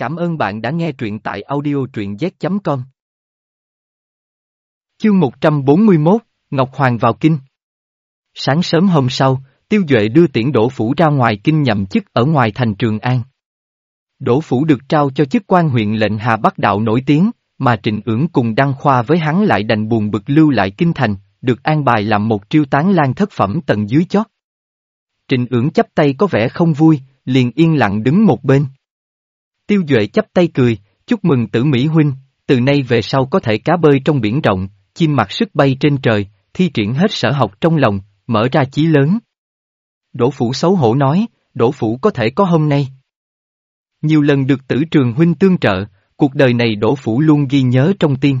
Cảm ơn bạn đã nghe truyện tại audio truyện z.com. Chương 141, Ngọc Hoàng vào kinh. Sáng sớm hôm sau, Tiêu Duệ đưa tiễn Đỗ Phủ ra ngoài kinh nhậm chức ở ngoài thành Trường An. Đỗ Phủ được trao cho chức quan huyện lệnh Hà Bắc Đạo nổi tiếng, mà Trịnh ưỡng cùng đăng khoa với hắn lại đành buồn bực lưu lại kinh thành, được an bài làm một triêu tán lan thất phẩm tầng dưới chót. Trịnh ưỡng chấp tay có vẻ không vui, liền yên lặng đứng một bên. Tiêu Duệ chấp tay cười, chúc mừng tử Mỹ Huynh, từ nay về sau có thể cá bơi trong biển rộng, chim mặc sức bay trên trời, thi triển hết sở học trong lòng, mở ra chí lớn. Đỗ Phủ xấu hổ nói, Đỗ Phủ có thể có hôm nay. Nhiều lần được tử trường huynh tương trợ, cuộc đời này Đỗ Phủ luôn ghi nhớ trong tim.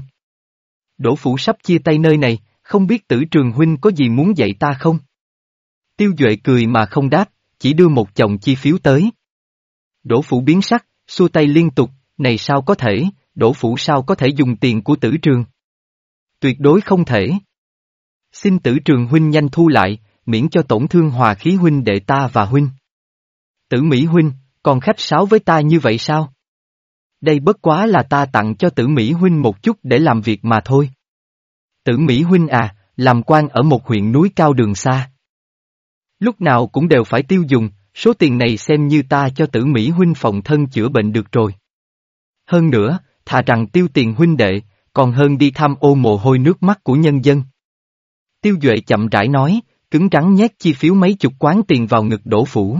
Đỗ Phủ sắp chia tay nơi này, không biết tử trường huynh có gì muốn dạy ta không? Tiêu Duệ cười mà không đáp, chỉ đưa một chồng chi phiếu tới. Đỗ Phủ biến sắc, xua tay liên tục, này sao có thể, đổ Phủ sao có thể dùng tiền của tử trường? Tuyệt đối không thể. Xin tử trường huynh nhanh thu lại, miễn cho tổn thương hòa khí huynh đệ ta và huynh. Tử Mỹ huynh, còn khách sáo với ta như vậy sao? Đây bất quá là ta tặng cho tử Mỹ huynh một chút để làm việc mà thôi. Tử Mỹ huynh à, làm quan ở một huyện núi cao đường xa. Lúc nào cũng đều phải tiêu dùng, số tiền này xem như ta cho tử Mỹ huynh phòng thân chữa bệnh được rồi. Hơn nữa, thà rằng tiêu tiền huynh đệ, còn hơn đi tham ô mồ hôi nước mắt của nhân dân. Tiêu Duệ chậm rãi nói, cứng rắn nhét chi phiếu mấy chục quán tiền vào ngực đổ phủ.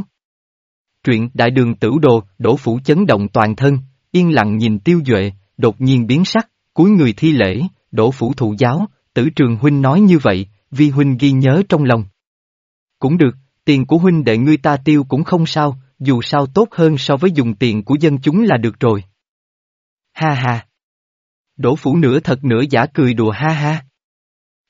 Truyện đại đường tử đồ, đổ phủ chấn động toàn thân, yên lặng nhìn Tiêu Duệ, đột nhiên biến sắc, cúi người thi lễ, đổ phủ thụ giáo, tử trường huynh nói như vậy, vi huynh ghi nhớ trong lòng. Cũng được, tiền của huynh đệ ngươi ta tiêu cũng không sao, dù sao tốt hơn so với dùng tiền của dân chúng là được rồi. Ha ha. Đỗ phủ nửa thật nửa giả cười đùa ha ha.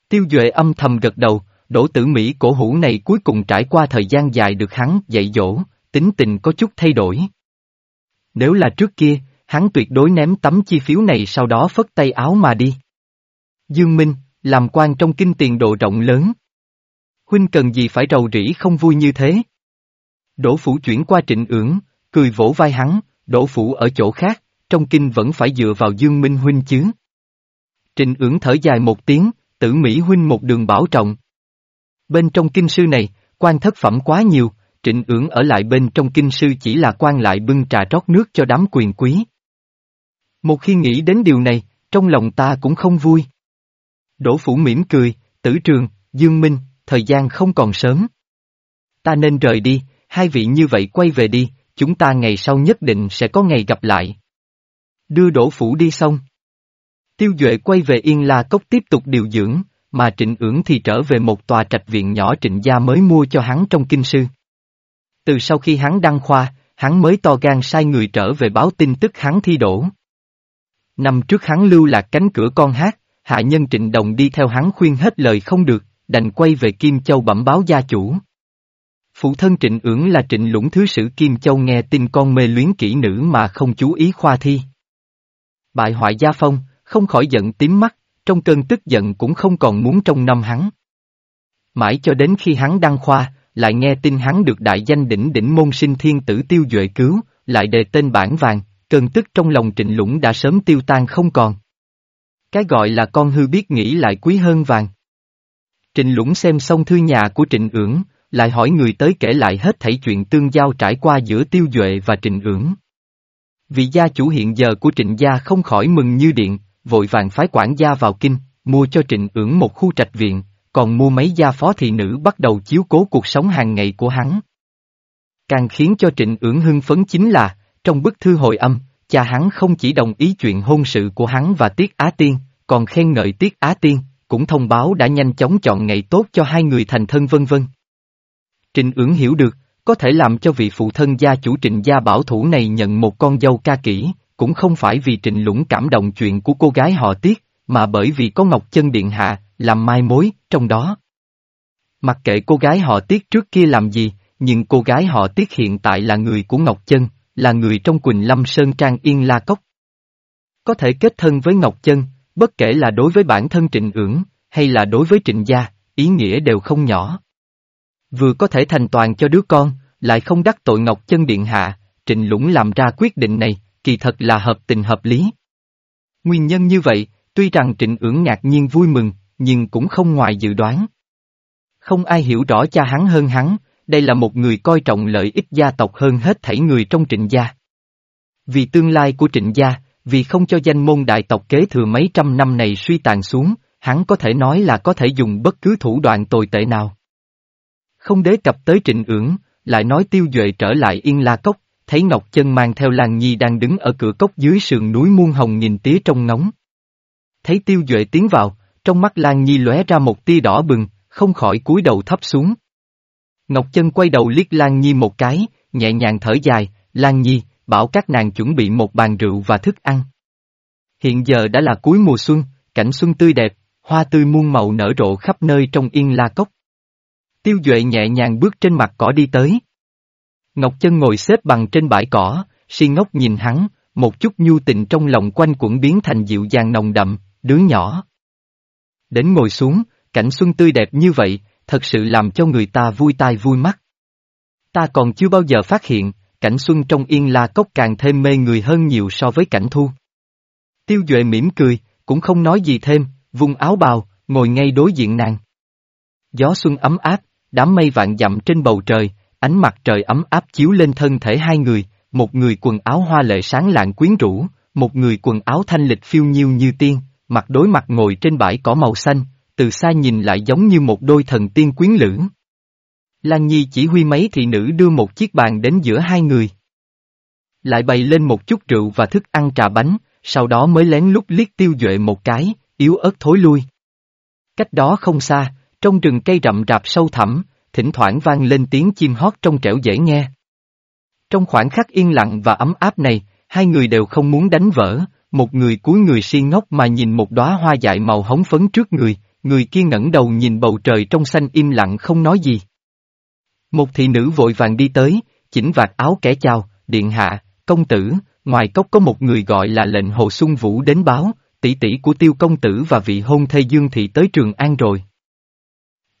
Tiêu Duệ âm thầm gật đầu, đỗ tử Mỹ cổ hủ này cuối cùng trải qua thời gian dài được hắn dạy dỗ, tính tình có chút thay đổi. Nếu là trước kia, hắn tuyệt đối ném tấm chi phiếu này sau đó phất tay áo mà đi. Dương Minh, làm quan trong kinh tiền độ rộng lớn. Huynh cần gì phải rầu rĩ không vui như thế? Đỗ phủ chuyển qua trịnh ưỡng, cười vỗ vai hắn, đỗ phủ ở chỗ khác, trong kinh vẫn phải dựa vào Dương Minh Huynh chứ. Trịnh ưỡng thở dài một tiếng, tử Mỹ Huynh một đường bảo trọng. Bên trong kinh sư này, quan thất phẩm quá nhiều, trịnh ưỡng ở lại bên trong kinh sư chỉ là quan lại bưng trà rót nước cho đám quyền quý. Một khi nghĩ đến điều này, trong lòng ta cũng không vui. Đỗ Phủ mỉm cười, tử trường, Dương Minh, thời gian không còn sớm. Ta nên rời đi, hai vị như vậy quay về đi, chúng ta ngày sau nhất định sẽ có ngày gặp lại. Đưa đổ Phủ đi xong. Tiêu Duệ quay về Yên La Cốc tiếp tục điều dưỡng, mà Trịnh ưỡng thì trở về một tòa trạch viện nhỏ Trịnh Gia mới mua cho hắn trong kinh sư. Từ sau khi hắn đăng khoa, hắn mới to gan sai người trở về báo tin tức hắn thi đổ. Năm trước hắn lưu lạc cánh cửa con hát, hạ nhân trịnh đồng đi theo hắn khuyên hết lời không được, đành quay về Kim Châu bẩm báo gia chủ. Phụ thân trịnh ưỡng là trịnh lũng thứ sử Kim Châu nghe tin con mê luyến kỹ nữ mà không chú ý khoa thi. Bại hoại gia phong, không khỏi giận tím mắt, trong cơn tức giận cũng không còn muốn trong năm hắn. Mãi cho đến khi hắn đăng khoa, lại nghe tin hắn được đại danh đỉnh đỉnh môn sinh thiên tử tiêu duệ cứu, lại đề tên bản vàng, cơn tức trong lòng trịnh lũng đã sớm tiêu tan không còn. Cái gọi là con hư biết nghĩ lại quý hơn vàng. Trịnh Lũng xem xong thư nhà của Trịnh Ưỡng, lại hỏi người tới kể lại hết thảy chuyện tương giao trải qua giữa Tiêu Duệ và Trịnh Ưỡng. Vị gia chủ hiện giờ của Trịnh gia không khỏi mừng như điện, vội vàng phái quản gia vào kinh, mua cho Trịnh Ưỡng một khu trạch viện, còn mua mấy gia phó thị nữ bắt đầu chiếu cố cuộc sống hàng ngày của hắn. Càng khiến cho Trịnh Ưỡng hưng phấn chính là, trong bức thư hồi âm, cha hắn không chỉ đồng ý chuyện hôn sự của hắn và Tiết Á Tiên, còn khen ngợi Tiết Á Tiên, cũng thông báo đã nhanh chóng chọn ngày tốt cho hai người thành thân vân vân. Trịnh ưỡng hiểu được, có thể làm cho vị phụ thân gia chủ trịnh gia bảo thủ này nhận một con dâu ca kỹ, cũng không phải vì trịnh lũng cảm động chuyện của cô gái họ Tiết, mà bởi vì có Ngọc Chân Điện Hạ, làm mai mối, trong đó. Mặc kệ cô gái họ Tiết trước kia làm gì, nhưng cô gái họ Tiết hiện tại là người của Ngọc Chân, là người trong Quỳnh Lâm Sơn Trang Yên La Cốc. Có thể kết thân với Ngọc Chân, bất kể là đối với bản thân trịnh ưỡng, hay là đối với trịnh gia, ý nghĩa đều không nhỏ. Vừa có thể thành toàn cho đứa con, lại không đắc tội Ngọc Chân Điện Hạ, trịnh lũng làm ra quyết định này, kỳ thật là hợp tình hợp lý. Nguyên nhân như vậy, tuy rằng trịnh ưỡng ngạc nhiên vui mừng, nhưng cũng không ngoài dự đoán. Không ai hiểu rõ cha hắn hơn hắn, đây là một người coi trọng lợi ích gia tộc hơn hết thảy người trong trịnh gia. Vì tương lai của trịnh gia, vì không cho danh môn đại tộc kế thừa mấy trăm năm này suy tàn xuống, hắn có thể nói là có thể dùng bất cứ thủ đoạn tồi tệ nào. Không đế cập tới trịnh ưỡng, lại nói tiêu duệ trở lại yên la cốc, thấy Ngọc Chân mang theo Lan Nhi đang đứng ở cửa cốc dưới sườn núi muôn hồng nhìn tía trong ngóng. Thấy tiêu duệ tiến vào, trong mắt Lan Nhi lóe ra một tia đỏ bừng, không khỏi cúi đầu thấp xuống. Ngọc Chân quay đầu liếc Lan Nhi một cái, nhẹ nhàng thở dài, Lan Nhi, bảo các nàng chuẩn bị một bàn rượu và thức ăn. Hiện giờ đã là cuối mùa xuân, cảnh xuân tươi đẹp, hoa tươi muôn màu nở rộ khắp nơi trong yên la cốc. Tiêu Duệ nhẹ nhàng bước trên mặt cỏ đi tới. Ngọc Chân ngồi xếp bằng trên bãi cỏ, si ngốc nhìn hắn, một chút nhu tình trong lòng quanh quẩn biến thành dịu dàng nồng đậm, đứa nhỏ. Đến ngồi xuống, cảnh xuân tươi đẹp như vậy, thật sự làm cho người ta vui tai vui mắt. Ta còn chưa bao giờ phát hiện, cảnh xuân trong yên la cốc càng thêm mê người hơn nhiều so với cảnh thu. Tiêu Duệ mỉm cười, cũng không nói gì thêm, vung áo bào, ngồi ngay đối diện nàng. Gió xuân ấm áp, đám mây vạn dặm trên bầu trời, ánh mặt trời ấm áp chiếu lên thân thể hai người, một người quần áo hoa lệ sáng lạng quyến rũ, một người quần áo thanh lịch phiêu nhiêu như tiên, mặt đối mặt ngồi trên bãi cỏ màu xanh, từ xa nhìn lại giống như một đôi thần tiên quyến lưỡng. Lan Nhi chỉ huy mấy thị nữ đưa một chiếc bàn đến giữa hai người. Lại bày lên một chút rượu và thức ăn trà bánh, sau đó mới lén lút liếc tiêu duệ một cái, yếu ớt thối lui. Cách đó không xa, trong rừng cây rậm rạp sâu thẳm, thỉnh thoảng vang lên tiếng chim hót trong trẻo dễ nghe. Trong khoảng khắc yên lặng và ấm áp này, hai người đều không muốn đánh vỡ, một người cúi người si ngốc mà nhìn một đóa hoa dại màu hống phấn trước người, người kia ngẩng đầu nhìn bầu trời trong xanh im lặng không nói gì. Một thị nữ vội vàng đi tới, chỉnh vạt áo kẻ chào, điện hạ, công tử, ngoài cốc có một người gọi là lệnh hồ xuân vũ đến báo, tỷ tỷ của tiêu công tử và vị hôn thê dương thị tới trường an rồi.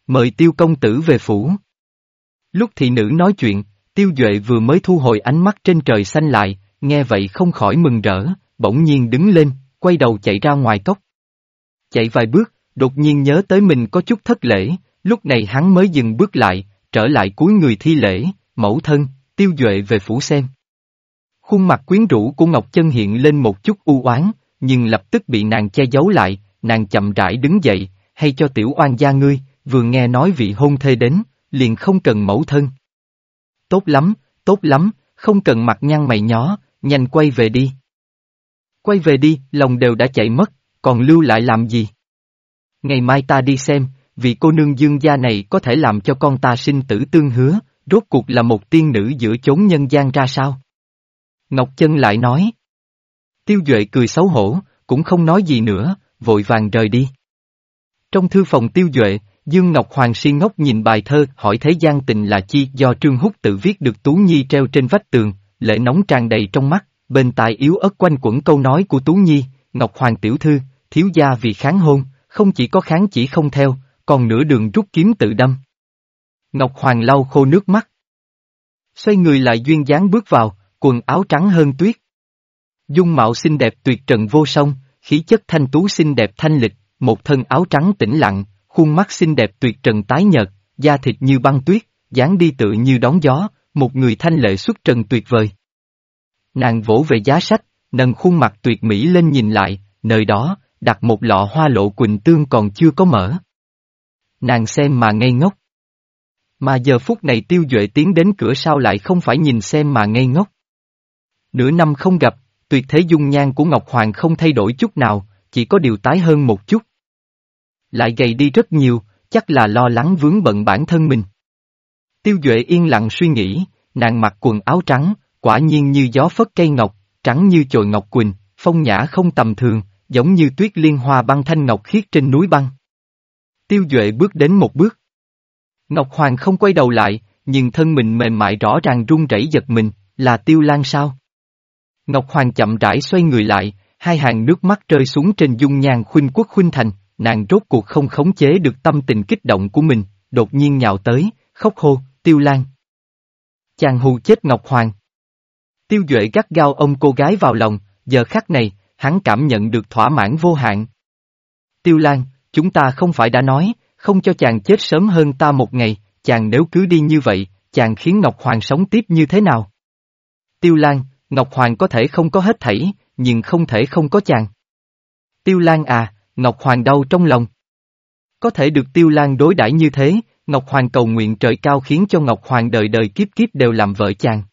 Mời tiêu công tử về phủ. Lúc thị nữ nói chuyện, tiêu duệ vừa mới thu hồi ánh mắt trên trời xanh lại, nghe vậy không khỏi mừng rỡ, bỗng nhiên đứng lên, quay đầu chạy ra ngoài cốc. Chạy vài bước, đột nhiên nhớ tới mình có chút thất lễ, lúc này hắn mới dừng bước lại, trở lại cuối người thi lễ, mẫu thân, tiêu duệ về phủ xem. Khuôn mặt quyến rũ của Ngọc Chân hiện lên một chút u oán, nhưng lập tức bị nàng che giấu lại, nàng chậm rãi đứng dậy, hay cho tiểu oan gia ngươi, vừa nghe nói vị hôn thê đến, liền không cần mẫu thân. Tốt lắm, tốt lắm, không cần mặt nhăn mày nhó, nhanh quay về đi. Quay về đi, lòng đều đã chạy mất, còn lưu lại làm gì? Ngày mai ta đi xem, vị cô nương dương gia này có thể làm cho con ta sinh tử tương hứa, rốt cuộc là một tiên nữ giữa chốn nhân gian ra sao? Ngọc Chân lại nói. Tiêu Duệ cười xấu hổ, cũng không nói gì nữa, vội vàng rời đi. Trong thư phòng Tiêu Duệ, Dương Ngọc Hoàng si ngốc nhìn bài thơ hỏi thế gian tình là chi do Trương Húc tự viết được Tú Nhi treo trên vách tường, lệ nóng tràn đầy trong mắt, bên tai yếu ớt quanh quẩn câu nói của Tú Nhi, Ngọc Hoàng tiểu thư, thiếu gia vì kháng hôn, không chỉ có kháng chỉ không theo, còn nửa đường rút kiếm tự đâm. Ngọc Hoàng lau khô nước mắt. Xoay người lại duyên dáng bước vào, quần áo trắng hơn tuyết. Dung mạo xinh đẹp tuyệt trần vô song, khí chất thanh tú xinh đẹp thanh lịch, một thân áo trắng tĩnh lặng, khuôn mắt xinh đẹp tuyệt trần tái nhợt, da thịt như băng tuyết, dáng đi tự như đón gió, một người thanh lệ xuất trần tuyệt vời. Nàng vỗ về giá sách, nâng khuôn mặt tuyệt mỹ lên nhìn lại, nơi đó, đặt một lọ hoa lộ quỳnh tương còn chưa có mở. Nàng xem mà ngây ngốc. Mà giờ phút này tiêu duệ tiến đến cửa sau lại không phải nhìn xem mà ngây ngốc. Nửa năm không gặp, tuyệt thế dung nhan của Ngọc Hoàng không thay đổi chút nào, chỉ có điều tái hơn một chút. Lại gầy đi rất nhiều, chắc là lo lắng vướng bận bản thân mình. Tiêu Duệ yên lặng suy nghĩ, nàng mặc quần áo trắng, quả nhiên như gió phất cây ngọc, trắng như chồi ngọc quỳnh, phong nhã không tầm thường, giống như tuyết liên hoa băng thanh ngọc khiết trên núi băng. Tiêu Duệ bước đến một bước. Ngọc Hoàng không quay đầu lại, nhưng thân mình mềm mại rõ ràng run rẩy giật mình, là Tiêu Lan sao? Ngọc Hoàng chậm rãi xoay người lại, hai hàng nước mắt rơi xuống trên dung nhan khuynh quốc khuynh thành, nàng rốt cuộc không khống chế được tâm tình kích động của mình, đột nhiên nhào tới, khóc hô, Tiêu Lan. Chàng hù chết Ngọc Hoàng. Tiêu Duệ gắt gao ôm cô gái vào lòng, giờ khắc này, hắn cảm nhận được thỏa mãn vô hạn. Tiêu Lan, chúng ta không phải đã nói, không cho chàng chết sớm hơn ta một ngày, chàng nếu cứ đi như vậy, chàng khiến Ngọc Hoàng sống tiếp như thế nào? Tiêu Lan, Ngọc Hoàng có thể không có hết thảy, nhưng không thể không có chàng. Tiêu Lan à, Ngọc Hoàng đau trong lòng. Có thể được Tiêu Lan đối đãi như thế, Ngọc Hoàng cầu nguyện trời cao khiến cho Ngọc Hoàng đời đời kiếp kiếp đều làm vợ chàng.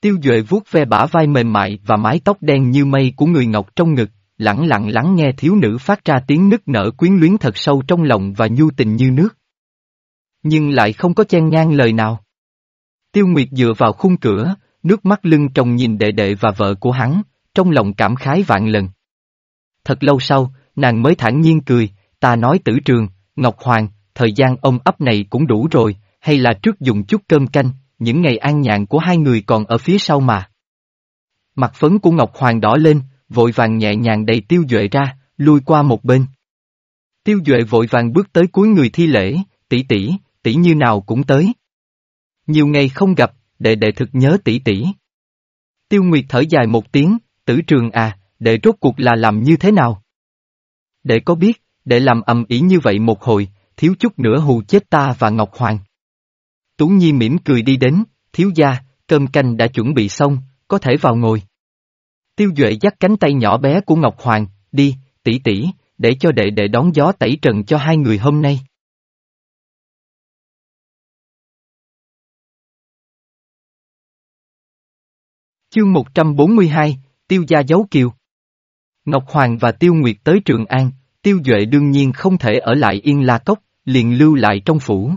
Tiêu Duệ vuốt ve bả vai mềm mại và mái tóc đen như mây của người Ngọc trong ngực, lặng lặng lắng nghe thiếu nữ phát ra tiếng nức nở quyến luyến thật sâu trong lòng và nhu tình như nước. Nhưng lại không có chen ngang lời nào. Tiêu Nguyệt dựa vào khung cửa, nước mắt lưng trồng nhìn đệ đệ và vợ của hắn, trong lòng cảm khái vạn lần. Thật lâu sau, nàng mới thản nhiên cười, ta nói tử trường, Ngọc Hoàng, thời gian ông ấp này cũng đủ rồi, hay là trước dùng chút cơm canh, những ngày an nhàn của hai người còn ở phía sau mà. Mặt phấn của Ngọc Hoàng đỏ lên, vội vàng nhẹ nhàng đầy tiêu duệ ra, lui qua một bên. Tiêu duệ vội vàng bước tới cuối người thi lễ, tỷ tỷ, tỷ như nào cũng tới. Nhiều ngày không gặp, đệ đệ thực nhớ tỷ tỷ. Tiêu Nguyệt thở dài một tiếng, tử trường à, đệ rốt cuộc là làm như thế nào? Đệ có biết, đệ làm ầm ĩ như vậy một hồi, thiếu chút nữa hù chết ta và Ngọc Hoàng. Tú Nhi mỉm cười đi đến, thiếu gia, cơm canh đã chuẩn bị xong, có thể vào ngồi. Tiêu Duệ dắt cánh tay nhỏ bé của Ngọc Hoàng, đi, tỷ tỷ, để cho đệ đệ đón gió tẩy trần cho hai người hôm nay. Chương 142, Tiêu gia giấu kiều. Ngọc Hoàng và Tiêu Nguyệt tới Trường An, Tiêu Duệ đương nhiên không thể ở lại Yên La Cốc, liền lưu lại trong phủ.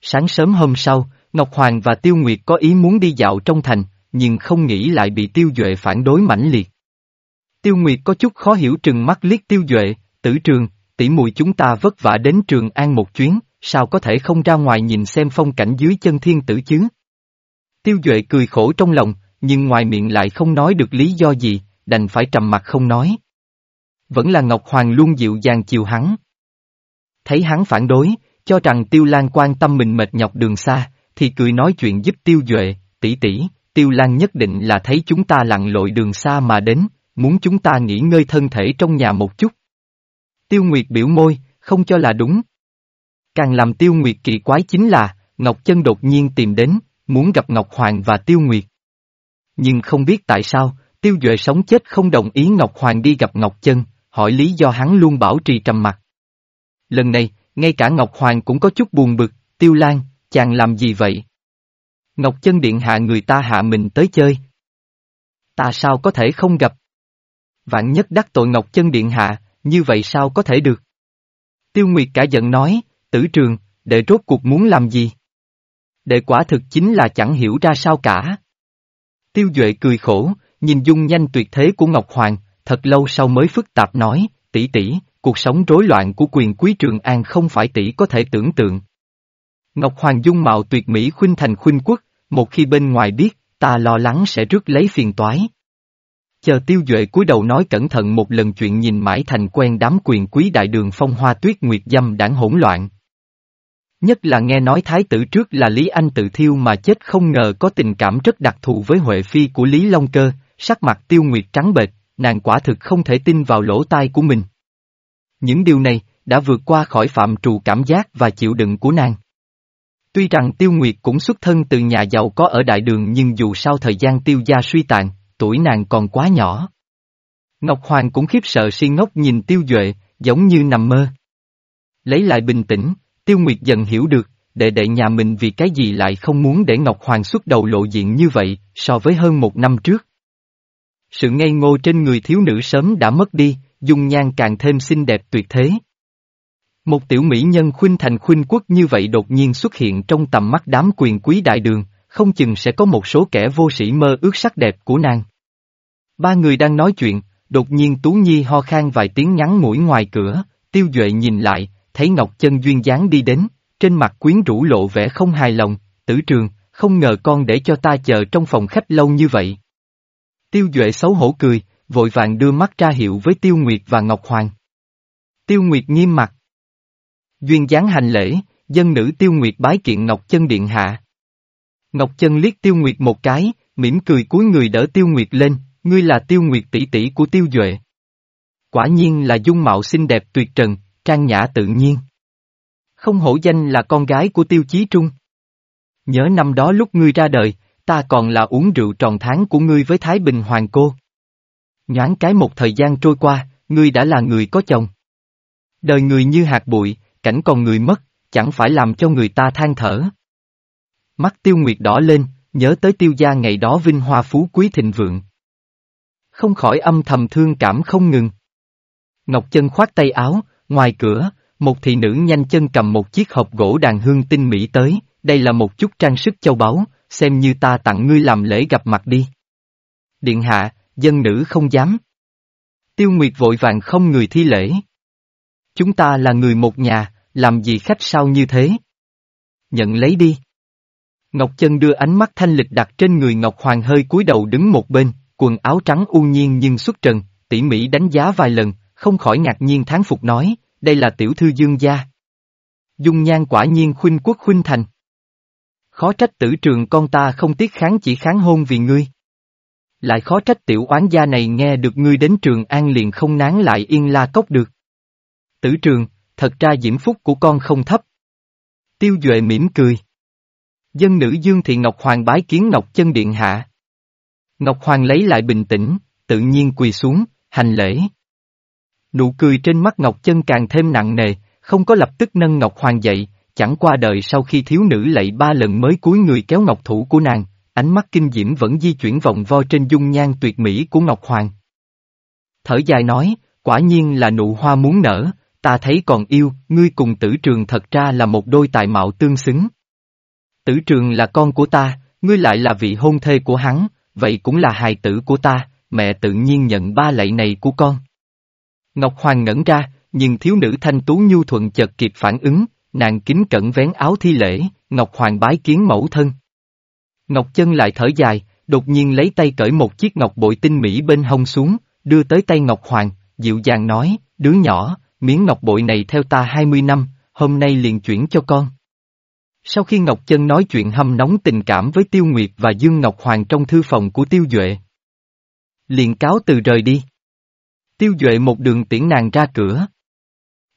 Sáng sớm hôm sau, Ngọc Hoàng và Tiêu Nguyệt có ý muốn đi dạo trong thành, nhưng không nghĩ lại bị Tiêu Duệ phản đối mãnh liệt. Tiêu Nguyệt có chút khó hiểu trừng mắt liếc Tiêu Duệ, tử trường, tỷ mùi chúng ta vất vả đến Trường An một chuyến, sao có thể không ra ngoài nhìn xem phong cảnh dưới chân thiên tử chứ? Tiêu Duệ cười khổ trong lòng, nhưng ngoài miệng lại không nói được lý do gì, đành phải trầm mặt không nói. Vẫn là Ngọc Hoàng luôn dịu dàng chiều hắn. Thấy hắn phản đối, cho rằng Tiêu Lan quan tâm mình mệt nhọc đường xa, thì cười nói chuyện giúp Tiêu Duệ, tỷ tỷ, Tiêu Lan nhất định là thấy chúng ta lặn lội đường xa mà đến, muốn chúng ta nghỉ ngơi thân thể trong nhà một chút. Tiêu Nguyệt biểu môi, không cho là đúng. Càng làm Tiêu Nguyệt kỳ quái chính là, Ngọc Chân đột nhiên tìm đến, muốn gặp Ngọc Hoàng và Tiêu Nguyệt. Nhưng không biết tại sao, Tiêu Duệ sống chết không đồng ý Ngọc Hoàng đi gặp Ngọc Chân, hỏi lý do hắn luôn bảo trì trầm mặc. Lần này, ngay cả Ngọc Hoàng cũng có chút buồn bực, Tiêu Lan, chàng làm gì vậy? Ngọc Chân Điện hạ người ta hạ mình tới chơi. Ta sao có thể không gặp? Vạn nhất đắc tội Ngọc Chân Điện hạ, như vậy sao có thể được? Tiêu Nguyệt cả giận nói, tử trường, đệ rốt cuộc muốn làm gì? Đệ quả thực chính là chẳng hiểu ra sao cả. Tiêu Duệ cười khổ, nhìn dung nhanh tuyệt thế của Ngọc Hoàng, thật lâu sau mới phức tạp nói, tỷ tỷ, cuộc sống rối loạn của quyền quý Trường An không phải tỷ có thể tưởng tượng. Ngọc Hoàng dung mạo tuyệt mỹ khuynh thành khuynh quốc, một khi bên ngoài biết, ta lo lắng sẽ rước lấy phiền toái. Chờ tiêu duệ cúi đầu nói cẩn thận một lần chuyện nhìn mãi thành quen đám quyền quý đại đường phong hoa tuyết nguyệt dâm đảng hỗn loạn. Nhất là nghe nói thái tử trước là Lý Anh tự thiêu mà chết không ngờ có tình cảm rất đặc thù với Huệ Phi của Lý Long Cơ, sắc mặt tiêu nguyệt trắng bệch, nàng quả thực không thể tin vào lỗ tai của mình. Những điều này, đã vượt qua khỏi phạm trù cảm giác và chịu đựng của nàng. Tuy rằng Tiêu Nguyệt cũng xuất thân từ nhà giàu có ở đại đường nhưng dù sau thời gian tiêu gia suy tàn, tuổi nàng còn quá nhỏ. Ngọc Hoàng cũng khiếp sợ si ngốc nhìn Tiêu Duệ, giống như nằm mơ. Lấy lại bình tĩnh, Tiêu Nguyệt dần hiểu được, đệ đệ nhà mình vì cái gì lại không muốn để Ngọc Hoàng xuất đầu lộ diện như vậy, so với hơn một năm trước. Sự ngây ngô trên người thiếu nữ sớm đã mất đi, dung nhan càng thêm xinh đẹp tuyệt thế. Một tiểu mỹ nhân khuynh thành khuynh quốc như vậy đột nhiên xuất hiện trong tầm mắt đám quyền quý đại đường, không chừng sẽ có một số kẻ vô sĩ mơ ước sắc đẹp của nàng. Ba người đang nói chuyện, đột nhiên Tú Nhi ho khan vài tiếng ngắn mũi ngoài cửa, tiêu duệ nhìn lại, thấy Ngọc Chân duyên dáng đi đến, trên mặt quyến rũ lộ vẻ không hài lòng, tử trường, không ngờ con để cho ta chờ trong phòng khách lâu như vậy. Tiêu duệ xấu hổ cười, vội vàng đưa mắt ra hiệu với Tiêu Nguyệt và Ngọc Hoàng. Tiêu Nguyệt nghiêm mặt. Duyên dáng hành lễ, dân nữ Tiêu Nguyệt bái kiện Ngọc Chân Điện Hạ. Ngọc Chân liếc Tiêu Nguyệt một cái, mỉm cười cúi người đỡ Tiêu Nguyệt lên, ngươi là Tiêu Nguyệt tỷ tỷ của Tiêu Duệ. Quả nhiên là dung mạo xinh đẹp tuyệt trần, trang nhã tự nhiên. Không hổ danh là con gái của Tiêu Chí Trung. Nhớ năm đó lúc ngươi ra đời, ta còn là uống rượu tròn tháng của ngươi với Thái Bình Hoàng cô. Nhoáng cái một thời gian trôi qua, ngươi đã là người có chồng. Đời người như hạt bụi, cảnh còn người mất, chẳng phải làm cho người ta than thở. Mắt tiêu nguyệt đỏ lên, nhớ tới tiêu gia ngày đó vinh hoa phú quý thịnh vượng. Không khỏi âm thầm thương cảm không ngừng. Ngọc Chân khoát tay áo, ngoài cửa, một thị nữ nhanh chân cầm một chiếc hộp gỗ đàn hương tinh mỹ tới, đây là một chút trang sức châu báu, xem như ta tặng ngươi làm lễ gặp mặt đi. Điện hạ, dân nữ không dám. Tiêu Nguyệt vội vàng không người thi lễ. Chúng ta là người một nhà, làm gì khách sao như thế? Nhận lấy đi. Ngọc Chân đưa ánh mắt thanh lịch đặt trên người Ngọc Hoàng hơi cúi đầu đứng một bên, quần áo trắng u nhiên nhưng xuất trần, tỉ mỉ đánh giá vài lần, không khỏi ngạc nhiên thán phục nói, đây là tiểu thư dương gia. Dung nhan quả nhiên khuynh quốc khuynh thành. Khó trách tử trường con ta không tiếc kháng chỉ kháng hôn vì ngươi. Lại khó trách tiểu oán gia này nghe được ngươi đến trường an liền không nán lại yên la cốc được. Tử trường, thật ra diễm phúc của con không thấp. Tiêu Duệ mỉm cười. Dân nữ Dương Thị Ngọc Hoàng bái kiến Ngọc Chân Điện Hạ. Ngọc Hoàng lấy lại bình tĩnh, tự nhiên quỳ xuống, hành lễ. Nụ cười trên mắt Ngọc Chân càng thêm nặng nề, không có lập tức nâng Ngọc Hoàng dậy, chẳng qua đời sau khi thiếu nữ lạy ba lần mới cúi người kéo ngọc thủ của nàng, ánh mắt kinh diễm vẫn di chuyển vòng vo trên dung nhan tuyệt mỹ của Ngọc Hoàng. Thở dài nói, quả nhiên là nụ hoa muốn nở, ta thấy còn yêu, ngươi cùng tử trường thật ra là một đôi tài mạo tương xứng. Tử trường là con của ta, ngươi lại là vị hôn thê của hắn, vậy cũng là hài tử của ta, mẹ tự nhiên nhận ba lạy này của con. Ngọc Hoàng ngẩn ra, nhưng thiếu nữ thanh tú nhu thuận chợt kịp phản ứng, nàng kính cẩn vén áo thi lễ, Ngọc Hoàng bái kiến mẫu thân. Ngọc Chân lại thở dài, đột nhiên lấy tay cởi một chiếc ngọc bội tinh mỹ bên hông xuống, đưa tới tay Ngọc Hoàng, dịu dàng nói, đứa nhỏ, miếng ngọc bội này theo ta 20 năm, hôm nay liền chuyển cho con. Sau khi Ngọc Chân nói chuyện hâm nóng tình cảm với Tiêu Nguyệt và Dương Ngọc Hoàng trong thư phòng của Tiêu Duệ. Liền cáo từ rời đi. Tiêu Duệ một đường tiễn nàng ra cửa.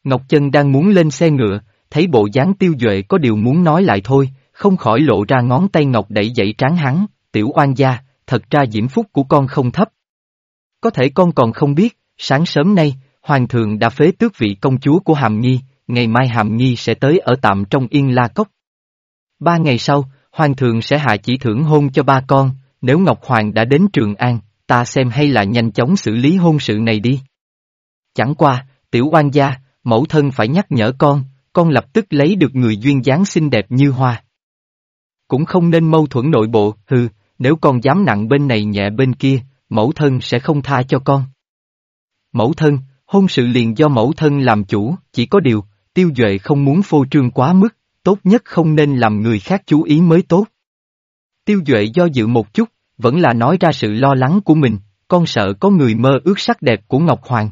Ngọc Chân đang muốn lên xe ngựa, thấy bộ dáng Tiêu Duệ có điều muốn nói lại thôi, không khỏi lộ ra ngón tay Ngọc đẩy dậy trán hắn, tiểu oan gia, thật ra diễm phúc của con không thấp. Có thể con còn không biết, sáng sớm nay, Hoàng thượng đã phế tước vị công chúa của Hàm Nhi, ngày mai Hàm Nhi sẽ tới ở tạm trong Yên La Cốc. Ba ngày sau, Hoàng thượng sẽ hạ chỉ thưởng hôn cho ba con, nếu Ngọc Hoàng đã đến Trường An, ta xem hay là nhanh chóng xử lý hôn sự này đi. Chẳng qua, tiểu oan gia, mẫu thân phải nhắc nhở con, con lập tức lấy được người duyên dáng xinh đẹp như hoa. Cũng không nên mâu thuẫn nội bộ, hừ, nếu con dám nặng bên này nhẹ bên kia, mẫu thân sẽ không tha cho con. Mẫu thân, hôn sự liền do mẫu thân làm chủ, chỉ có điều, tiêu duệ không muốn phô trương quá mức, tốt nhất không nên làm người khác chú ý mới tốt. Tiêu duệ do dự một chút, vẫn là nói ra sự lo lắng của mình, con sợ có người mơ ước sắc đẹp của Ngọc Hoàng.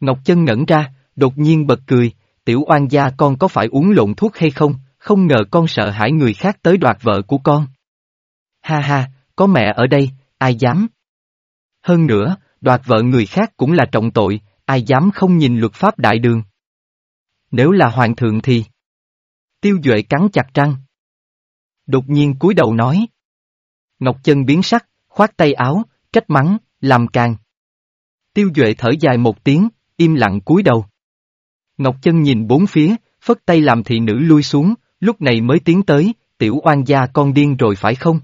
Ngọc Chân ngẩn ra, đột nhiên bật cười, tiểu oan gia con có phải uống lộn thuốc hay không, không ngờ con sợ hãi người khác tới đoạt vợ của con. Ha ha, có mẹ ở đây, ai dám? Hơn nữa, đoạt vợ người khác cũng là trọng tội, ai dám không nhìn luật pháp đại đường. Nếu là hoàng thượng thì... Tiêu Duệ cắn chặt răng. Đột nhiên cúi đầu nói. Ngọc Chân biến sắc, khoát tay áo, trách mắng, làm càng. Tiêu Duệ thở dài một tiếng, im lặng cúi đầu. Ngọc Chân nhìn bốn phía, phất tay làm thị nữ lui xuống, lúc này mới tiến tới, tiểu oan gia con điên rồi phải không?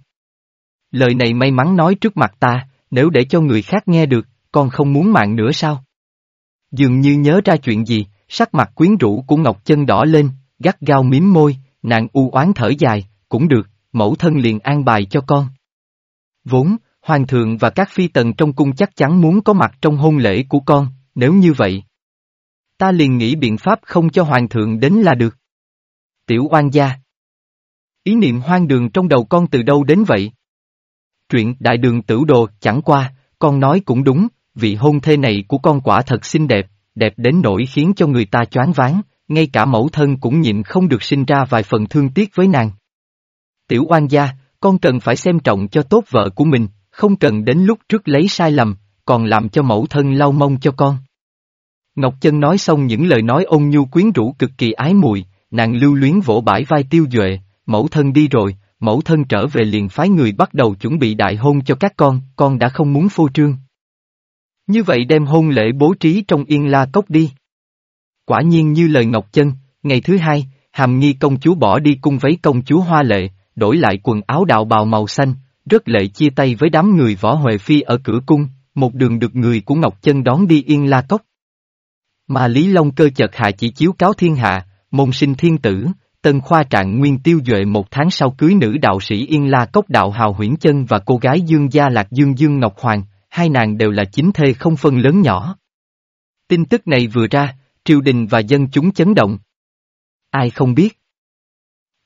Lời này may mắn nói trước mặt ta, nếu để cho người khác nghe được, con không muốn mạng nữa sao? Dường như nhớ ra chuyện gì, sắc mặt quyến rũ của Ngọc Chân đỏ lên, gắt gao miếm môi, nàng u oán thở dài, cũng được, mẫu thân liền an bài cho con. Vốn, Hoàng thượng và các phi tần trong cung chắc chắn muốn có mặt trong hôn lễ của con, nếu như vậy. Ta liền nghĩ biện pháp không cho Hoàng thượng đến là được. Tiểu oan gia. Ý niệm hoang đường trong đầu con từ đâu đến vậy? Chuyện đại đường tử đồ chẳng qua, con nói cũng đúng, vị hôn thê này của con quả thật xinh đẹp, đẹp đến nỗi khiến cho người ta choáng váng, ngay cả mẫu thân cũng nhịn không được sinh ra vài phần thương tiếc với nàng. Tiểu oan gia, con cần phải xem trọng cho tốt vợ của mình, không cần đến lúc trước lấy sai lầm, còn làm cho mẫu thân lau mông cho con. Ngọc Chân nói xong những lời nói ôn nhu quyến rũ cực kỳ ái mùi, nàng lưu luyến vỗ bãi vai tiêu duệ, mẫu thân đi rồi, mẫu thân trở về liền phái người bắt đầu chuẩn bị đại hôn cho các con, con đã không muốn phô trương. Như vậy đem hôn lễ bố trí trong yên la cốc đi. Quả nhiên như lời Ngọc Chân, ngày thứ hai, hàm nghi công chúa bỏ đi cung váy công chúa hoa lệ, đổi lại quần áo đạo bào màu xanh, rất lệ chia tay với đám người võ Huệ Phi ở cửa cung, một đường được người của Ngọc Chân đón đi yên la cốc. Mà Lý Long cơ chợt hạ chỉ chiếu cáo thiên hạ, môn sinh thiên tử, tân khoa trạng nguyên tiêu duệ một tháng sau cưới nữ đạo sĩ Yên La Cốc đạo hào huyễn chân và cô gái Dương Gia Lạc Dương Dương Ngọc Hoàng, hai nàng đều là chính thê không phân lớn nhỏ. Tin tức này vừa ra, triều đình và dân chúng chấn động. Ai không biết?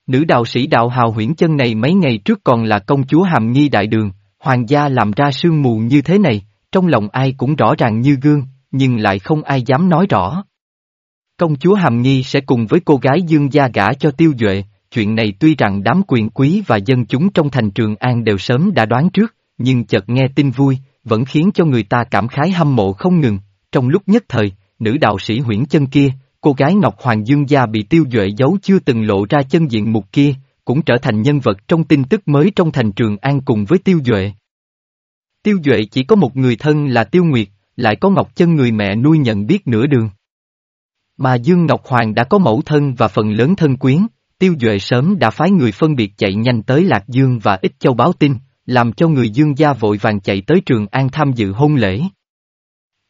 Nữ đạo sĩ đạo hào huyển chân này mấy ngày trước còn là công chúa hàm nghi đại đường, hoàng gia làm ra sương mù như thế này, trong lòng ai cũng rõ ràng như gương, nhưng lại không ai dám nói rõ. Công chúa Hàm Nghi sẽ cùng với cô gái Dương Gia gả cho Tiêu Duệ, chuyện này tuy rằng đám quyền quý và dân chúng trong thành Trường An đều sớm đã đoán trước, nhưng chợt nghe tin vui, vẫn khiến cho người ta cảm khái hâm mộ không ngừng. Trong lúc nhất thời, nữ đạo sĩ huyễn chân kia, cô gái Ngọc Hoàng Dương Gia bị Tiêu Duệ giấu chưa từng lộ ra chân diện mục kia, cũng trở thành nhân vật trong tin tức mới trong thành Trường An cùng với Tiêu Duệ. Tiêu Duệ chỉ có một người thân là Tiêu Nguyệt, lại có Ngọc Chân người mẹ nuôi nhận biết nửa đường. Mà Dương Ngọc Hoàng đã có mẫu thân và phần lớn thân quyến, Tiêu Duệ sớm đã phái người phân biệt chạy nhanh tới Lạc Dương và Ích Châu báo tin, làm cho người Dương gia vội vàng chạy tới Trường An tham dự hôn lễ.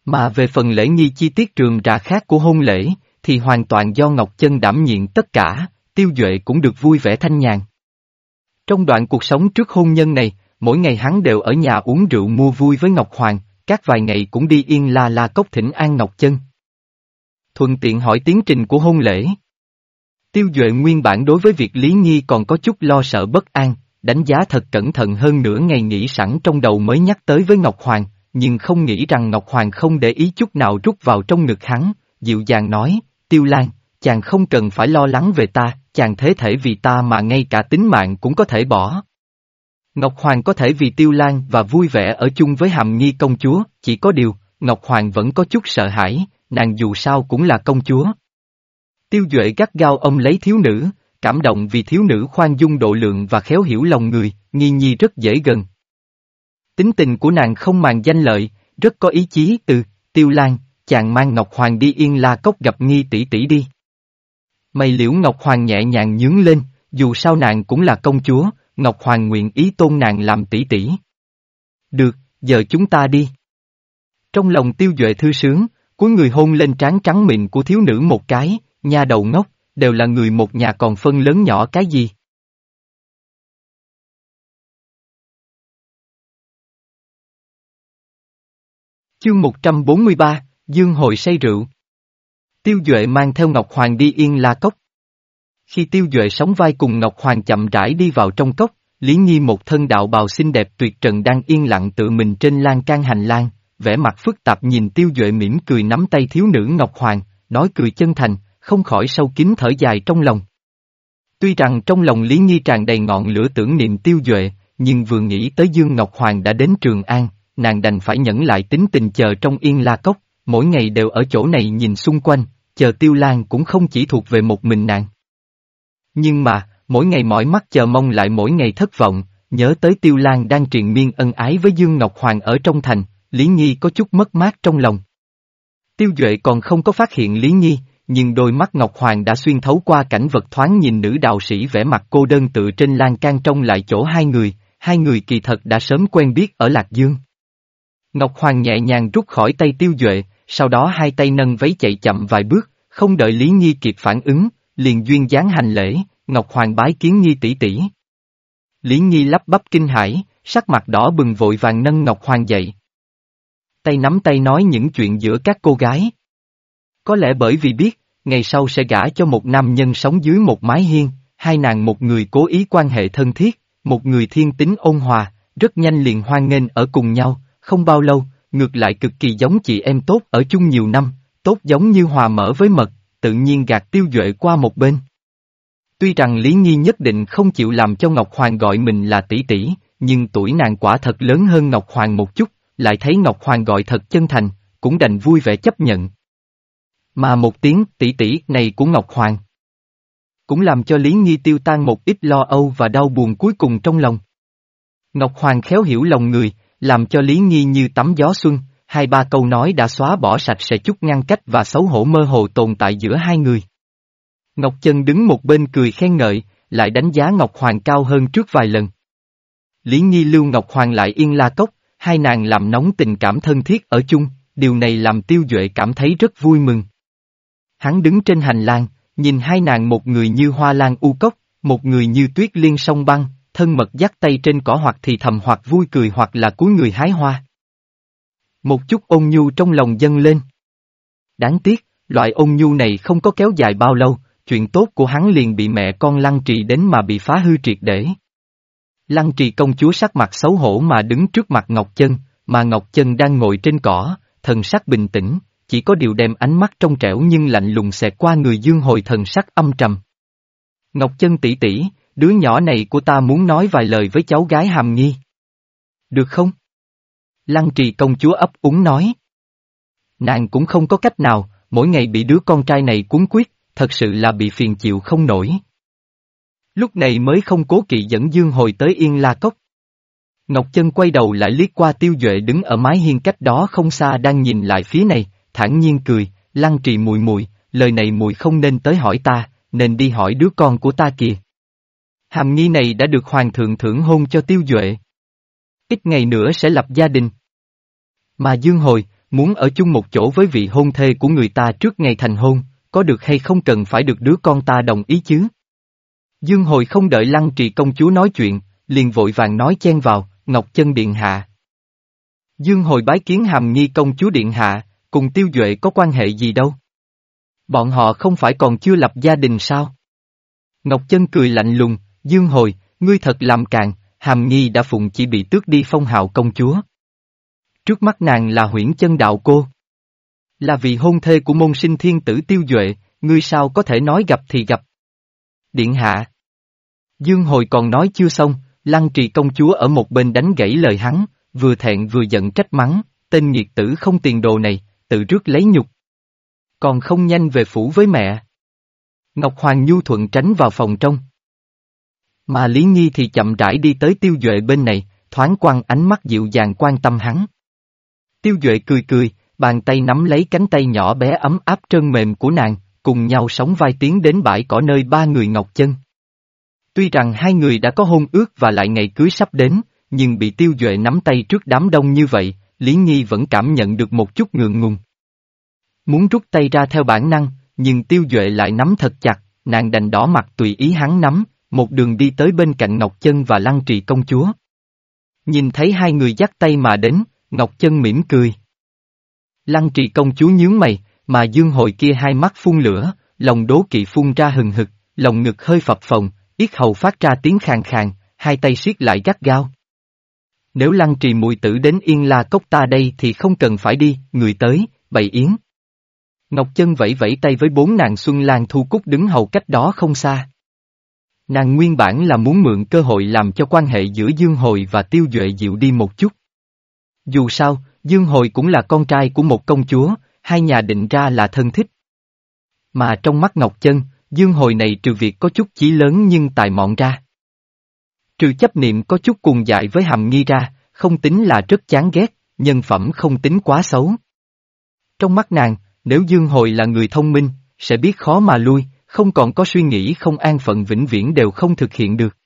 Mà về phần lễ nghi chi tiết trường ra khác của hôn lễ, thì hoàn toàn do Ngọc Chân đảm nhiệm tất cả, Tiêu Duệ cũng được vui vẻ thanh nhàn. Trong đoạn cuộc sống trước hôn nhân này, mỗi ngày hắn đều ở nhà uống rượu mua vui với Ngọc Hoàng, các vài ngày cũng đi yên la la cốc thỉnh an Ngọc Chân thuận tiện hỏi tiến trình của hôn lễ. Tiêu Duệ nguyên bản đối với việc Lý nghi còn có chút lo sợ bất an, đánh giá thật cẩn thận hơn nửa ngày nghĩ sẵn trong đầu mới nhắc tới với Ngọc Hoàng, nhưng không nghĩ rằng Ngọc Hoàng không để ý chút nào rút vào trong ngực hắn, dịu dàng nói, Tiêu Lan, chàng không cần phải lo lắng về ta, chàng thế thể vì ta mà ngay cả tính mạng cũng có thể bỏ. Ngọc Hoàng có thể vì Tiêu Lan và vui vẻ ở chung với Hàm Nghi công chúa, chỉ có điều, Ngọc Hoàng vẫn có chút sợ hãi, nàng dù sao cũng là công chúa. Tiêu Duệ gắt gao ông lấy thiếu nữ, cảm động vì thiếu nữ khoan dung độ lượng và khéo hiểu lòng người, nghi nhi rất dễ gần. Tính tình của nàng không màng danh lợi, rất có ý chí từ, tiêu lan, chàng mang Ngọc Hoàng đi yên la cốc gặp nghi tỷ tỷ đi. Mày liễu Ngọc Hoàng nhẹ nhàng nhướng lên, dù sao nàng cũng là công chúa, Ngọc Hoàng nguyện ý tôn nàng làm tỷ tỷ. Được, giờ chúng ta đi. Trong lòng tiêu duệ thư sướng, Cuối người hôn lên trán trắng mịn của thiếu nữ một cái, nha đầu ngốc, đều là người một nhà còn phân lớn nhỏ cái gì. Chương 143, Dương hội say rượu. Tiêu Duệ mang theo Ngọc Hoàng đi yên la cốc. Khi Tiêu Duệ sóng vai cùng Ngọc Hoàng chậm rãi đi vào trong cốc, Lý Nhi một thân đạo bào xinh đẹp tuyệt trần đang yên lặng tự mình trên lan can hành lang, vẻ mặt phức tạp nhìn tiêu duệ mỉm cười nắm tay thiếu nữ Ngọc Hoàng, nói cười chân thành, không khỏi sâu kín thở dài trong lòng. Tuy rằng trong lòng Lý Nhi tràn đầy ngọn lửa tưởng niệm tiêu duệ, nhưng vừa nghĩ tới Dương Ngọc Hoàng đã đến Trường An, nàng đành phải nhẫn lại tính tình chờ trong yên la cốc, mỗi ngày đều ở chỗ này nhìn xung quanh, chờ tiêu lan cũng không chỉ thuộc về một mình nàng. Nhưng mà, mỗi ngày mỏi mắt chờ mong lại mỗi ngày thất vọng, nhớ tới tiêu lan đang triền miên ân ái với Dương Ngọc Hoàng ở trong thành, Lý Nhi có chút mất mát trong lòng. Tiêu Duệ còn không có phát hiện Lý Nhi, nhưng đôi mắt Ngọc Hoàng đã xuyên thấu qua cảnh vật thoáng nhìn nữ đạo sĩ vẽ mặt cô đơn tự trên lan can trong lại chỗ hai người, hai người kỳ thật đã sớm quen biết ở Lạc Dương. Ngọc Hoàng nhẹ nhàng rút khỏi tay Tiêu Duệ, sau đó hai tay nâng váy chạy chậm vài bước, không đợi Lý Nhi kịp phản ứng, liền duyên dáng hành lễ, Ngọc Hoàng bái kiến Nhi tỷ tỷ. Lý Nhi lắp bắp kinh hãi, sắc mặt đỏ bừng vội vàng nâng Ngọc Hoàng dậy tay nắm tay nói những chuyện giữa các cô gái. Có lẽ bởi vì biết, ngày sau sẽ gả cho một nam nhân sống dưới một mái hiên, hai nàng một người cố ý quan hệ thân thiết, một người thiên tính ôn hòa, rất nhanh liền hoan nghênh ở cùng nhau, không bao lâu, ngược lại cực kỳ giống chị em tốt ở chung nhiều năm, tốt giống như hòa mở với mật, tự nhiên gạt tiêu duệ qua một bên. Tuy rằng Lý Nhi nhất định không chịu làm cho Ngọc Hoàng gọi mình là tỷ tỷ, nhưng tuổi nàng quả thật lớn hơn Ngọc Hoàng một chút, lại thấy Ngọc Hoàng gọi thật chân thành, cũng đành vui vẻ chấp nhận. Mà một tiếng tỷ tỷ này của Ngọc Hoàng cũng làm cho Lý nghi tiêu tan một ít lo âu và đau buồn cuối cùng trong lòng. Ngọc Hoàng khéo hiểu lòng người, làm cho Lý nghi như tắm gió xuân, hai ba câu nói đã xóa bỏ sạch sẽ chút ngăn cách và xấu hổ mơ hồ tồn tại giữa hai người. Ngọc Chân đứng một bên cười khen ngợi, lại đánh giá Ngọc Hoàng cao hơn trước vài lần. Lý nghi lưu Ngọc Hoàng lại yên la cốc, hai nàng làm nóng tình cảm thân thiết ở chung, điều này làm Tiêu Duệ cảm thấy rất vui mừng. Hắn đứng trên hành lang, nhìn hai nàng một người như hoa lan u cốc, một người như tuyết liên sông băng, thân mật dắt tay trên cỏ hoặc thì thầm hoặc vui cười hoặc là cúi người hái hoa. Một chút ôn nhu trong lòng dâng lên. Đáng tiếc, loại ôn nhu này không có kéo dài bao lâu, chuyện tốt của hắn liền bị mẹ con lăng trì đến mà bị phá hư triệt để. Lăng trì công chúa sắc mặt xấu hổ mà đứng trước mặt Ngọc Chân, mà Ngọc Chân đang ngồi trên cỏ, thần sắc bình tĩnh, chỉ có điều đem ánh mắt trong trẻo nhưng lạnh lùng xẹt qua người dương hồi thần sắc âm trầm. Ngọc Chân tỷ tỷ, đứa nhỏ này của ta muốn nói vài lời với cháu gái hàm nghi. Được không? Lăng trì công chúa ấp úng nói. Nàng cũng không có cách nào, mỗi ngày bị đứa con trai này cuốn quyết, thật sự là bị phiền chịu không nổi. Lúc này mới không cố kỵ dẫn Dương hồi tới Yên La Cốc. Ngọc Chân quay đầu lại liếc qua Tiêu Duệ đứng ở mái hiên cách đó không xa đang nhìn lại phía này, thản nhiên cười, lăng trì mùi mùi, lời này mùi không nên tới hỏi ta, nên đi hỏi đứa con của ta kìa. Hàm nghi này đã được hoàng thượng thưởng hôn cho Tiêu Duệ. Ít ngày nữa sẽ lập gia đình. Mà Dương Hồi, muốn ở chung một chỗ với vị hôn thê của người ta trước ngày thành hôn, có được hay không cần phải được đứa con ta đồng ý chứ? Dương hồi không đợi lăng trì công chúa nói chuyện, liền vội vàng nói chen vào, Ngọc Chân Điện Hạ. Dương hồi bái kiến hàm nghi công chúa Điện Hạ, cùng tiêu duệ có quan hệ gì đâu? Bọn họ không phải còn chưa lập gia đình sao? Ngọc Chân cười lạnh lùng, Dương hồi, ngươi thật làm càn, hàm nghi đã phụng chỉ bị tước đi phong hào công chúa. Trước mắt nàng là huyễn chân đạo cô. Là vì hôn thê của môn sinh thiên tử tiêu duệ, ngươi sao có thể nói gặp thì gặp. Điện hạ. Dương hồi còn nói chưa xong, lăng trì công chúa ở một bên đánh gãy lời hắn, vừa thẹn vừa giận trách mắng, tên nghiệt tử không tiền đồ này, tự rước lấy nhục. Còn không nhanh về phủ với mẹ. Ngọc Hoàng Nhu thuận tránh vào phòng trong. Mà Lý Nhi thì chậm rãi đi tới tiêu duệ bên này, thoáng quan ánh mắt dịu dàng quan tâm hắn. Tiêu duệ cười cười, bàn tay nắm lấy cánh tay nhỏ bé ấm áp trơn mềm của nàng, cùng nhau sóng vai tiến đến bãi cỏ nơi ba người ngọc chân. Tuy rằng hai người đã có hôn ước và lại ngày cưới sắp đến, nhưng bị tiêu duệ nắm tay trước đám đông như vậy, Lý Nhi vẫn cảm nhận được một chút ngượng ngùng. Muốn rút tay ra theo bản năng, nhưng tiêu duệ lại nắm thật chặt, nàng đành đỏ mặt tùy ý hắn nắm, một đường đi tới bên cạnh Ngọc Chân và Lăng Trì công chúa. Nhìn thấy hai người dắt tay mà đến, Ngọc Chân mỉm cười. Lăng trì công chúa nhướng mày, mà dương hội kia hai mắt phun lửa, lòng đố kỵ phun ra hừng hực, lòng ngực hơi phập phồng, yết hầu phát ra tiếng khàn khàn, hai tay siết lại gắt gao. Nếu lăng trì mùi tử đến yên la cốc ta đây thì không cần phải đi, người tới, bày yến. Ngọc chân vẫy vẫy tay với bốn nàng Xuân Lan Thu Cúc đứng hầu cách đó không xa. Nàng nguyên bản là muốn mượn cơ hội làm cho quan hệ giữa Dương Hồi và Tiêu Duệ dịu đi một chút. Dù sao, Dương Hồi cũng là con trai của một công chúa, hai nhà định ra là thân thích. Mà trong mắt Ngọc Chân, Dương Hồi này trừ việc có chút chí lớn nhưng tài mọn ra. Trừ chấp niệm có chút cùng dại với hàm nghi ra, không tính là rất chán ghét, nhân phẩm không tính quá xấu. Trong mắt nàng, nếu Dương Hồi là người thông minh, sẽ biết khó mà lui, không còn có suy nghĩ không an phận vĩnh viễn đều không thực hiện được.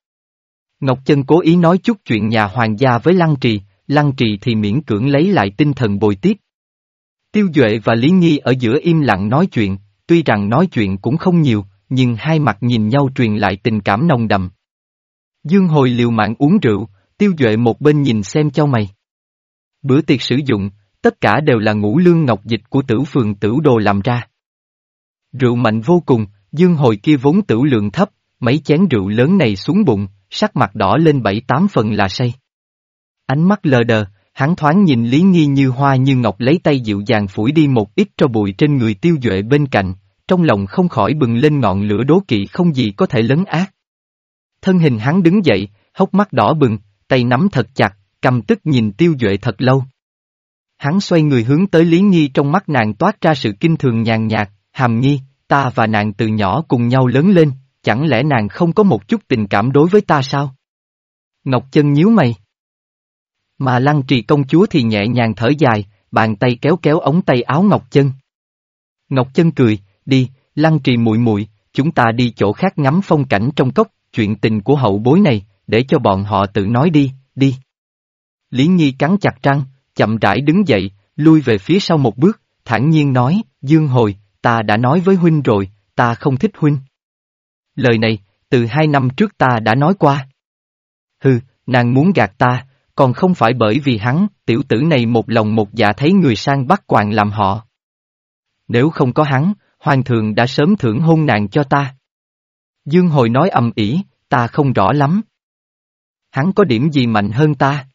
Ngọc Chân cố ý nói chút chuyện nhà hoàng gia với Lăng Trì, Lăng Trì thì miễn cưỡng lấy lại tinh thần bồi tiếp. Tiêu Duệ và Lý nghi ở giữa im lặng nói chuyện, tuy rằng nói chuyện cũng không nhiều, nhưng hai mặt nhìn nhau truyền lại tình cảm nồng đậm. Dương hồi liều mạng uống rượu, Tiêu Duệ một bên nhìn xem cho mày. Bữa tiệc sử dụng, tất cả đều là ngũ lương ngọc dịch của tử phường tử đồ làm ra. Rượu mạnh vô cùng, dương hồi kia vốn tử lượng thấp, mấy chén rượu lớn này xuống bụng, sắc mặt đỏ lên bảy tám phần là say. Ánh mắt lờ đờ, hắn thoáng nhìn Lý Nghi như hoa như ngọc lấy tay dịu dàng phủi đi một ít cho bụi trên người tiêu duệ bên cạnh, trong lòng không khỏi bừng lên ngọn lửa đố kỵ không gì có thể lấn át. Thân hình hắn đứng dậy, hốc mắt đỏ bừng, tay nắm thật chặt, cầm tức nhìn tiêu duệ thật lâu. Hắn xoay người hướng tới Lý Nhi trong mắt nàng toát ra sự kinh thường nhàn nhạt, hàm nhi, ta và nàng từ nhỏ cùng nhau lớn lên, chẳng lẽ nàng không có một chút tình cảm đối với ta sao? Ngọc Chân nhíu mày. Mà lăng trì công chúa thì nhẹ nhàng thở dài, bàn tay kéo kéo ống tay áo Ngọc Chân. Ngọc Chân cười, đi, lăng trì muội muội, chúng ta đi chỗ khác ngắm phong cảnh trong cốc, chuyện tình của hậu bối này, để cho bọn họ tự nói đi, đi. Lý Nhi cắn chặt răng, chậm rãi đứng dậy, lui về phía sau một bước, thản nhiên nói, Dương hồi, ta đã nói với huynh rồi, ta không thích huynh. Lời này, từ hai năm trước ta đã nói qua. Hừ, nàng muốn gạt ta, còn không phải bởi vì hắn, tiểu tử này một lòng một dạ thấy người sang bắt quàng làm họ. Nếu không có hắn, hoàng thượng đã sớm thưởng hôn nàng cho ta. Dương hồi nói ầm ĩ, ta không rõ lắm. Hắn có điểm gì mạnh hơn ta?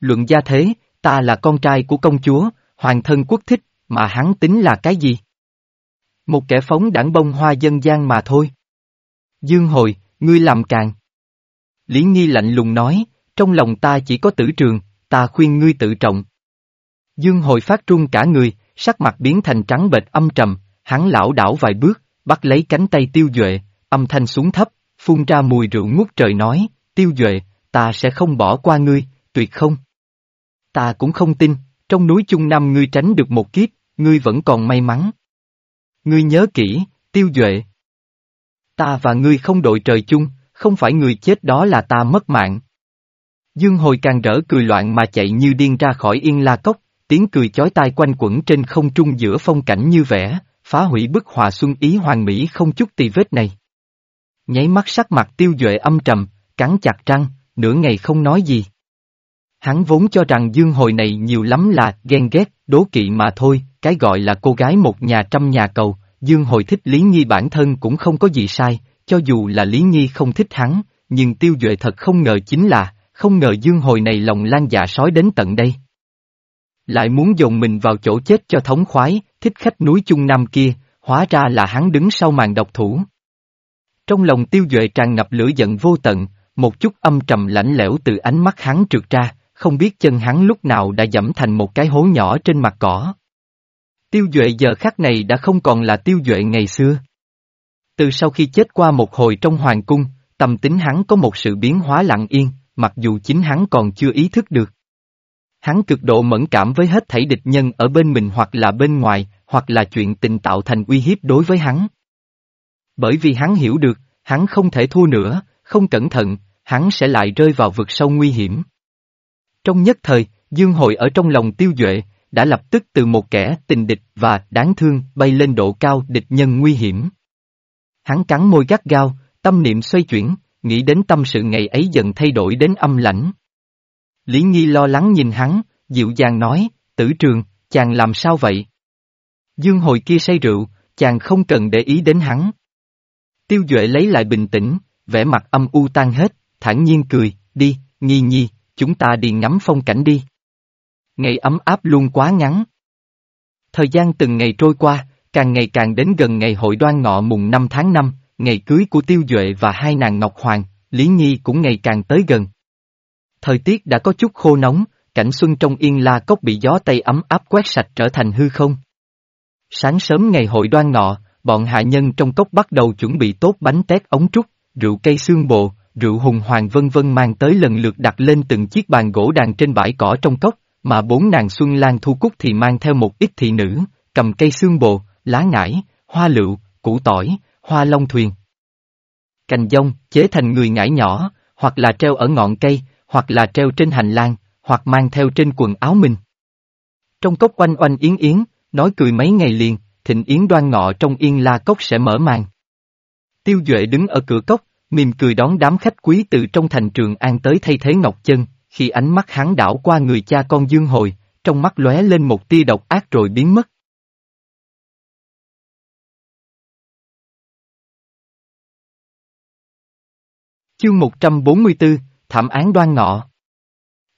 Luận gia thế, ta là con trai của công chúa, hoàng thân quốc thích, mà hắn tính là cái gì? Một kẻ phóng đảng bông hoa dân gian mà thôi. Dương hồi, ngươi làm càng. Lý Nghi lạnh lùng nói, trong lòng ta chỉ có tử trường, ta khuyên ngươi tự trọng. Dương hồi phát trung cả người, sắc mặt biến thành trắng bệch âm trầm, hắn lão đảo vài bước, bắt lấy cánh tay tiêu duệ, âm thanh xuống thấp, phun ra mùi rượu ngút trời nói, tiêu duệ, ta sẽ không bỏ qua ngươi, tuyệt không. Ta cũng không tin, trong núi chung năm ngươi tránh được một kiếp, ngươi vẫn còn may mắn. Ngươi nhớ kỹ, tiêu duệ. Ta và ngươi không đội trời chung, không phải người chết đó là ta mất mạng. Dương hồi càng rỡ cười loạn mà chạy như điên ra khỏi yên la cốc, tiếng cười chói tai quanh quẩn trên không trung giữa phong cảnh như vẽ, phá hủy bức hòa xuân ý hoàng mỹ không chút tì vết này. Nháy mắt sắc mặt tiêu duệ âm trầm, cắn chặt răng, nửa ngày không nói gì. Hắn vốn cho rằng dương hồi này nhiều lắm là ghen ghét, đố kỵ mà thôi, cái gọi là cô gái một nhà trăm nhà cầu, dương hồi thích Lý Nhi bản thân cũng không có gì sai, cho dù là Lý Nhi không thích hắn, nhưng tiêu duệ thật không ngờ chính là, không ngờ dương hồi này lòng lan dạ sói đến tận đây. Lại muốn dồn mình vào chỗ chết cho thống khoái, thích khách núi Trung Nam kia, hóa ra là hắn đứng sau màn độc thủ. Trong lòng tiêu duệ tràn ngập lửa giận vô tận, một chút âm trầm lạnh lẽo từ ánh mắt hắn trượt ra, không biết chân hắn lúc nào đã dẫm thành một cái hố nhỏ trên mặt cỏ. Tiêu Duệ giờ khắc này đã không còn là Tiêu Duệ ngày xưa. Từ sau khi chết qua một hồi trong hoàng cung, tâm tính hắn có một sự biến hóa lặng yên, mặc dù chính hắn còn chưa ý thức được. Hắn cực độ mẫn cảm với hết thảy địch nhân ở bên mình hoặc là bên ngoài, hoặc là chuyện tình tạo thành uy hiếp đối với hắn. Bởi vì hắn hiểu được, hắn không thể thua nữa, không cẩn thận, hắn sẽ lại rơi vào vực sâu nguy hiểm. Trong nhất thời, Dương Hội ở trong lòng tiêu duệ, đã lập tức từ một kẻ tình địch và đáng thương bay lên độ cao địch nhân nguy hiểm. Hắn cắn môi gắt gao, tâm niệm xoay chuyển, nghĩ đến tâm sự ngày ấy dần thay đổi đến âm lãnh. Lý nghi lo lắng nhìn hắn, dịu dàng nói, tử trường, chàng làm sao vậy? Dương hồi kia say rượu, chàng không cần để ý đến hắn. Tiêu Duệ lấy lại bình tĩnh, vẻ mặt âm u tan hết, thản nhiên cười, đi, Nhi Nhi, chúng ta đi ngắm phong cảnh đi. Ngày ấm áp luôn quá ngắn. Thời gian từng ngày trôi qua, càng ngày càng đến gần ngày hội đoan ngọ mùng 5 tháng 5, ngày cưới của Tiêu Duệ và hai nàng Ngọc Hoàng, Lý Nhi cũng ngày càng tới gần. Thời tiết đã có chút khô nóng, cảnh xuân trong yên la cốc bị gió tây ấm áp quét sạch trở thành hư không. Sáng sớm ngày hội đoan ngọ, bọn hạ nhân trong cốc bắt đầu chuẩn bị tốt bánh tét ống trúc, rượu cây xương bồ, rượu hùng hoàng vân vân mang tới lần lượt đặt lên từng chiếc bàn gỗ đàn trên bãi cỏ trong cốc, mà bốn nàng Xuân Lan Thu Cúc thì mang theo một ít thị nữ, cầm cây xương bồ, lá ngải, hoa lựu, củ tỏi, hoa long thuyền. Cành dông, chế thành người ngải nhỏ, hoặc là treo ở ngọn cây, hoặc là treo trên hành lang, hoặc mang theo trên quần áo mình. Trong cốc oanh oanh yến yến, nói cười mấy ngày liền, thịnh yến đoan ngọ trong yên la cốc sẽ mở màn. Tiêu Duệ đứng ở cửa cốc, mỉm cười đón đám khách quý từ trong thành trường an tới thay thế Ngọc Chân, khi ánh mắt hắn đảo qua người cha con Dương Hồi, trong mắt lóe lên một tia độc ác rồi biến mất. Chương 144, Thảm án đoan ngọ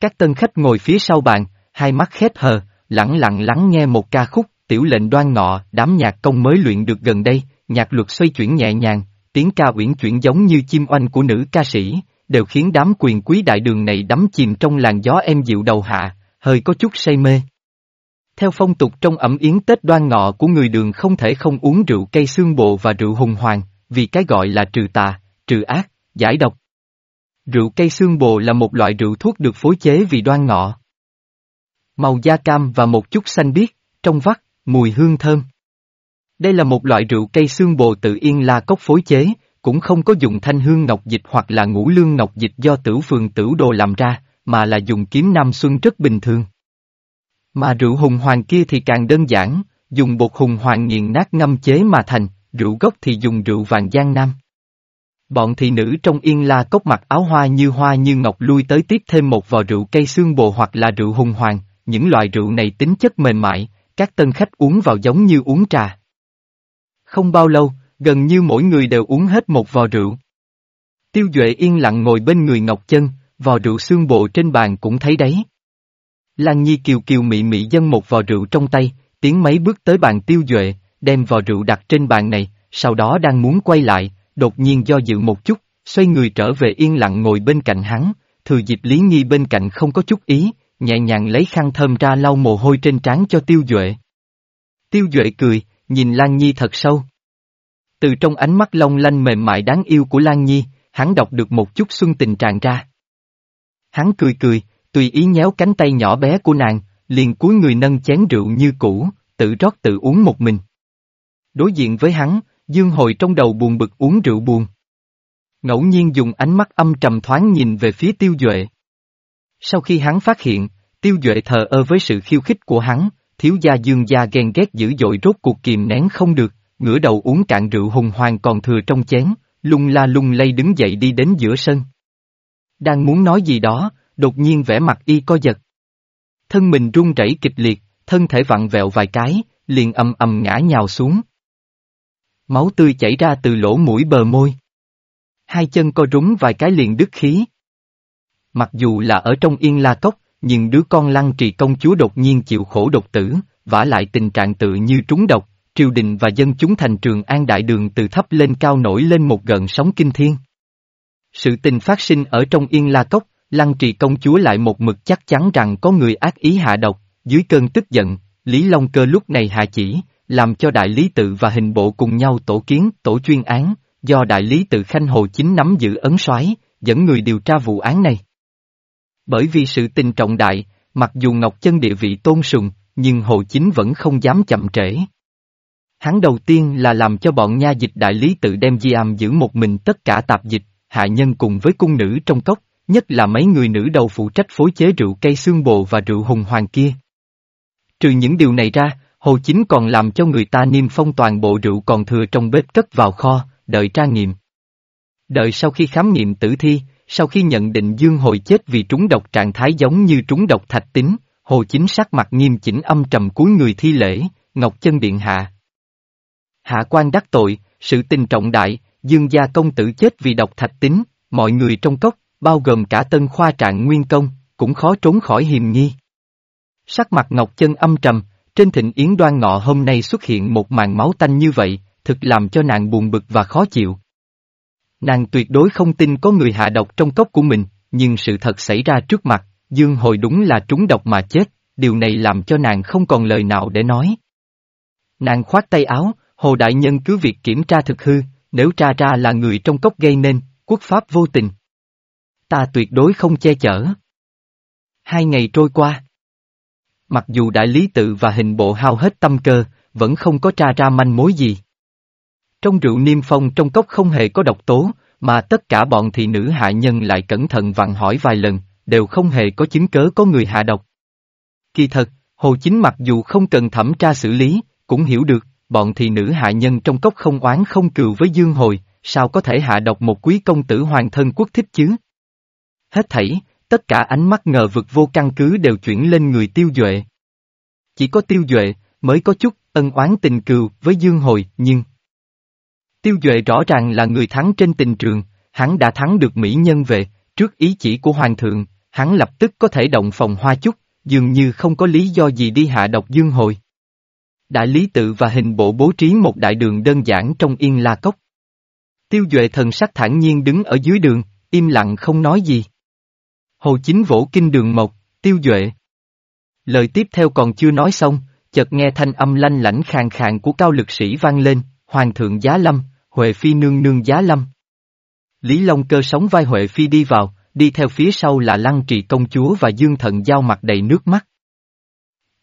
Các tân khách ngồi phía sau bàn, hai mắt khép hờ, lặng lặng lắng nghe một ca khúc, tiểu lệnh đoan ngọ, đám nhạc công mới luyện được gần đây, nhạc luật xoay chuyển nhẹ nhàng, tiếng ca uyển chuyển giống như chim oanh của nữ ca sĩ, đều khiến đám quyền quý đại đường này đắm chìm trong làn gió êm dịu đầu hạ, hơi có chút say mê. Theo phong tục trong ẩm yến Tết đoan ngọ của người đường không thể không uống rượu cây xương bộ và rượu hùng hoàng, vì cái gọi là trừ tà, trừ ác, giải độc. Rượu cây xương bồ là một loại rượu thuốc được phối chế vì đoan ngọ. Màu da cam và một chút xanh biếc, trong vắt, mùi hương thơm. Đây là một loại rượu cây xương bồ tự yên la cốc phối chế, cũng không có dùng thanh hương ngọc dịch hoặc là ngũ lương ngọc dịch do tử phường tử đồ làm ra, mà là dùng kiếm nam xuân rất bình thường. Mà rượu hùng hoàng kia thì càng đơn giản, dùng bột hùng hoàng nghiền nát ngâm chế mà thành, rượu gốc thì dùng rượu vàng giang nam. Bọn thị nữ trong yên la cốc mặc áo hoa như hoa như ngọc lui tới tiếp thêm một vò rượu cây xương bồ hoặc là rượu hùng hoàng, những loại rượu này tính chất mềm mại, các tân khách uống vào giống như uống trà. Không bao lâu, gần như mỗi người đều uống hết một vò rượu. Tiêu Duệ yên lặng ngồi bên người Ngọc Chân, vò rượu xương bộ trên bàn cũng thấy đấy. Lan Nhi kiều kiều mị mị dân một vò rượu trong tay, tiến mấy bước tới bàn Tiêu Duệ, đem vò rượu đặt trên bàn này, sau đó đang muốn quay lại, đột nhiên do dự một chút, xoay người trở về yên lặng ngồi bên cạnh hắn, thừa dịp Lý Nhi bên cạnh không có chút ý, nhẹ nhàng lấy khăn thơm ra lau mồ hôi trên trán cho Tiêu Duệ. Tiêu Duệ cười, nhìn Lan Nhi thật sâu. Từ trong ánh mắt long lanh mềm mại đáng yêu của Lan Nhi, hắn đọc được một chút xuân tình tràn ra. Hắn cười cười, tùy ý nhéo cánh tay nhỏ bé của nàng, liền cúi người nâng chén rượu như cũ, tự rót tự uống một mình. Đối diện với hắn, Dương Hồi trong đầu buồn bực uống rượu buồn. Ngẫu nhiên dùng ánh mắt âm trầm thoáng nhìn về phía Tiêu Duệ. Sau khi hắn phát hiện, Tiêu Duệ thờ ơ với sự khiêu khích của hắn, thiếu gia Dương gia ghen ghét dữ dội rốt cuộc kìm nén không được, ngửa đầu uống cạn rượu hùng hoàng còn thừa trong chén, lung la lung lay đứng dậy đi đến giữa sân. Đang muốn nói gì đó, đột nhiên vẻ mặt y co giật. Thân mình run rẩy kịch liệt, thân thể vặn vẹo vài cái, liền ầm ầm ngã nhào xuống. Máu tươi chảy ra từ lỗ mũi bờ môi. Hai chân co rúng vài cái liền đứt khí. Mặc dù là ở trong yên la cốc, nhưng đứa con lăng trì công chúa đột nhiên chịu khổ độc tử, vả lại tình trạng tự như trúng độc, triều đình và dân chúng thành trường an đại đường từ thấp lên cao nổi lên một gần sóng kinh thiên. Sự tình phát sinh ở trong yên la cốc, lăng trì công chúa lại một mực chắc chắn rằng có người ác ý hạ độc, dưới cơn tức giận, Lý Long Cơ lúc này hạ chỉ, làm cho đại lý tự và hình bộ cùng nhau tổ kiến, tổ chuyên án, do đại lý tự Khanh Hồ Chính nắm giữ ấn soái, dẫn người điều tra vụ án này. Bởi vì sự tình trọng đại, mặc dù Ngọc Chân địa vị tôn sùng, nhưng Hồ Chính vẫn không dám chậm trễ. Hắn đầu tiên là làm cho bọn nha dịch đại lý tự đem di am giữ một mình tất cả tạp dịch, hạ nhân cùng với cung nữ trong cốc, nhất là mấy người nữ đầu phụ trách phối chế rượu cây xương bồ và rượu hùng hoàng kia. Trừ những điều này ra, Hồ Chính còn làm cho người ta niêm phong toàn bộ rượu còn thừa trong bếp cất vào kho, đợi tra nghiệm. Đợi sau khi khám nghiệm tử thi, sau khi nhận định Dương hồi chết vì trúng độc trạng thái giống như trúng độc thạch tính, Hồ Chính sắc mặt nghiêm chỉnh âm trầm cuối người thi lễ, Ngọc Chân Điện Hạ. Hạ quan đắc tội, sự tình trọng đại, Dương gia công tử chết vì độc thạch tính, mọi người trong cốc, bao gồm cả tân khoa trạng nguyên công, cũng khó trốn khỏi hiềm nghi. Sắc mặt Ngọc Chân âm trầm, trên thịnh yến đoan ngọ hôm nay xuất hiện một màn máu tanh như vậy, thực làm cho nàng buồn bực và khó chịu. Nàng tuyệt đối không tin có người hạ độc trong cốc của mình, nhưng sự thật xảy ra trước mặt, Dương Hồi đúng là trúng độc mà chết, điều này làm cho nàng không còn lời nào để nói. Nàng khoát tay áo, Hồ Đại Nhân cứ việc kiểm tra thực hư, nếu tra ra là người trong cốc gây nên, quốc pháp vô tình. Ta tuyệt đối không che chở. Hai ngày trôi qua. Mặc dù đại lý tự và hình bộ hao hết tâm cơ, vẫn không có tra ra manh mối gì. Trong rượu niêm phong trong cốc không hề có độc tố, mà tất cả bọn thị nữ hạ nhân lại cẩn thận vặn hỏi vài lần, đều không hề có chứng cớ có người hạ độc. Kỳ thật, Hồ Chính mặc dù không cần thẩm tra xử lý, cũng hiểu được, bọn thị nữ hạ nhân trong cốc không oán không cừu với Dương Hồi, sao có thể hạ độc một quý công tử hoàng thân quốc thích chứ? Hết thảy, tất cả ánh mắt ngờ vực vô căn cứ đều chuyển lên người tiêu duệ. Chỉ có tiêu duệ, mới có chút ân oán tình cừu với Dương Hồi, nhưng... Tiêu duệ rõ ràng là người thắng trên tình trường, hắn đã thắng được mỹ nhân về, trước ý chỉ của hoàng thượng, hắn lập tức có thể động phòng hoa chút, dường như không có lý do gì đi hạ độc Dương Hồi. Đại lý tự và hình bộ bố trí một đại đường đơn giản trong yên la cốc. Tiêu Duệ thần sắc thản nhiên đứng ở dưới đường, im lặng không nói gì. Hồ Chính vỗ kinh đường mộc, Tiêu Duệ. Lời tiếp theo còn chưa nói xong, chợt nghe thanh âm lanh lãnh khàn khàn của cao lực sĩ vang lên, Hoàng thượng Giá Lâm, Huệ Phi nương nương Giá Lâm. Lý Long cơ sóng vai Huệ Phi đi vào, đi theo phía sau là Lăng Trì công chúa và Dương Thận giao mặt đầy nước mắt.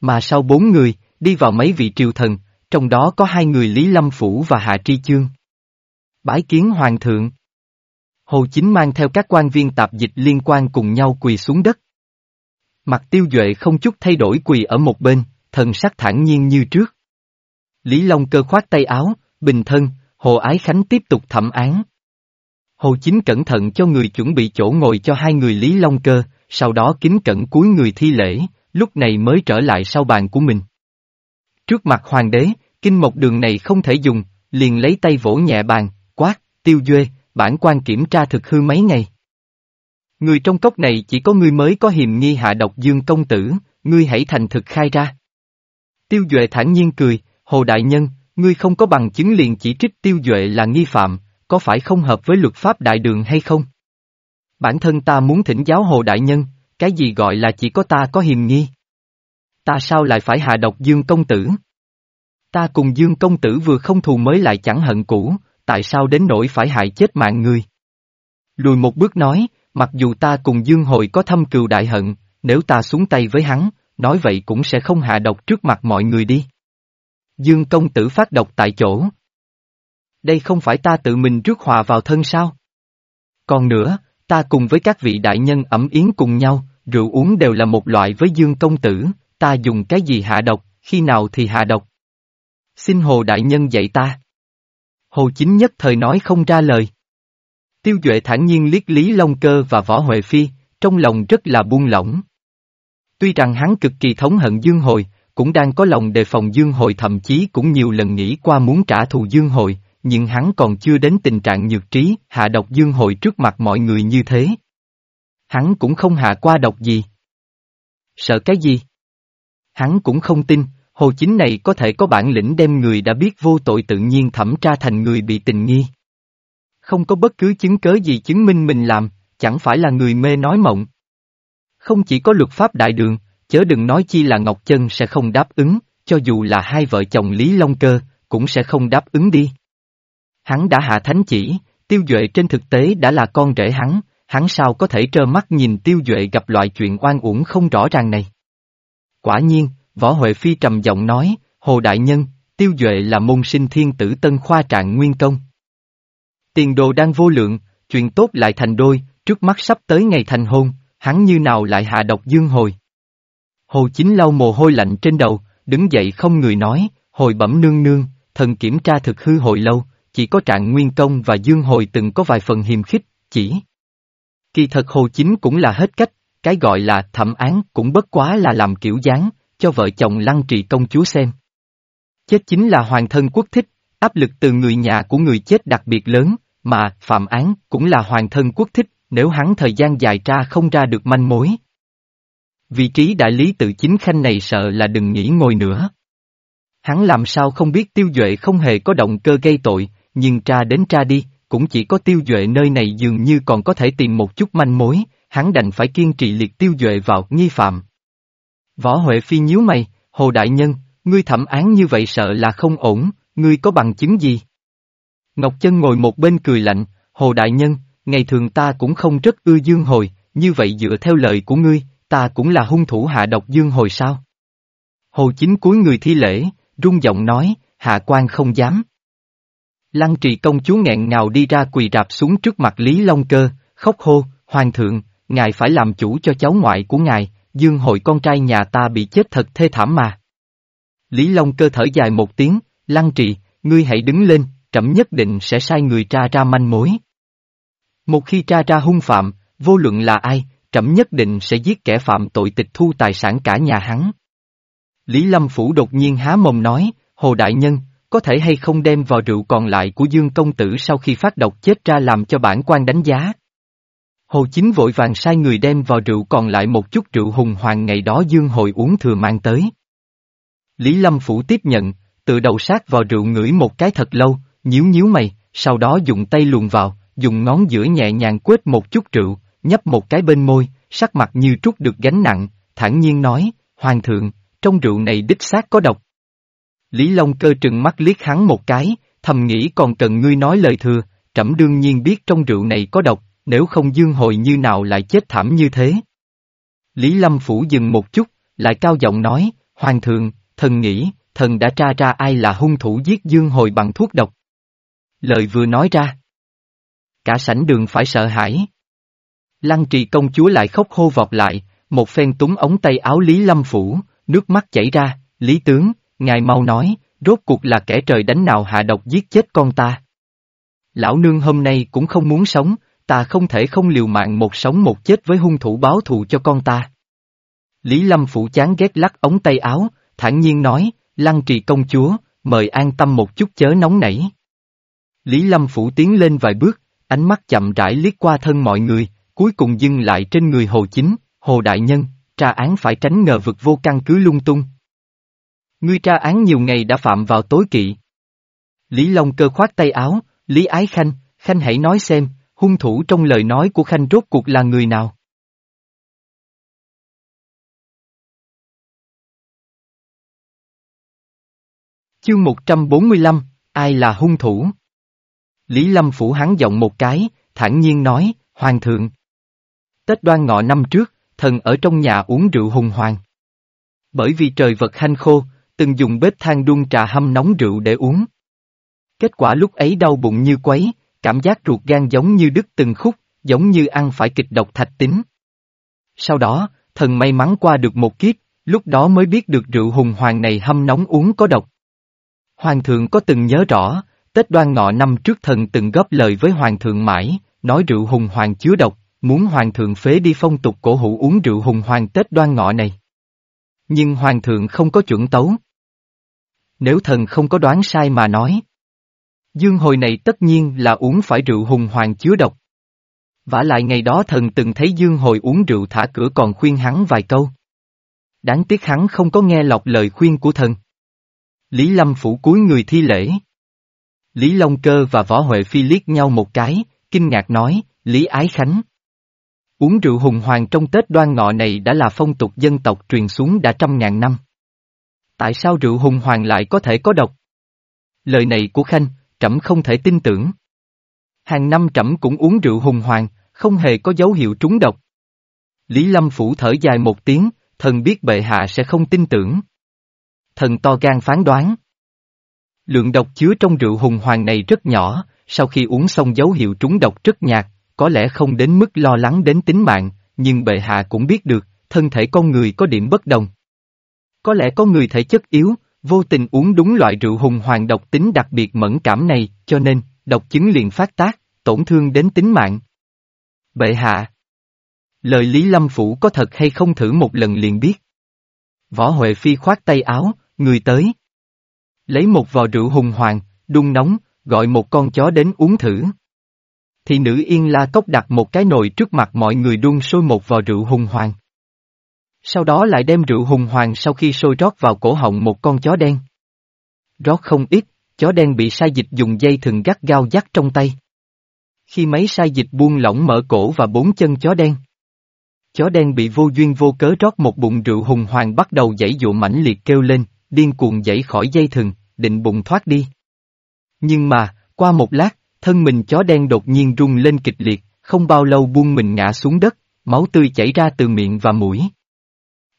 Mà sau bốn người, đi vào mấy vị triều thần, trong đó có hai người Lý Lâm Phủ và Hạ Tri Chương. Bái kiến Hoàng thượng. Hồ Chính mang theo các quan viên tạp dịch liên quan cùng nhau quỳ xuống đất. Mặt tiêu duệ không chút thay đổi quỳ ở một bên, thần sắc thản nhiên như trước. Lý Long cơ khoát tay áo, bình thân, Hồ Ái Khánh tiếp tục thẩm án. Hồ Chính cẩn thận cho người chuẩn bị chỗ ngồi cho hai người Lý Long cơ, sau đó kính cẩn cúi người thi lễ, lúc này mới trở lại sau bàn của mình. Trước mặt hoàng đế, kinh mộc đường này không thể dùng, liền lấy tay vỗ nhẹ bàn, quát, tiêu duê, bản quan kiểm tra thực hư mấy ngày. Người trong cốc này chỉ có ngươi mới có hiềm nghi hạ độc dương công tử, ngươi hãy thành thực khai ra. Tiêu Duệ thản nhiên cười, Hồ Đại Nhân, ngươi không có bằng chứng liền chỉ trích Tiêu Duệ là nghi phạm, có phải không hợp với luật pháp đại đường hay không? Bản thân ta muốn thỉnh giáo Hồ Đại Nhân, cái gì gọi là chỉ có ta có hiềm nghi? Ta sao lại phải hạ độc Dương Công Tử? Ta cùng Dương Công Tử vừa không thù mới lại chẳng hận cũ, tại sao đến nỗi phải hại chết mạng người? Lùi một bước nói, mặc dù ta cùng Dương Hội có thâm cừu đại hận, nếu ta xuống tay với hắn, nói vậy cũng sẽ không hạ độc trước mặt mọi người đi. Dương công tử phát độc tại chỗ. Đây không phải ta tự mình rước hòa vào thân sao? Còn nữa, ta cùng với các vị đại nhân ẩm yến cùng nhau, rượu uống đều là một loại với dương công tử, ta dùng cái gì hạ độc, khi nào thì hạ độc. Xin Hồ Đại Nhân dạy ta. Hồ Chính nhất thời nói không ra lời. Tiêu Duệ thản nhiên liếc Lý Long Cơ và Võ Huệ Phi, trong lòng rất là buông lỏng. Tuy rằng hắn cực kỳ thống hận Dương Hồi, cũng đang có lòng đề phòng Dương hội thậm chí cũng nhiều lần nghĩ qua muốn trả thù Dương hội nhưng hắn còn chưa đến tình trạng nhược trí, hạ độc Dương hội trước mặt mọi người như thế. Hắn cũng không hạ qua độc gì. Sợ cái gì? Hắn cũng không tin, Hồ Chính này có thể có bản lĩnh đem người đã biết vô tội tự nhiên thẩm tra thành người bị tình nghi. Không có bất cứ chứng cớ gì chứng minh mình làm, chẳng phải là người mê nói mộng. Không chỉ có luật pháp đại đường, chớ đừng nói chi là Ngọc Chân sẽ không đáp ứng, cho dù là hai vợ chồng Lý Long Cơ, cũng sẽ không đáp ứng đi. Hắn đã hạ thánh chỉ, tiêu duệ trên thực tế đã là con rể hắn, hắn sao có thể trơ mắt nhìn tiêu duệ gặp loại chuyện oan uổng không rõ ràng này. Quả nhiên, Võ Huệ Phi trầm giọng nói, Hồ Đại Nhân, tiêu duệ là môn sinh thiên tử tân khoa trạng nguyên công. Tiền đồ đang vô lượng, chuyện tốt lại thành đôi, trước mắt sắp tới ngày thành hôn, hắn như nào lại hạ độc dương hồi. Hồ Chính lau mồ hôi lạnh trên đầu, đứng dậy không người nói, hồi bẩm nương nương, thần kiểm tra thực hư hồi lâu, chỉ có trạng nguyên công và dương hồi từng có vài phần hiềm khích, chỉ. Kỳ thật Hồ Chính cũng là hết cách, cái gọi là thẩm án cũng bất quá là làm kiểu dáng, cho vợ chồng lăng trì công chúa xem. Chết chính là hoàng thân quốc thích, áp lực từ người nhà của người chết đặc biệt lớn, mà phạm án cũng là hoàng thân quốc thích, nếu hắn thời gian dài tra không ra được manh mối. Vị trí đại lý tự chính khanh này sợ là đừng nghĩ ngồi nữa. Hắn làm sao không biết tiêu duệ không hề có động cơ gây tội, nhưng tra đến tra đi, cũng chỉ có tiêu duệ nơi này dường như còn có thể tìm một chút manh mối, hắn đành phải kiên trì liệt tiêu duệ vào nghi phạm. Võ Huệ Phi nhíu mày, Hồ Đại Nhân, ngươi thẩm án như vậy sợ là không ổn, ngươi có bằng chứng gì? Ngọc Chân ngồi một bên cười lạnh, Hồ Đại Nhân, ngày thường ta cũng không rất ưa dương hồi, như vậy dựa theo lời của ngươi, ta cũng là hung thủ hạ độc dương hồi sao? Hồ Chính cúi người thi lễ, rung giọng nói, hạ quan không dám. Lăng trì công chúa nghẹn ngào đi ra quỳ rạp xuống trước mặt Lý Long Cơ, khóc hô, Hoàng thượng, ngài phải làm chủ cho cháu ngoại của ngài, dương hội con trai nhà ta bị chết thật thê thảm mà. Lý Long Cơ thở dài một tiếng, Lăng trì, ngươi hãy đứng lên, trẫm nhất định sẽ sai người tra ra manh mối. Một khi tra ra hung phạm, vô luận là ai, trẫm nhất định sẽ giết kẻ phạm tội tịch thu tài sản cả nhà hắn. Lý Lâm Phủ đột nhiên há mồm nói, Hồ Đại Nhân, có thể hay không đem vào rượu còn lại của Dương Công Tử sau khi phát độc chết ra làm cho bản quan đánh giá. Hồ Chính vội vàng sai người đem vào rượu còn lại một chút rượu hùng hoàng ngày đó Dương hồi uống thừa mang tới. Lý Lâm Phủ tiếp nhận, tự đầu sát vào rượu ngửi một cái thật lâu, nhíu nhíu mày, sau đó dùng tay luồn vào, dùng ngón giữa nhẹ nhàng quết một chút rượu, nhấp một cái bên môi, sắc mặt như trút được gánh nặng, thản nhiên nói, Hoàng thượng, trong rượu này đích xác có độc. Lý Long cơ trừng mắt liếc hắn một cái, thầm nghĩ còn cần ngươi nói lời thừa, trẫm đương nhiên biết trong rượu này có độc, nếu không dương hồi như nào lại chết thảm như thế. Lý Lâm Phủ dừng một chút, lại cao giọng nói, Hoàng thượng, thần nghĩ, thần đã tra ra ai là hung thủ giết dương hồi bằng thuốc độc. Lời vừa nói ra. Cả sảnh đường phải sợ hãi. Lăng trì công chúa lại khóc hô vọt lại, một phen túng ống tay áo Lý Lâm Phủ, nước mắt chảy ra, Lý Tướng, ngài mau nói, rốt cuộc là kẻ trời đánh nào hạ độc giết chết con ta. Lão nương hôm nay cũng không muốn sống, ta không thể không liều mạng một sống một chết với hung thủ báo thù cho con ta. Lý Lâm Phủ chán ghét lắc ống tay áo, thản nhiên nói, lăng trì công chúa, mời an tâm một chút chớ nóng nảy. Lý Lâm Phủ tiến lên vài bước, ánh mắt chậm rãi liếc qua thân mọi người, cuối cùng dừng lại trên người Hồ Chính, Hồ Đại Nhân, tra án phải tránh ngờ vực vô căn cứ lung tung. Ngươi tra án nhiều ngày đã phạm vào tối kỵ. Lý Long cơ khoát tay áo, Lý Ái Khanh, Khanh hãy nói xem, hung thủ trong lời nói của Khanh rốt cuộc là người nào? Chương 145, ai là hung thủ? Lý Lâm phủ hắn giọng một cái, thản nhiên nói, Hoàng thượng. Tết đoan ngọ năm trước, thần ở trong nhà uống rượu hùng hoàng. Bởi vì trời vật hanh khô, từng dùng bếp than đun trà hâm nóng rượu để uống. Kết quả lúc ấy đau bụng như quấy, cảm giác ruột gan giống như đứt từng khúc, giống như ăn phải kịch độc thạch tính. Sau đó, thần may mắn qua được một kiếp, lúc đó mới biết được rượu hùng hoàng này hâm nóng uống có độc. Hoàng thượng có từng nhớ rõ, Tết đoan ngọ năm trước thần từng góp lời với hoàng thượng mãi, nói rượu hùng hoàng chứa độc, muốn hoàng thượng phế đi phong tục cổ hủ uống rượu hùng hoàng Tết đoan ngọ này. Nhưng hoàng thượng không có chuẩn tấu. Nếu thần không có đoán sai mà nói. Dương hồi này tất nhiên là uống phải rượu hùng hoàng chứa độc. vả lại ngày đó thần từng thấy Dương hồi uống rượu thả cửa còn khuyên hắn vài câu. Đáng tiếc hắn không có nghe lọc lời khuyên của thần. Lý Lâm phủ cuối người thi lễ. Lý Long Cơ và Võ Huệ Phi liếc nhau một cái, kinh ngạc nói, Lý Ái Khánh. Uống rượu hùng hoàng trong Tết đoan ngọ này đã là phong tục dân tộc truyền xuống đã trăm ngàn năm. Tại sao rượu hùng hoàng lại có thể có độc? Lời này của Khanh, trẫm không thể tin tưởng. Hàng năm trẫm cũng uống rượu hùng hoàng, không hề có dấu hiệu trúng độc. Lý Lâm Phủ thở dài một tiếng, thần biết bệ hạ sẽ không tin tưởng. Thần to gan phán đoán. Lượng độc chứa trong rượu hùng hoàng này rất nhỏ, sau khi uống xong dấu hiệu trúng độc rất nhạt, có lẽ không đến mức lo lắng đến tính mạng, nhưng bệ hạ cũng biết được, thân thể con người có điểm bất đồng. Có lẽ có người thể chất yếu, vô tình uống đúng loại rượu hùng hoàng độc tính đặc biệt mẫn cảm này, cho nên, độc chứng liền phát tác, tổn thương đến tính mạng. Bệ hạ Lời Lý Lâm Phủ có thật hay không thử một lần liền biết. Võ Huệ Phi khoát tay áo, người tới. Lấy một vò rượu hùng hoàng, đun nóng, gọi một con chó đến uống thử. Thì nữ yên la cốc đặt một cái nồi trước mặt mọi người đun sôi một vò rượu hùng hoàng. Sau đó lại đem rượu hùng hoàng sau khi sôi rót vào cổ họng một con chó đen. Rót không ít, chó đen bị sai dịch dùng dây thừng gắt gao dắt trong tay. Khi mấy sai dịch buông lỏng mở cổ và bốn chân chó đen. Chó đen bị vô duyên vô cớ rót một bụng rượu hùng hoàng bắt đầu dãy dụ mãnh liệt kêu lên, điên cuồng dãy khỏi dây thừng, định bụng thoát đi. Nhưng mà, qua một lát, thân mình chó đen đột nhiên rung lên kịch liệt, không bao lâu buông mình ngã xuống đất, máu tươi chảy ra từ miệng và mũi.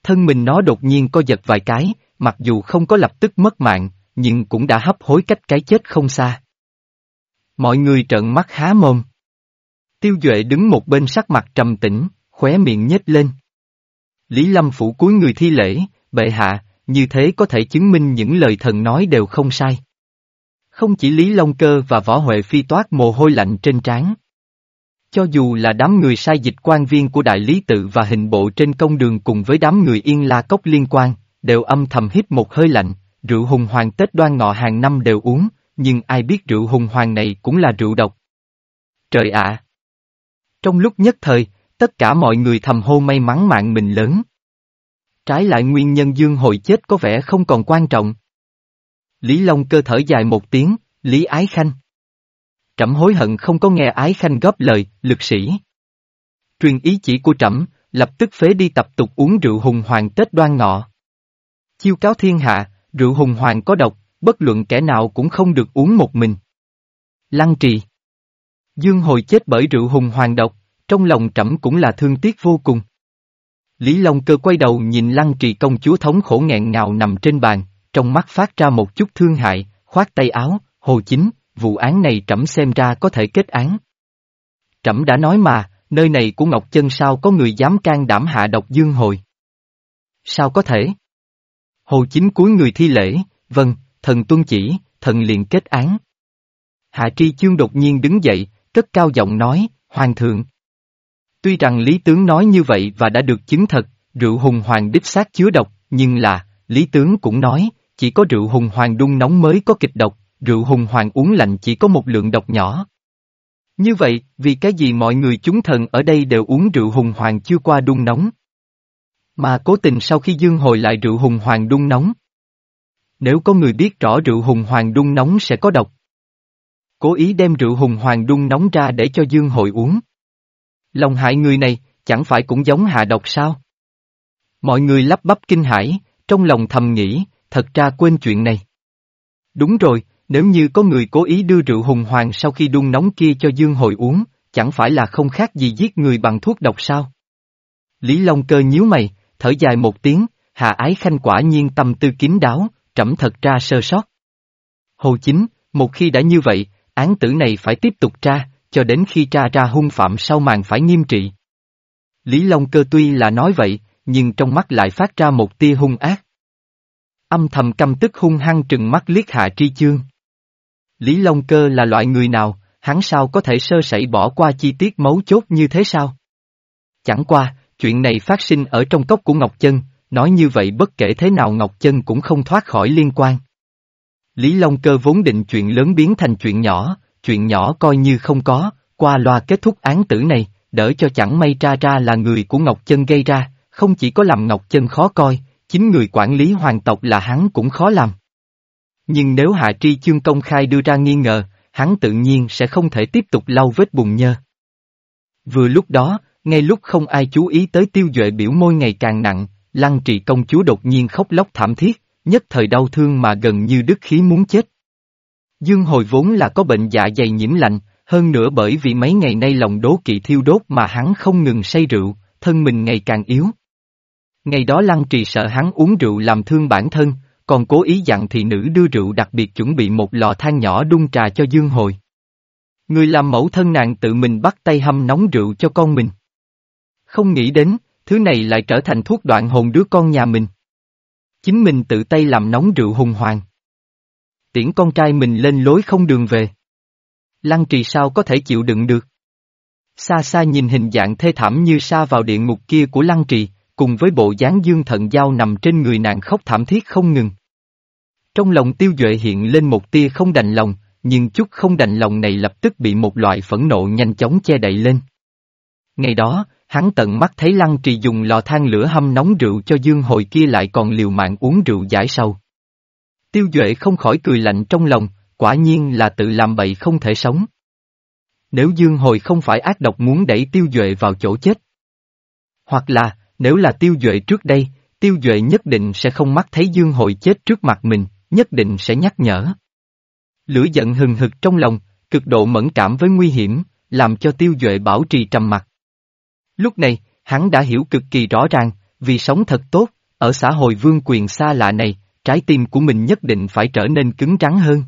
Thân mình nó đột nhiên co giật vài cái, mặc dù không có lập tức mất mạng, nhưng cũng đã hấp hối cách cái chết không xa. Mọi người trợn mắt há mồm. Tiêu Duệ đứng một bên sắc mặt trầm tĩnh, khóe miệng nhếch lên. Lý Lâm phủ cuối người thi lễ, bệ hạ, như thế có thể chứng minh những lời thần nói đều không sai. Không chỉ Lý Long Cơ và Võ Huệ Phi toát mồ hôi lạnh trên trán. Cho dù là đám người sai dịch quan viên của Đại Lý Tự và hình bộ trên công đường cùng với đám người yên la cốc liên quan, đều âm thầm hít một hơi lạnh, rượu hùng hoàng Tết đoan ngọ hàng năm đều uống, nhưng ai biết rượu hùng hoàng này cũng là rượu độc. Trời ạ! Trong lúc nhất thời, tất cả mọi người thầm hô may mắn mạng mình lớn. Trái lại nguyên nhân Dương hội chết có vẻ không còn quan trọng. Lý Long cơ thở dài một tiếng, Lý Ái Khanh. Trẫm hối hận không có nghe Ái Khanh góp lời, lực sĩ. Truyền ý chỉ của trẫm, lập tức phế đi tập tục uống rượu hùng hoàng Tết đoan ngọ. Chiêu cáo thiên hạ, rượu hùng hoàng có độc, bất luận kẻ nào cũng không được uống một mình. Lăng trì Dương hồi chết bởi rượu hùng hoàng độc, trong lòng trẫm cũng là thương tiếc vô cùng. Lý Long cơ quay đầu nhìn lăng trì công chúa thống khổ nghẹn ngào nằm trên bàn, trong mắt phát ra một chút thương hại, khoát tay áo, hồ chính, vụ án này trẫm xem ra có thể kết án. Trẫm đã nói mà, nơi này của Ngọc Chân sao có người dám can đảm hạ độc dương hồi. Sao có thể? Hồ chính cuối người thi lễ, vâng, thần tuân chỉ, thần liền kết án. Hạ tri chương đột nhiên đứng dậy, cất cao giọng nói, Hoàng thượng. Tuy rằng Lý Tướng nói như vậy và đã được chứng thật, rượu hùng hoàng đích xác chứa độc, nhưng là, Lý Tướng cũng nói, chỉ có rượu hùng hoàng đun nóng mới có kịch độc, rượu hùng hoàng uống lạnh chỉ có một lượng độc nhỏ. Như vậy, vì cái gì mọi người chúng thần ở đây đều uống rượu hùng hoàng chưa qua đun nóng? Mà cố tình sau khi dương hồi lại rượu hùng hoàng đun nóng. Nếu có người biết rõ rượu hùng hoàng đun nóng sẽ có độc. Cố ý đem rượu hùng hoàng đun nóng ra để cho dương hồi uống. Lòng hại người này, chẳng phải cũng giống hạ độc sao? Mọi người lắp bắp kinh hãi, trong lòng thầm nghĩ, thật ra quên chuyện này. Đúng rồi, nếu như có người cố ý đưa rượu hùng hoàng sau khi đun nóng kia cho Dương Hồi uống, chẳng phải là không khác gì giết người bằng thuốc độc sao? Lý Long cơ nhíu mày, thở dài một tiếng, Hà Ái Khanh quả nhiên tâm tư kín đáo, trẫm thật ra sơ sót. Hồ chính, một khi đã như vậy, án tử này phải tiếp tục tra, cho đến khi tra ra hung phạm sau màn phải nghiêm trị. Lý Long cơ tuy là nói vậy, nhưng trong mắt lại phát ra một tia hung ác. Âm thầm căm tức hung hăng trừng mắt liếc hạ tri chương. Lý Long Cơ là loại người nào, hắn sao có thể sơ sẩy bỏ qua chi tiết mấu chốt như thế sao? Chẳng qua, chuyện này phát sinh ở trong cốc của Ngọc Chân, nói như vậy bất kể thế nào Ngọc Chân cũng không thoát khỏi liên quan. Lý Long Cơ vốn định chuyện lớn biến thành chuyện nhỏ, chuyện nhỏ coi như không có, qua loa kết thúc án tử này, đỡ cho chẳng may tra ra là người của Ngọc Chân gây ra, không chỉ có làm Ngọc Chân khó coi, chính người quản lý hoàng tộc là hắn cũng khó làm. Nhưng nếu Hạ Tri Chương công khai đưa ra nghi ngờ, hắn tự nhiên sẽ không thể tiếp tục lau vết bùn nhơ. Vừa lúc đó, ngay lúc không ai chú ý tới tiêu duệ biểu môi ngày càng nặng, lăng trì công chúa đột nhiên khóc lóc thảm thiết, nhất thời đau thương mà gần như đứt khí muốn chết. Dương hồi vốn là có bệnh dạ dày nhiễm lạnh, hơn nữa bởi vì mấy ngày nay lòng đố kỵ thiêu đốt mà hắn không ngừng say rượu, thân mình ngày càng yếu. Ngày đó lăng trì sợ hắn uống rượu làm thương bản thân, còn cố ý dặn thị nữ đưa rượu đặc biệt chuẩn bị một lò than nhỏ đun trà cho Dương Hồi. Người làm mẫu thân nàng tự mình bắt tay hâm nóng rượu cho con mình. Không nghĩ đến, thứ này lại trở thành thuốc đoạn hồn đứa con nhà mình. Chính mình tự tay làm nóng rượu hùng hoàng. Tiễn con trai mình lên lối không đường về. Lăng trì sao có thể chịu đựng được. Xa xa nhìn hình dạng thê thảm như xa vào địa ngục kia của lăng trì, cùng với bộ dáng dương thận giao nằm trên người nàng khóc thảm thiết không ngừng. Trong lòng tiêu duệ hiện lên một tia không đành lòng, nhưng chút không đành lòng này lập tức bị một loại phẫn nộ nhanh chóng che đậy lên. Ngày đó, hắn tận mắt thấy lăng trì dùng lò than lửa hâm nóng rượu cho dương hồi kia lại còn liều mạng uống rượu giải sâu. Tiêu duệ không khỏi cười lạnh trong lòng, quả nhiên là tự làm bậy không thể sống. Nếu dương hồi không phải ác độc muốn đẩy tiêu duệ vào chỗ chết. Hoặc là, nếu là tiêu duệ trước đây, tiêu duệ nhất định sẽ không mắt thấy dương hội chết trước mặt mình, nhất định sẽ nhắc nhở. Lửa giận hừng hực trong lòng, cực độ mẫn cảm với nguy hiểm, làm cho tiêu duệ bảo trì trầm mặc. Lúc này, hắn đã hiểu cực kỳ rõ ràng, vì sống thật tốt, ở xã hội vương quyền xa lạ này, trái tim của mình nhất định phải trở nên cứng rắn hơn.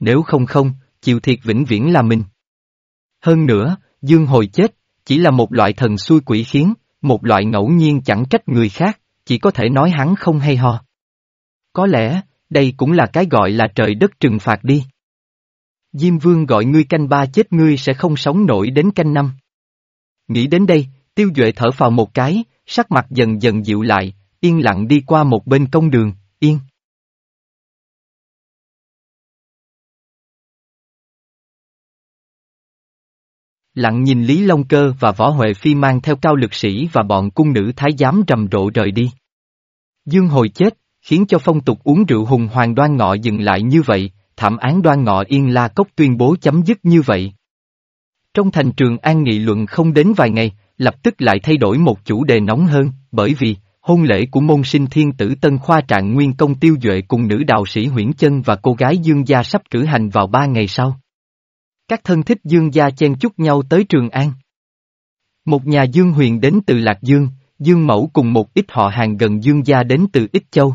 Nếu không không, chịu thiệt vĩnh viễn là mình. Hơn nữa, dương hồi chết, chỉ là một loại thần xui quỷ khiến, một loại ngẫu nhiên chẳng trách người khác, chỉ có thể nói hắn không hay ho. Có lẽ, đây cũng là cái gọi là trời đất trừng phạt đi. Diêm vương gọi ngươi canh ba chết ngươi sẽ không sống nổi đến canh năm. Nghĩ đến đây, tiêu duệ thở vào một cái, sắc mặt dần dần dịu lại, yên lặng đi qua một bên công đường, yên. Lặng nhìn Lý Long Cơ và Võ Huệ Phi mang theo cao lực sĩ và bọn cung nữ thái giám rầm rộ rời đi. Dương hồi chết, khiến cho phong tục uống rượu hùng hoàng đoan ngọ dừng lại như vậy, thảm án đoan ngọ yên la cốc tuyên bố chấm dứt như vậy. Trong thành trường an nghị luận không đến vài ngày, lập tức lại thay đổi một chủ đề nóng hơn, bởi vì, hôn lễ của môn sinh thiên tử Tân Khoa Trạng Nguyên Công Tiêu Duệ cùng nữ đạo sĩ Huyễn Chân và cô gái Dương Gia sắp cử hành vào ba ngày sau. Các thân thích Dương Gia chen chúc nhau tới Trường An. Một nhà Dương Huyền đến từ Lạc Dương, Dương Mẫu cùng một ít họ hàng gần Dương Gia đến từ Ích Châu.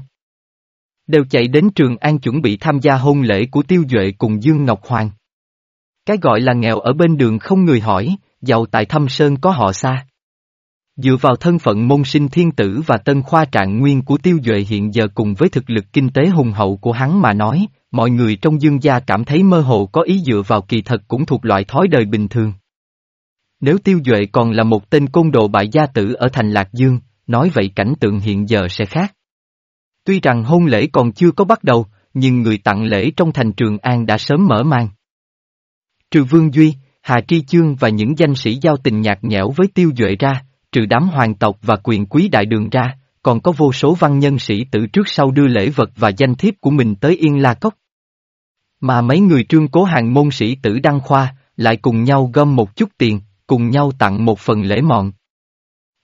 Đều chạy đến Trường An chuẩn bị tham gia hôn lễ của Tiêu Duệ cùng Dương Ngọc Hoàng. Cái gọi là nghèo ở bên đường không người hỏi, giàu tại thâm sơn có họ xa. Dựa vào thân phận môn sinh thiên tử và tân khoa trạng nguyên của tiêu duệ hiện giờ cùng với thực lực kinh tế hùng hậu của hắn mà nói, mọi người trong dương gia cảm thấy mơ hồ có ý dựa vào kỳ thật cũng thuộc loại thói đời bình thường. Nếu tiêu duệ còn là một tên côn đồ bại gia tử ở thành Lạc Dương, nói vậy cảnh tượng hiện giờ sẽ khác. Tuy rằng hôn lễ còn chưa có bắt đầu, nhưng người tặng lễ trong thành Trường An đã sớm mở màn. Trừ Vương Duy, Hà Tri Chương và những danh sĩ giao tình nhạt nhẽo với tiêu duệ ra, trừ đám hoàng tộc và quyền quý đại đường ra, còn có vô số văn nhân sĩ tử trước sau đưa lễ vật và danh thiếp của mình tới Yên La Cốc. Mà mấy người trương cố hàng môn sĩ tử đăng khoa, lại cùng nhau gom một chút tiền, cùng nhau tặng một phần lễ mọn.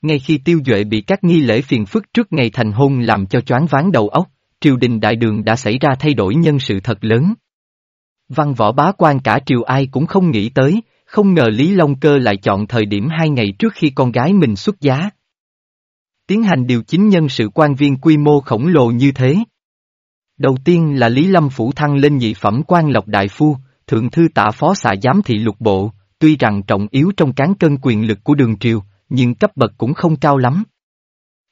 Ngay khi tiêu duệ bị các nghi lễ phiền phức trước ngày thành hôn làm cho choáng váng đầu óc, triều đình đại đường đã xảy ra thay đổi nhân sự thật lớn. Văn võ bá quan cả triều ai cũng không nghĩ tới, không ngờ Lý Long Cơ lại chọn thời điểm hai ngày trước khi con gái mình xuất giá. Tiến hành điều chính nhân sự quan viên quy mô khổng lồ như thế. Đầu tiên là Lý Lâm Phủ thăng lên nhị phẩm quan lộc đại phu, thượng thư tả phó xạ giám thị lục bộ, tuy rằng trọng yếu trong cán cân quyền lực của đường triều, nhưng cấp bậc cũng không cao lắm.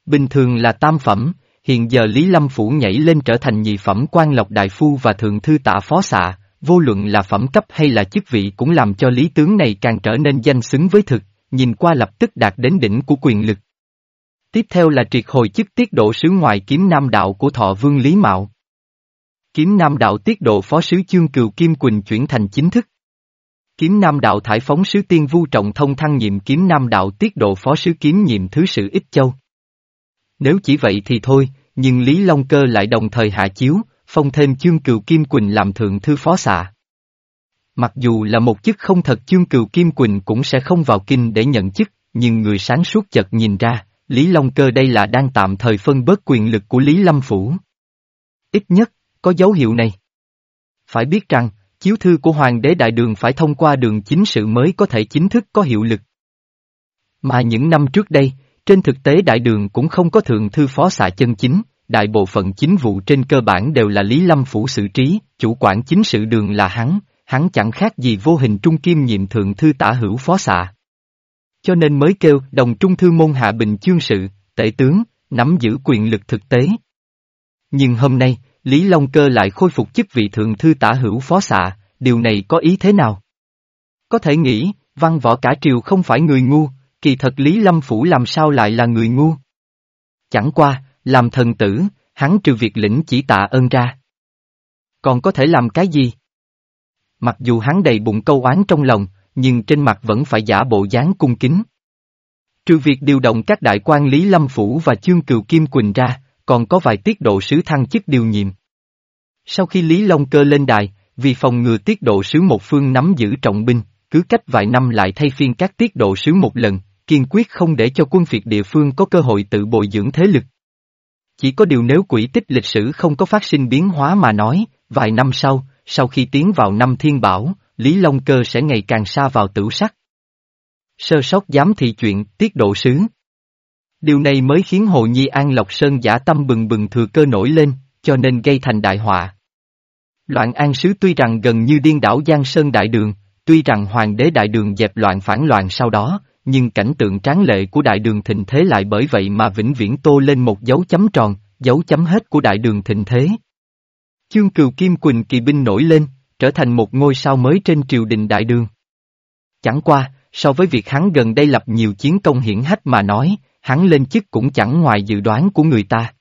Bình thường là tam phẩm, hiện giờ Lý Lâm Phủ nhảy lên trở thành nhị phẩm quan lộc đại phu và thượng thư tả phó xạ, vô luận là phẩm cấp hay là chức vị cũng làm cho lý tướng này càng trở nên danh xứng với thực, nhìn qua lập tức đạt đến đỉnh của quyền lực. Tiếp theo là triệt hồi chức tiết độ sứ ngoại kiếm nam đạo của thọ vương Lý Mạo. Kiếm nam đạo tiết độ phó sứ chương cừu Kim Quỳnh chuyển thành chính thức. Kiếm nam đạo thải phóng sứ tiên vu trọng thông thăng nhiệm kiếm nam đạo tiết độ phó sứ kiếm nhiệm thứ sự ích châu. Nếu chỉ vậy thì thôi, nhưng Lý Long Cơ lại đồng thời hạ chiếu, phong thêm chương cừu Kim Quỳnh làm thượng thư phó xạ. Mặc dù là một chức không thật chương cừu Kim Quỳnh cũng sẽ không vào kinh để nhận chức, nhưng người sáng suốt chợt nhìn ra, Lý Long Cơ đây là đang tạm thời phân bớt quyền lực của Lý Lâm Phủ. Ít nhất, có dấu hiệu này. Phải biết rằng, chiếu thư của Hoàng đế Đại Đường phải thông qua đường chính sự mới có thể chính thức có hiệu lực. Mà những năm trước đây, trên thực tế Đại Đường cũng không có thượng thư phó xạ chân chính, đại bộ phận chính vụ trên cơ bản đều là Lý Lâm Phủ xử trí, chủ quản chính sự đường là hắn, hắn chẳng khác gì vô hình trung kim nhiệm thượng thư tả hữu phó xạ. Cho nên mới kêu đồng trung thư môn hạ bình chương sự, tể tướng, nắm giữ quyền lực thực tế. Nhưng hôm nay, Lý Long Cơ lại khôi phục chức vị thượng thư tả hữu phó xạ, điều này có ý thế nào? Có thể nghĩ, văn võ cả triều không phải người ngu, kỳ thật Lý Lâm Phủ làm sao lại là người ngu? Chẳng qua, làm thần tử, hắn trừ việc lĩnh chỉ tạ ơn ra. Còn có thể làm cái gì? Mặc dù hắn đầy bụng câu oán trong lòng, nhưng trên mặt vẫn phải giả bộ dáng cung kính. Trừ việc điều động các đại quan Lý Lâm Phủ và Chương Cừu Kim Quỳnh ra, còn có vài tiết độ sứ thăng chức điều nhiệm. Sau khi Lý Long Cơ lên đài, vì phòng ngừa tiết độ sứ một phương nắm giữ trọng binh, cứ cách vài năm lại thay phiên các tiết độ sứ một lần, kiên quyết không để cho quân phiệt địa phương có cơ hội tự bồi dưỡng thế lực. Chỉ có điều nếu quỹ tích lịch sử không có phát sinh biến hóa mà nói, vài năm sau, sau khi tiến vào năm thiên bảo, Lý Long Cơ sẽ ngày càng xa vào tử sắc. Sơ sót giám thị chuyện, tiết độ sứ. Điều này mới khiến Hồ Nhi An Lộc Sơn giả tâm bừng bừng thừa cơ nổi lên, cho nên gây thành đại họa. Loạn An Sứ tuy rằng gần như điên đảo Giang Sơn Đại Đường, tuy rằng Hoàng đế Đại Đường dẹp loạn phản loạn sau đó, nhưng cảnh tượng tráng lệ của đại đường thịnh thế lại bởi vậy mà vĩnh viễn tô lên một dấu chấm tròn, dấu chấm hết của đại đường thịnh thế. Chương cừu Kim Quỳnh kỳ binh nổi lên, trở thành một ngôi sao mới trên triều đình đại đường. Chẳng qua, so với việc hắn gần đây lập nhiều chiến công hiển hách mà nói, hắn lên chức cũng chẳng ngoài dự đoán của người ta.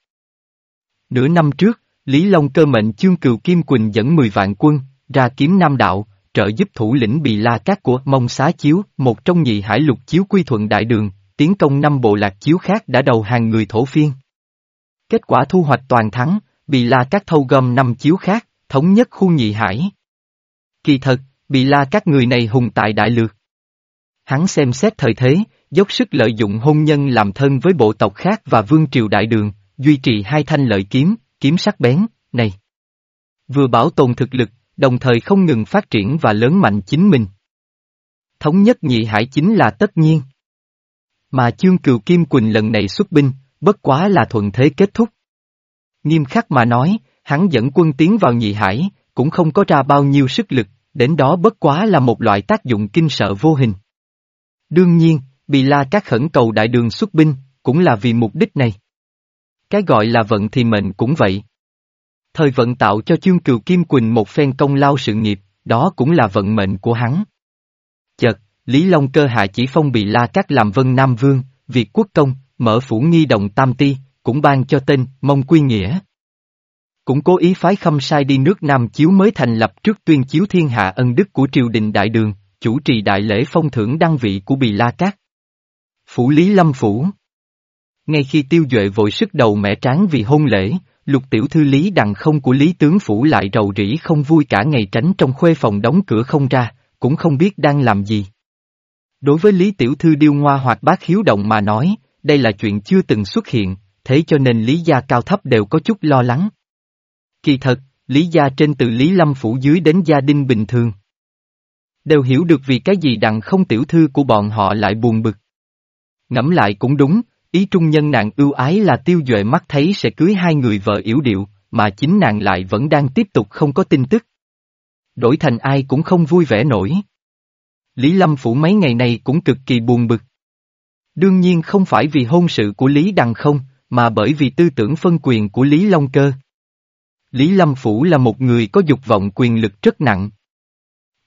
Nửa năm trước, Lý Long cơ mệnh chương cừu Kim Quỳnh dẫn 10 vạn quân, ra kiếm Nam Đạo, trợ giúp thủ lĩnh bị La Cát của Mông Xá Chiếu, một trong nhị hải lục chiếu quy thuận đại đường, tiến công năm bộ lạc chiếu khác đã đầu hàng người thổ phiên. Kết quả thu hoạch toàn thắng, bị la cát thâu gom năm chiếu khác, thống nhất khu nhị hải. Kỳ thật, bị la các người này hùng tại đại lược. Hắn xem xét thời thế, dốc sức lợi dụng hôn nhân làm thân với bộ tộc khác và vương triều đại đường, duy trì hai thanh lợi kiếm, kiếm sắc bén, này. Vừa bảo tồn thực lực, đồng thời không ngừng phát triển và lớn mạnh chính mình. Thống nhất nhị hải chính là tất nhiên. Mà chương cừu Kim Quỳnh lần này xuất binh, bất quá là thuận thế kết thúc. Nghiêm khắc mà nói, hắn dẫn quân tiến vào nhị hải, cũng không có ra bao nhiêu sức lực, đến đó bất quá là một loại tác dụng kinh sợ vô hình. Đương nhiên, bì la các khẩn cầu đại đường xuất binh, cũng là vì mục đích này. Cái gọi là vận thì mệnh cũng vậy. Thời vận tạo cho chương cừu Kim Quỳnh một phen công lao sự nghiệp, đó cũng là vận mệnh của hắn. Chợt, Lý Long cơ hạ chỉ phong bì la các làm vân Nam Vương, Việt quốc công, mở phủ nghi đồng Tam Ti, cũng ban cho tên, mông quy nghĩa. Cũng cố ý phái khâm sai đi nước Nam Chiếu mới thành lập trước tuyên chiếu thiên hạ ân đức của triều đình đại đường, chủ trì đại lễ phong thưởng đăng vị của Bì La Cát. Phủ Lý Lâm Phủ Ngay khi tiêu duệ vội sức đầu mẻ tráng vì hôn lễ, lục tiểu thư Lý đằng không của Lý Tướng Phủ lại rầu rĩ không vui cả ngày tránh trong khuê phòng đóng cửa không ra, cũng không biết đang làm gì. Đối với Lý Tiểu Thư điêu ngoa hoặc bác hiếu động mà nói, đây là chuyện chưa từng xuất hiện, thế cho nên Lý gia cao thấp đều có chút lo lắng. Kỳ thật, Lý gia trên từ Lý Lâm Phủ dưới đến gia đình bình thường. Đều hiểu được vì cái gì đặng không tiểu thư của bọn họ lại buồn bực. Ngẫm lại cũng đúng, ý trung nhân nàng ưu ái là tiêu duệ mắt thấy sẽ cưới hai người vợ yếu điệu, mà chính nàng lại vẫn đang tiếp tục không có tin tức. Đổi thành ai cũng không vui vẻ nổi. Lý Lâm Phủ mấy ngày này cũng cực kỳ buồn bực. Đương nhiên không phải vì hôn sự của Lý Đằng không, mà bởi vì tư tưởng phân quyền của Lý Long Cơ. Lý Lâm Phủ là một người có dục vọng quyền lực rất nặng.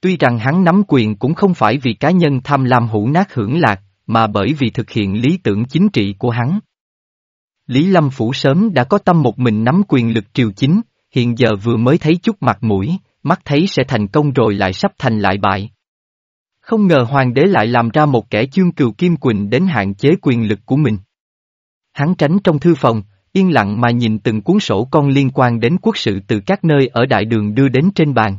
Tuy rằng hắn nắm quyền cũng không phải vì cá nhân tham lam hữu nát hưởng lạc, mà bởi vì thực hiện lý tưởng chính trị của hắn. Lý Lâm Phủ sớm đã có tâm một mình nắm quyền lực triều chính, hiện giờ vừa mới thấy chút mặt mũi, mắt thấy sẽ thành công rồi lại sắp thành lại bại. Không ngờ hoàng đế lại làm ra một kẻ chương cừu Kim Quỳnh đến hạn chế quyền lực của mình. Hắn tránh trong thư phòng, yên lặng mà nhìn từng cuốn sổ con liên quan đến quốc sự từ các nơi ở đại đường đưa đến trên bàn.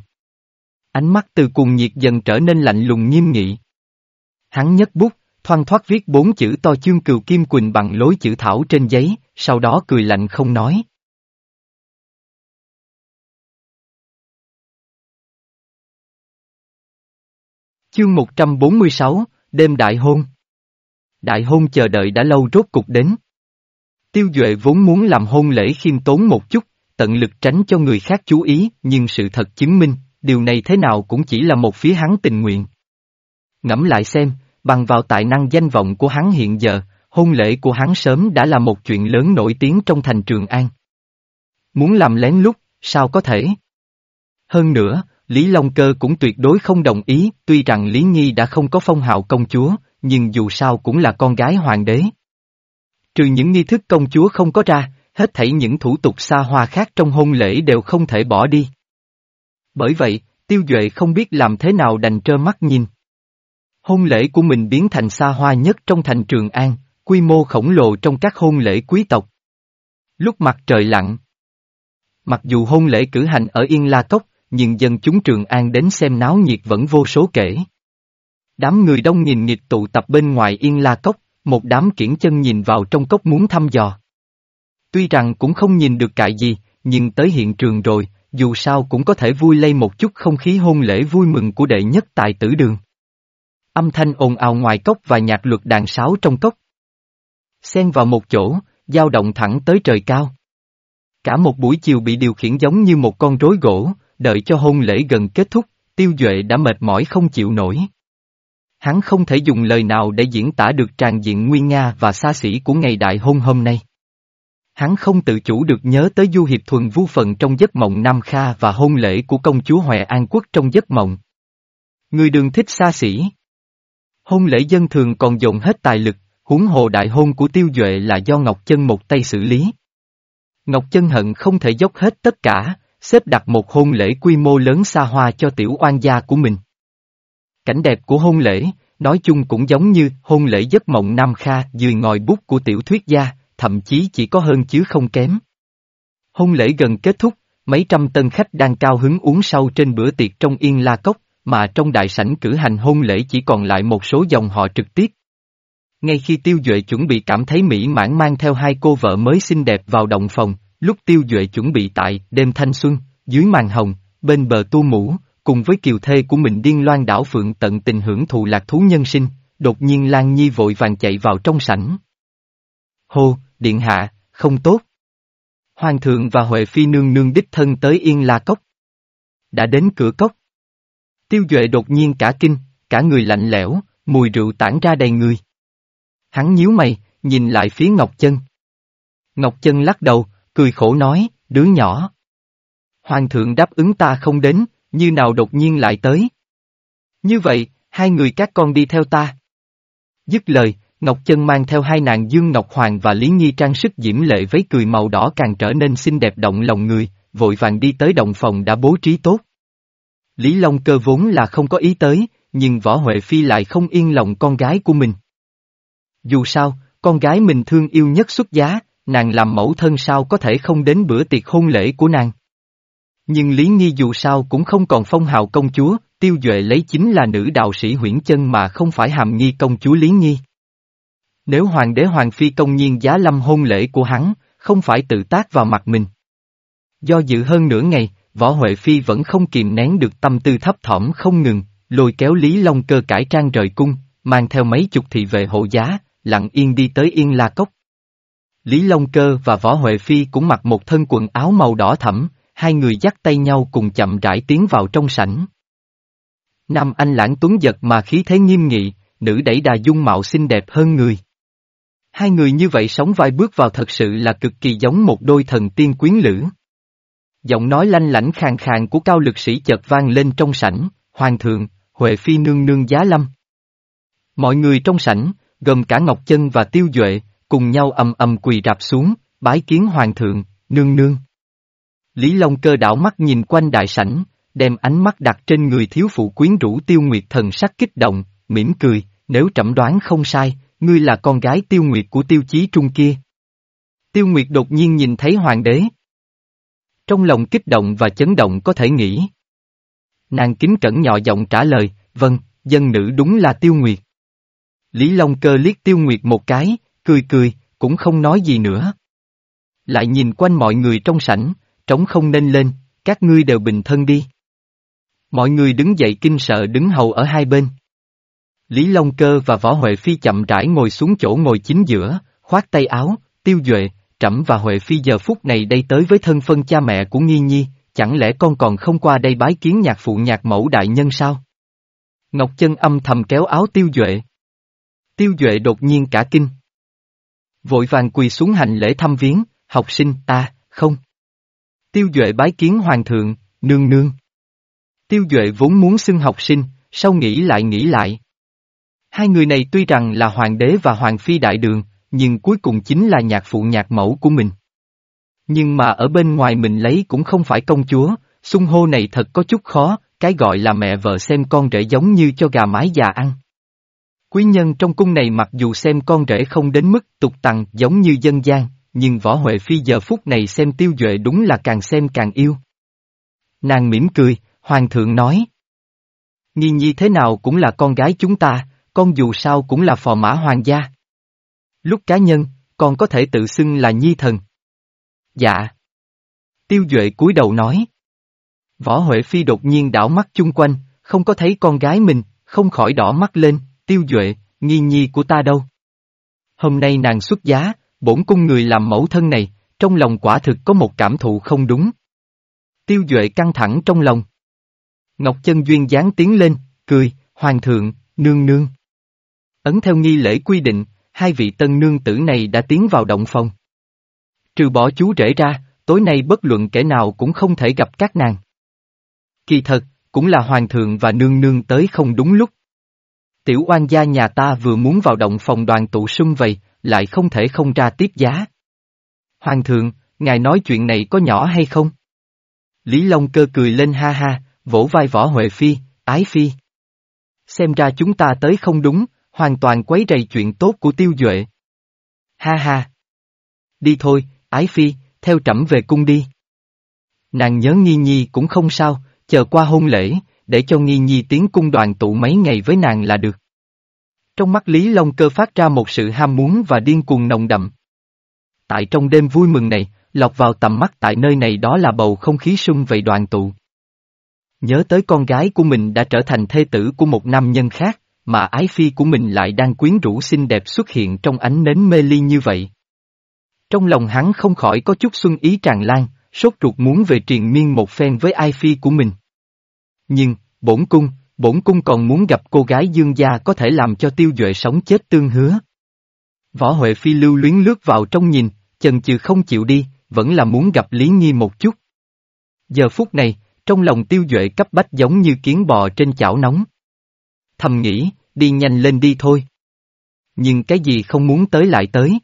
Ánh mắt từ cuồng nhiệt dần trở nên lạnh lùng nghiêm nghị. Hắn nhấc bút, thoăn thoát viết bốn chữ to chương cừu Kim Quỳnh bằng lối chữ thảo trên giấy, sau đó cười lạnh không nói. Chương 146, đêm đại hôn. Đại hôn chờ đợi đã lâu rốt cục đến. Tiêu Duệ vốn muốn làm hôn lễ khiêm tốn một chút, tận lực tránh cho người khác chú ý, nhưng sự thật chứng minh, điều này thế nào cũng chỉ là một phía hắn tình nguyện. Ngẫm lại xem, bằng vào tài năng danh vọng của hắn hiện giờ, hôn lễ của hắn sớm đã là một chuyện lớn nổi tiếng trong thành Trường An. Muốn làm lén lút, sao có thể? Hơn nữa, Lý Long Cơ cũng tuyệt đối không đồng ý, tuy rằng Lý Nhi đã không có phong hào công chúa, nhưng dù sao cũng là con gái hoàng đế. Trừ những nghi thức công chúa không có ra, hết thảy những thủ tục xa hoa khác trong hôn lễ đều không thể bỏ đi. Bởi vậy, Tiêu Duệ không biết làm thế nào đành trơ mắt nhìn. Hôn lễ của mình biến thành xa hoa nhất trong thành Trường An, quy mô khổng lồ trong các hôn lễ quý tộc. Lúc mặt trời lặn. Mặc dù hôn lễ cử hành ở Yên La Cốc, nhưng dân chúng Trường An đến xem náo nhiệt vẫn vô số kể. Đám người đông nhìn nghịch tụ tập bên ngoài Yên La Cốc, một đám kiển chân nhìn vào trong cốc muốn thăm dò. Tuy rằng cũng không nhìn được cại gì, nhưng tới hiện trường rồi, dù sao cũng có thể vui lây một chút không khí hôn lễ vui mừng của đệ nhất tại tử đường. Âm thanh ồn ào ngoài cốc và nhạc luật đàn sáo trong cốc. Xen vào một chỗ, dao động thẳng tới trời cao. Cả một buổi chiều bị điều khiển giống như một con rối gỗ, đợi cho hôn lễ gần kết thúc, tiêu duệ đã mệt mỏi không chịu nổi. Hắn không thể dùng lời nào để diễn tả được tràn diện nguy nga và xa xỉ của ngày đại hôn hôm nay. Hắn không tự chủ được nhớ tới du hiệp thuần vu phần trong giấc mộng Nam Kha và hôn lễ của công chúa Hòe An Quốc trong giấc mộng. Người đường thích xa xỉ. Hôn lễ dân thường còn dồn hết tài lực, huống hồ đại hôn của tiêu duệ là do Ngọc Chân một tay xử lý. Ngọc Chân hận không thể dốc hết tất cả, xếp đặt một hôn lễ quy mô lớn xa hoa cho tiểu oan gia của mình. Cảnh đẹp của hôn lễ, nói chung cũng giống như hôn lễ giấc mộng Nam Kha dưới ngòi bút của tiểu thuyết gia, thậm chí chỉ có hơn chứ không kém. Hôn lễ gần kết thúc, mấy trăm tân khách đang cao hứng uống sau trên bữa tiệc trong yên la cốc, mà trong đại sảnh cử hành hôn lễ chỉ còn lại một số dòng họ trực tiếp. Ngay khi Tiêu Duệ chuẩn bị cảm thấy mỹ mãn mang theo hai cô vợ mới xinh đẹp vào động phòng, lúc Tiêu Duệ chuẩn bị tại đêm thanh xuân, dưới màn hồng, bên bờ tu mũ, cùng với kiều thê của mình điên loan đảo phượng tận tình hưởng thụ lạc thú nhân sinh, đột nhiên Lan Nhi vội vàng chạy vào trong sảnh. Hô, điện hạ, không tốt. Hoàng thượng và Huệ Phi nương nương đích thân tới Yên La Cốc. Đã đến cửa cốc. Tiêu Duệ đột nhiên cả kinh, cả người lạnh lẽo, mùi rượu tản ra đầy người. Hắn nhíu mày, nhìn lại phía Ngọc Chân. Ngọc Chân lắc đầu, cười khổ nói, đứa nhỏ. Hoàng thượng đáp ứng ta không đến, như nào đột nhiên lại tới. Như vậy, hai người các con đi theo ta. Dứt lời, Ngọc Chân mang theo hai nàng Dương Ngọc Hoàng và Lý Nhi trang sức diễm lệ với cười màu đỏ càng trở nên xinh đẹp động lòng người, vội vàng đi tới động phòng đã bố trí tốt. Lý Long cơ vốn là không có ý tới, nhưng Võ Huệ Phi lại không yên lòng con gái của mình. Dù sao, con gái mình thương yêu nhất xuất giá, nàng làm mẫu thân sao có thể không đến bữa tiệc hôn lễ của nàng. Nhưng Lý Nhi dù sao cũng không còn phong hào công chúa, tiêu duệ lấy chính là nữ đạo sĩ huyễn chân mà không phải hàm nghi công chúa Lý Nhi. Nếu hoàng đế hoàng phi công nhiên giá lâm hôn lễ của hắn, không phải tự tác vào mặt mình. Do dự hơn nửa ngày, Võ Huệ Phi vẫn không kìm nén được tâm tư thấp thỏm không ngừng, lôi kéo Lý Long cơ cải trang rời cung, mang theo mấy chục thị vệ hộ giá, lặng yên đi tới Yên La Cốc. Lý Long Cơ và Võ Huệ Phi cũng mặc một thân quần áo màu đỏ thẫm, hai người dắt tay nhau cùng chậm rãi tiến vào trong sảnh. Nam anh lãng tuấn giật mà khí thế nghiêm nghị, nữ đẩy đà dung mạo xinh đẹp hơn người. Hai người như vậy sống vai bước vào thật sự là cực kỳ giống một đôi thần tiên quyến lữ. Giọng nói lanh lãnh khàn khàn của cao lực sĩ chợt vang lên trong sảnh, Hoàng thượng, Huệ Phi nương nương giá lâm. Mọi người trong sảnh, gồm cả Ngọc Chân và Tiêu Duệ, cùng nhau ầm ầm quỳ rạp xuống, bái kiến Hoàng thượng, nương nương. Lý Long cơ đảo mắt nhìn quanh đại sảnh, đem ánh mắt đặt trên người thiếu phụ quyến rũ Tiêu Nguyệt thần sắc kích động, mỉm cười, nếu trẫm đoán không sai, ngươi là con gái Tiêu Nguyệt của Tiêu Chí Trung kia. Tiêu Nguyệt đột nhiên nhìn thấy hoàng đế. Trong lòng kích động và chấn động có thể nghĩ. Nàng kính cẩn nhỏ giọng trả lời, vâng, dân nữ đúng là Tiêu Nguyệt. Lý Long cơ liếc Tiêu Nguyệt một cái, cười cười, cũng không nói gì nữa. Lại nhìn quanh mọi người trong sảnh, trống không nên lên, các ngươi đều bình thân đi. Mọi người đứng dậy kinh sợ đứng hầu ở hai bên. Lý Long Cơ và Võ Huệ Phi chậm rãi ngồi xuống chỗ ngồi chính giữa, khoát tay áo, tiêu duệ, trẫm và Huệ Phi giờ phút này đây tới với thân phân cha mẹ của Nghi Nhi, chẳng lẽ con còn không qua đây bái kiến nhạc phụ nhạc mẫu đại nhân sao? Ngọc Chân âm thầm kéo áo tiêu duệ. Tiêu duệ đột nhiên cả kinh. Vội vàng quỳ xuống hành lễ thăm viếng, học sinh ta, không. Tiêu duệ bái kiến hoàng thượng, nương nương. Tiêu duệ vốn muốn xưng học sinh, sau nghĩ lại nghĩ lại. Hai người này tuy rằng là hoàng đế và hoàng phi đại đường, nhưng cuối cùng chính là nhạc phụ nhạc mẫu của mình. Nhưng mà ở bên ngoài mình lấy cũng không phải công chúa, xung hô này thật có chút khó, cái gọi là mẹ vợ xem con rể giống như cho gà mái già ăn. Quý nhân trong cung này mặc dù xem con rể không đến mức tục tằng giống như dân gian, nhưng võ Huệ Phi giờ phút này xem tiêu duệ đúng là càng xem càng yêu. Nàng mỉm cười, hoàng thượng nói. Nhi nhi thế nào cũng là con gái chúng ta, con dù sao cũng là phò mã hoàng gia. Lúc cá nhân, con có thể tự xưng là nhi thần. Dạ. Tiêu Duệ cúi đầu nói. Võ Huệ Phi đột nhiên đảo mắt chung quanh, không có thấy con gái mình, không khỏi đỏ mắt lên, Tiêu Duệ, nghi nhi của ta đâu. Hôm nay nàng xuất giá, bổn cung người làm mẫu thân này, trong lòng quả thực có một cảm thụ không đúng. Tiêu Duệ căng thẳng trong lòng. Ngọc Chân Duyên dáng tiến lên, cười, Hoàng thượng, nương nương. Ấn theo nghi lễ quy định, hai vị tân nương tử này đã tiến vào động phòng. Trừ bỏ chú rể ra, tối nay bất luận kẻ nào cũng không thể gặp các nàng. Kỳ thật, cũng là hoàng thượng và nương nương tới không đúng lúc. Tiểu oan gia nhà ta vừa muốn vào động phòng đoàn tụ sung vậy, lại không thể không ra tiếp giá. Hoàng thượng, ngài nói chuyện này có nhỏ hay không? Lý Long cơ cười lên ha ha, vỗ vai võ Huệ Phi, ái Phi. Xem ra chúng ta tới không đúng, hoàn toàn quấy rầy chuyện tốt của tiêu duệ. Ha ha! đi thôi, ái phi, theo trẫm về cung đi. Nàng nhớ nghi nhi cũng không sao, chờ qua hôn lễ, để cho nghi nhi tiến cung đoàn tụ mấy ngày với nàng là được. Trong mắt Lý Long Cơ phát ra một sự ham muốn và điên cuồng nồng đậm. Tại trong đêm vui mừng này, lọc vào tầm mắt tại nơi này đó là bầu không khí sung vầy đoàn tụ. Nhớ tới con gái của mình đã trở thành thê tử của một nam nhân khác, mà ái phi của mình lại đang quyến rũ xinh đẹp xuất hiện trong ánh nến mê ly như vậy. Trong lòng hắn không khỏi có chút xuân ý tràn lan, sốt ruột muốn về triền miên một phen với ai phi của mình. Nhưng, bổn cung, bổn cung còn muốn gặp cô gái dương gia có thể làm cho tiêu duệ sống chết tương hứa. Võ Huệ Phi lưu luyến lướt vào trong nhìn, chần chừ không chịu đi, vẫn là muốn gặp Lý Nghi một chút. Giờ phút này, trong lòng tiêu duệ cấp bách giống như kiến bò trên chảo nóng. Thầm nghĩ, đi nhanh lên đi thôi. Nhưng cái gì không muốn tới lại tới.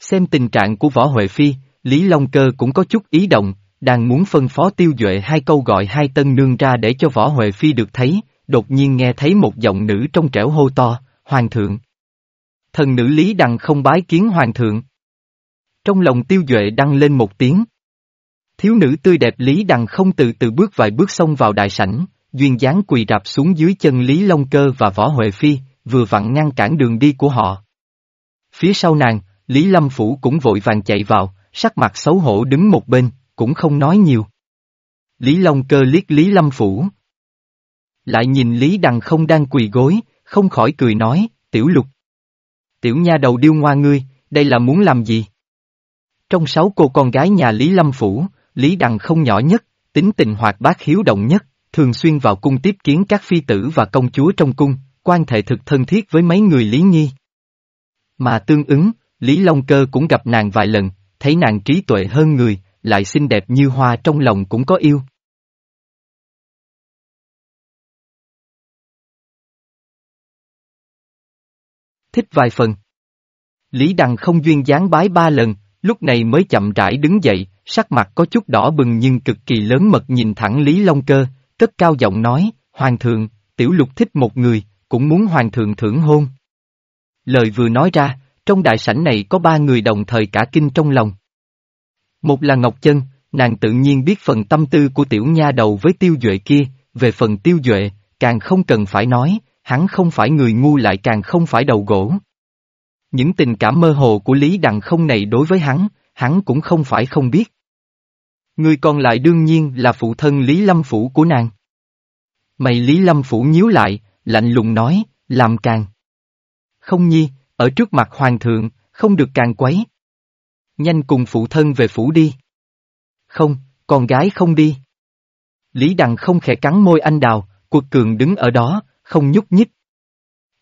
Xem tình trạng của Võ Huệ Phi, Lý Long Cơ cũng có chút ý động, đang muốn phân phó tiêu duệ hai câu gọi hai tân nương ra để cho Võ Huệ Phi được thấy, đột nhiên nghe thấy một giọng nữ trong trẻo hô to, Hoàng thượng. Thần nữ Lý Đằng không bái kiến Hoàng thượng. Trong lòng tiêu duệ đăng lên một tiếng. Thiếu nữ tươi đẹp Lý Đằng không từ từ bước vài bước xông vào đại sảnh, duyên dáng quỳ rạp xuống dưới chân Lý Long Cơ và Võ Huệ Phi, vừa vặn ngăn cản đường đi của họ. Phía sau nàng, Lý Lâm Phủ cũng vội vàng chạy vào, sắc mặt xấu hổ đứng một bên, cũng không nói nhiều. Lý Long Cơ liếc Lý Lâm Phủ. Lại nhìn Lý Đằng không đang quỳ gối, không khỏi cười nói, tiểu lục. Tiểu nha đầu điêu ngoa ngươi, đây là muốn làm gì? Trong sáu cô con gái nhà Lý Lâm Phủ, Lý Đằng không nhỏ nhất, tính tình hoạt bát hiếu động nhất, thường xuyên vào cung tiếp kiến các phi tử và công chúa trong cung, quan hệ thực thân thiết với mấy người Lý Nhi. Mà tương ứng, Lý Long Cơ cũng gặp nàng vài lần, thấy nàng trí tuệ hơn người, lại xinh đẹp như hoa trong lòng cũng có yêu. Thích vài phần. Lý Đằng không duyên dáng bái ba lần, lúc này mới chậm rãi đứng dậy, sắc mặt có chút đỏ bừng nhưng cực kỳ lớn mật nhìn thẳng Lý Long Cơ, cất cao giọng nói, Hoàng thượng, tiểu lục thích một người, cũng muốn Hoàng thượng thưởng hôn. Lời vừa nói ra, trong đại sảnh này có ba người đồng thời cả kinh trong lòng. Một là Ngọc Chân, nàng tự nhiên biết phần tâm tư của tiểu nha đầu với tiêu duệ kia, về phần tiêu duệ, càng không cần phải nói, hắn không phải người ngu lại càng không phải đầu gỗ. Những tình cảm mơ hồ của Lý Đằng không này đối với hắn, hắn cũng không phải không biết. Người còn lại đương nhiên là phụ thân Lý Lâm Phủ của nàng. Mày Lý Lâm Phủ nhíu lại, lạnh lùng nói, làm càng. Không nhi, ở trước mặt hoàng thượng, không được càng quấy. Nhanh cùng phụ thân về phủ đi. Không, con gái không đi. Lý Đằng không khẽ cắn môi anh đào, cuộc cường đứng ở đó, không nhúc nhích.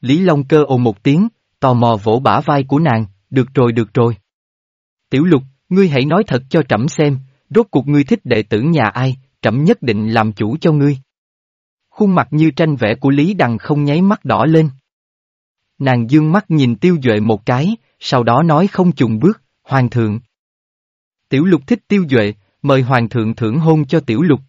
Lý Long cơ ồ một tiếng, tò mò vỗ bả vai của nàng, được rồi được rồi. Tiểu lục, ngươi hãy nói thật cho trẫm xem, rốt cuộc ngươi thích đệ tử nhà ai, trẫm nhất định làm chủ cho ngươi. Khuôn mặt như tranh vẽ của Lý Đằng không nháy mắt đỏ lên. Nàng dương mắt nhìn tiêu duệ một cái, sau đó nói không chùng bước, Hoàng thượng. Tiểu lục thích tiêu duệ, mời Hoàng thượng thưởng hôn cho tiểu lục.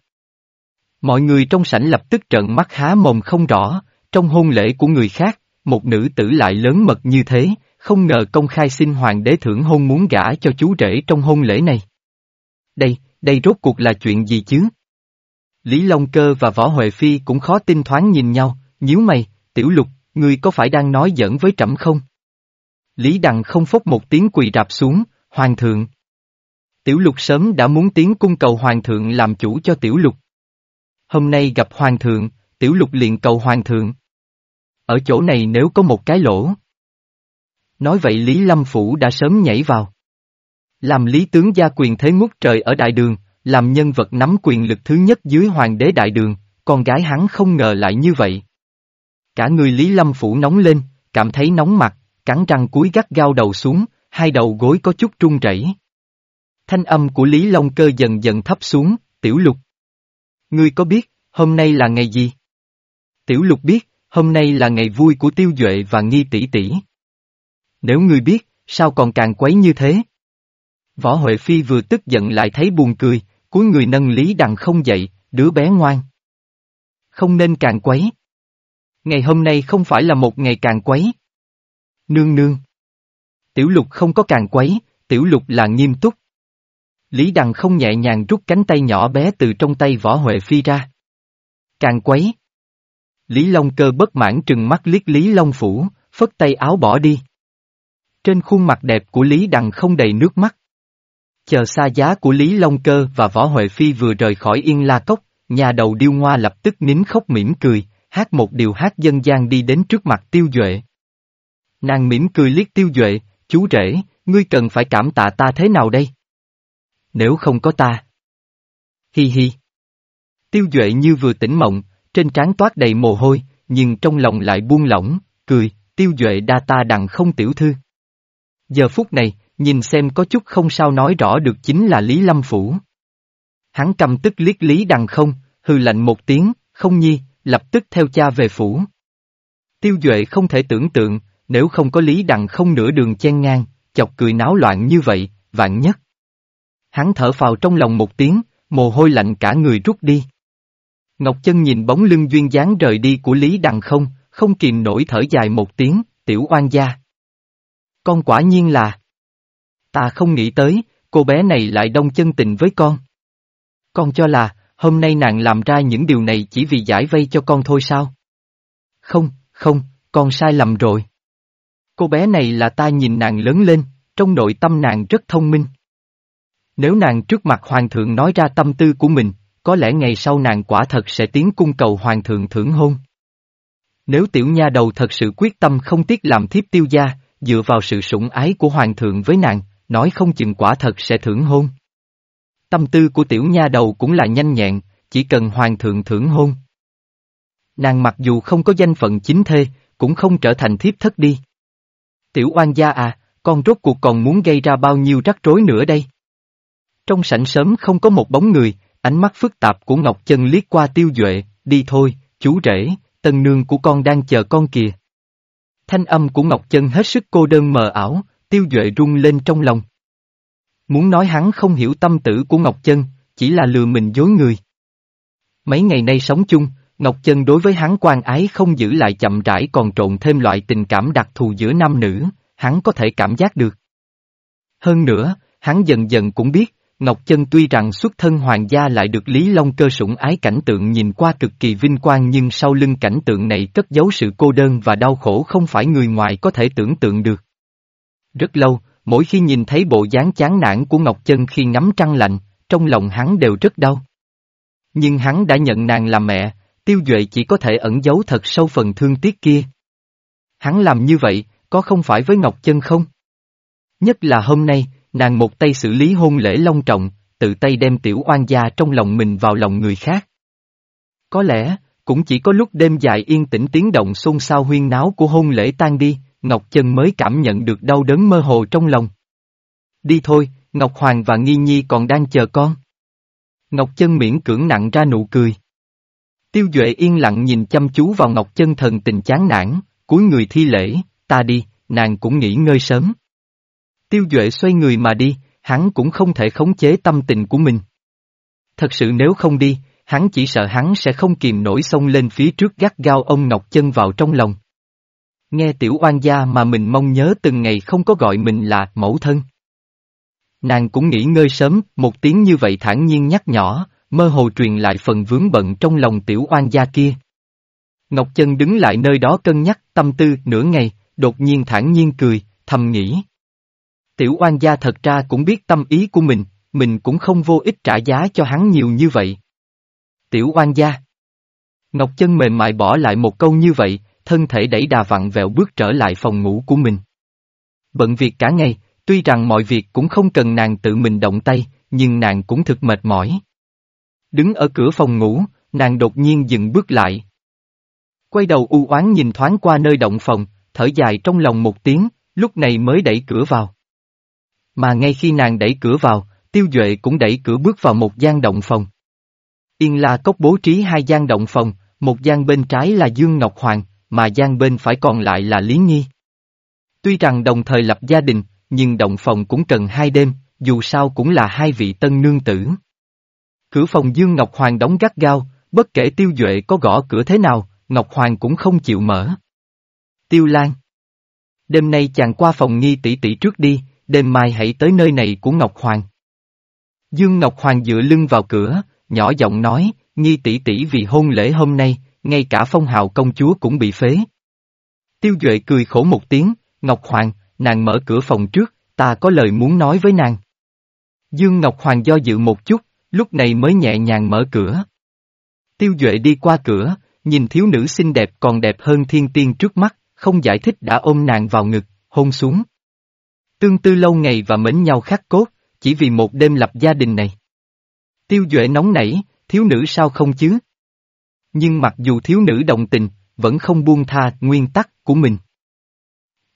Mọi người trong sảnh lập tức trợn mắt há mồm không rõ, trong hôn lễ của người khác, một nữ tử lại lớn mật như thế, không ngờ công khai xin hoàng đế thưởng hôn muốn gả cho chú rể trong hôn lễ này. Đây, đây rốt cuộc là chuyện gì chứ? Lý Long Cơ và Võ Huệ Phi cũng khó tin thoáng nhìn nhau, nhíu mày, tiểu lục, ngươi có phải đang nói giỡn với trẫm không? Lý Đằng không phốc một tiếng quỳ rạp xuống, hoàng thượng. Tiểu lục sớm đã muốn tiến cung cầu hoàng thượng làm chủ cho tiểu lục. Hôm nay gặp hoàng thượng, tiểu lục liền cầu hoàng thượng. Ở chỗ này nếu có một cái lỗ. Nói vậy Lý Lâm Phủ đã sớm nhảy vào. Làm lý tướng gia quyền thế ngút trời ở đại đường, làm nhân vật nắm quyền lực thứ nhất dưới hoàng đế đại đường, con gái hắn không ngờ lại như vậy. Cả người Lý Lâm Phủ nóng lên, cảm thấy nóng mặt, cắn răng cúi gắt gao đầu xuống, hai đầu gối có chút trung rẩy. Thanh âm của Lý Long Cơ dần dần thấp xuống, tiểu lục. Ngươi có biết, hôm nay là ngày gì? Tiểu lục biết, hôm nay là ngày vui của tiêu duệ và nghi tỷ tỷ. Nếu ngươi biết, sao còn càng quấy như thế? Võ Huệ Phi vừa tức giận lại thấy buồn cười, cuối người nâng Lý Đằng không dậy, đứa bé ngoan. Không nên càng quấy. Ngày hôm nay không phải là một ngày càng quấy. Nương nương. Tiểu lục không có càng quấy, tiểu lục là nghiêm túc. Lý Đằng không nhẹ nhàng rút cánh tay nhỏ bé từ trong tay võ Huệ Phi ra. Càng quấy. Lý Long cơ bất mãn trừng mắt liếc Lý Long Phủ, phất tay áo bỏ đi. Trên khuôn mặt đẹp của Lý Đằng không đầy nước mắt. Chờ xa giá của Lý Long Cơ và Võ Huệ Phi vừa rời khỏi Yên La Cốc, nhà đầu điêu ngoa lập tức nín khóc mỉm cười, hát một điều hát dân gian đi đến trước mặt Tiêu Duệ. Nàng mỉm cười liếc Tiêu Duệ, chú rể, ngươi cần phải cảm tạ ta thế nào đây? Nếu không có ta. Hi hi. Tiêu Duệ như vừa tỉnh mộng, trên trán toát đầy mồ hôi, nhưng trong lòng lại buông lỏng, cười, Tiêu Duệ đa ta đằng không tiểu thư. Giờ phút này, nhìn xem có chút không sao nói rõ được chính là Lý Lâm Phủ. Hắn cầm tức liếc Lý Đằng không, hư lạnh một tiếng, không nhi, lập tức theo cha về phủ. Tiêu Duệ không thể tưởng tượng, nếu không có Lý Đằng không nửa đường chen ngang, chọc cười náo loạn như vậy, vạn nhất. Hắn thở phào trong lòng một tiếng, mồ hôi lạnh cả người rút đi. Ngọc Chân nhìn bóng lưng duyên dáng rời đi của Lý Đằng không, không kìm nổi thở dài một tiếng, tiểu oan gia. Con quả nhiên là... Ta không nghĩ tới, cô bé này lại đông chân tình với con. Con cho là, hôm nay nàng làm ra những điều này chỉ vì giải vây cho con thôi sao? Không, không, con sai lầm rồi. Cô bé này là ta nhìn nàng lớn lên, trong nội tâm nàng rất thông minh. Nếu nàng trước mặt hoàng thượng nói ra tâm tư của mình, có lẽ ngày sau nàng quả thật sẽ tiến cung cầu hoàng thượng thưởng hôn. Nếu tiểu nha đầu thật sự quyết tâm không tiếc làm thiếp tiêu gia, dựa vào sự sủng ái của hoàng thượng với nàng, nói không chừng quả thật sẽ thưởng hôn. Tâm tư của tiểu nha đầu cũng là nhanh nhẹn, chỉ cần hoàng thượng thưởng hôn. Nàng mặc dù không có danh phận chính thê, cũng không trở thành thiếp thất đi. Tiểu oan gia à, con rốt cuộc còn muốn gây ra bao nhiêu rắc rối nữa đây? Trong sảnh sớm không có một bóng người, ánh mắt phức tạp của Ngọc Chân liếc qua tiêu duệ, đi thôi, chú rể, tân nương của con đang chờ con kìa. Thanh âm của Ngọc Chân hết sức cô đơn mờ ảo, tiêu duệ rung lên trong lòng. Muốn nói hắn không hiểu tâm tử của Ngọc Chân, chỉ là lừa mình dối người. Mấy ngày nay sống chung, Ngọc Chân đối với hắn quan ái không giữ lại chậm rãi còn trộn thêm loại tình cảm đặc thù giữa nam nữ, hắn có thể cảm giác được. Hơn nữa, hắn dần dần cũng biết, Ngọc Chân tuy rằng xuất thân hoàng gia lại được Lý Long cơ sủng ái cảnh tượng nhìn qua cực kỳ vinh quang nhưng sau lưng cảnh tượng này cất giấu sự cô đơn và đau khổ không phải người ngoài có thể tưởng tượng được. Rất lâu, mỗi khi nhìn thấy bộ dáng chán nản của Ngọc Chân khi ngắm trăng lạnh, trong lòng hắn đều rất đau. Nhưng hắn đã nhận nàng làm mẹ, tiêu duệ chỉ có thể ẩn giấu thật sâu phần thương tiếc kia. Hắn làm như vậy, có không phải với Ngọc Chân không? Nhất là hôm nay, nàng một tay xử lý hôn lễ long trọng, tự tay đem tiểu oan gia trong lòng mình vào lòng người khác. Có lẽ, cũng chỉ có lúc đêm dài yên tĩnh tiếng động xôn xao huyên náo của hôn lễ tan đi, Ngọc Chân mới cảm nhận được đau đớn mơ hồ trong lòng. Đi thôi, Ngọc Hoàng và Nghi Nhi còn đang chờ con. Ngọc Chân miễn cưỡng nặng ra nụ cười. Tiêu Duệ yên lặng nhìn chăm chú vào Ngọc Chân thần tình chán nản, cúi người thi lễ, ta đi, nàng cũng nghỉ ngơi sớm. Tiêu Duệ xoay người mà đi, hắn cũng không thể khống chế tâm tình của mình. Thật sự nếu không đi, hắn chỉ sợ hắn sẽ không kìm nổi xông lên phía trước gắt gao ông Ngọc Chân vào trong lòng. Nghe tiểu oan gia mà mình mong nhớ từng ngày không có gọi mình là mẫu thân. Nàng cũng nghỉ ngơi sớm, một tiếng như vậy thản nhiên nhắc nhỏ, mơ hồ truyền lại phần vướng bận trong lòng tiểu oan gia kia. Ngọc Chân đứng lại nơi đó cân nhắc tâm tư nửa ngày, đột nhiên thản nhiên cười, thầm nghĩ. Tiểu oan gia thật ra cũng biết tâm ý của mình, mình cũng không vô ích trả giá cho hắn nhiều như vậy. Tiểu oan gia. Ngọc Chân mềm mại bỏ lại một câu như vậy, thân thể đẩy đà vặn vẹo bước trở lại phòng ngủ của mình. Bận việc cả ngày, tuy rằng mọi việc cũng không cần nàng tự mình động tay, nhưng nàng cũng thực mệt mỏi. Đứng ở cửa phòng ngủ, nàng đột nhiên dừng bước lại. Quay đầu u oán nhìn thoáng qua nơi động phòng, thở dài trong lòng một tiếng, lúc này mới đẩy cửa vào. Mà ngay khi nàng đẩy cửa vào, Tiêu Duệ cũng đẩy cửa bước vào một gian động phòng. Yên La Cốc bố trí hai gian động phòng, một gian bên trái là Dương Ngọc Hoàng, mà gian bên phải còn lại là Lý Nhi. Tuy rằng đồng thời lập gia đình, nhưng động phòng cũng cần hai đêm, dù sao cũng là hai vị tân nương tử. Cửa phòng Dương Ngọc Hoàng đóng gắt gao, bất kể Tiêu Duệ có gõ cửa thế nào, Ngọc Hoàng cũng không chịu mở. Tiêu Lan Đêm nay chàng qua phòng nghi tỷ tỷ trước đi, đêm mai hãy tới nơi này của Ngọc Hoàng. Dương Ngọc Hoàng dựa lưng vào cửa, nhỏ giọng nói, nghi tỷ tỷ vì hôn lễ hôm nay, ngay cả phong hào công chúa cũng bị phế. Tiêu Duệ cười khổ một tiếng, Ngọc Hoàng, nàng mở cửa phòng trước, ta có lời muốn nói với nàng. Dương Ngọc Hoàng do dự một chút, lúc này mới nhẹ nhàng mở cửa. Tiêu Duệ đi qua cửa, nhìn thiếu nữ xinh đẹp còn đẹp hơn thiên tiên trước mắt, không giải thích đã ôm nàng vào ngực, hôn xuống. Tương tư lâu ngày và mến nhau khắc cốt, chỉ vì một đêm lập gia đình này. Tiêu Duệ nóng nảy, thiếu nữ sao không chứ? Nhưng mặc dù thiếu nữ đồng tình, vẫn không buông tha nguyên tắc của mình.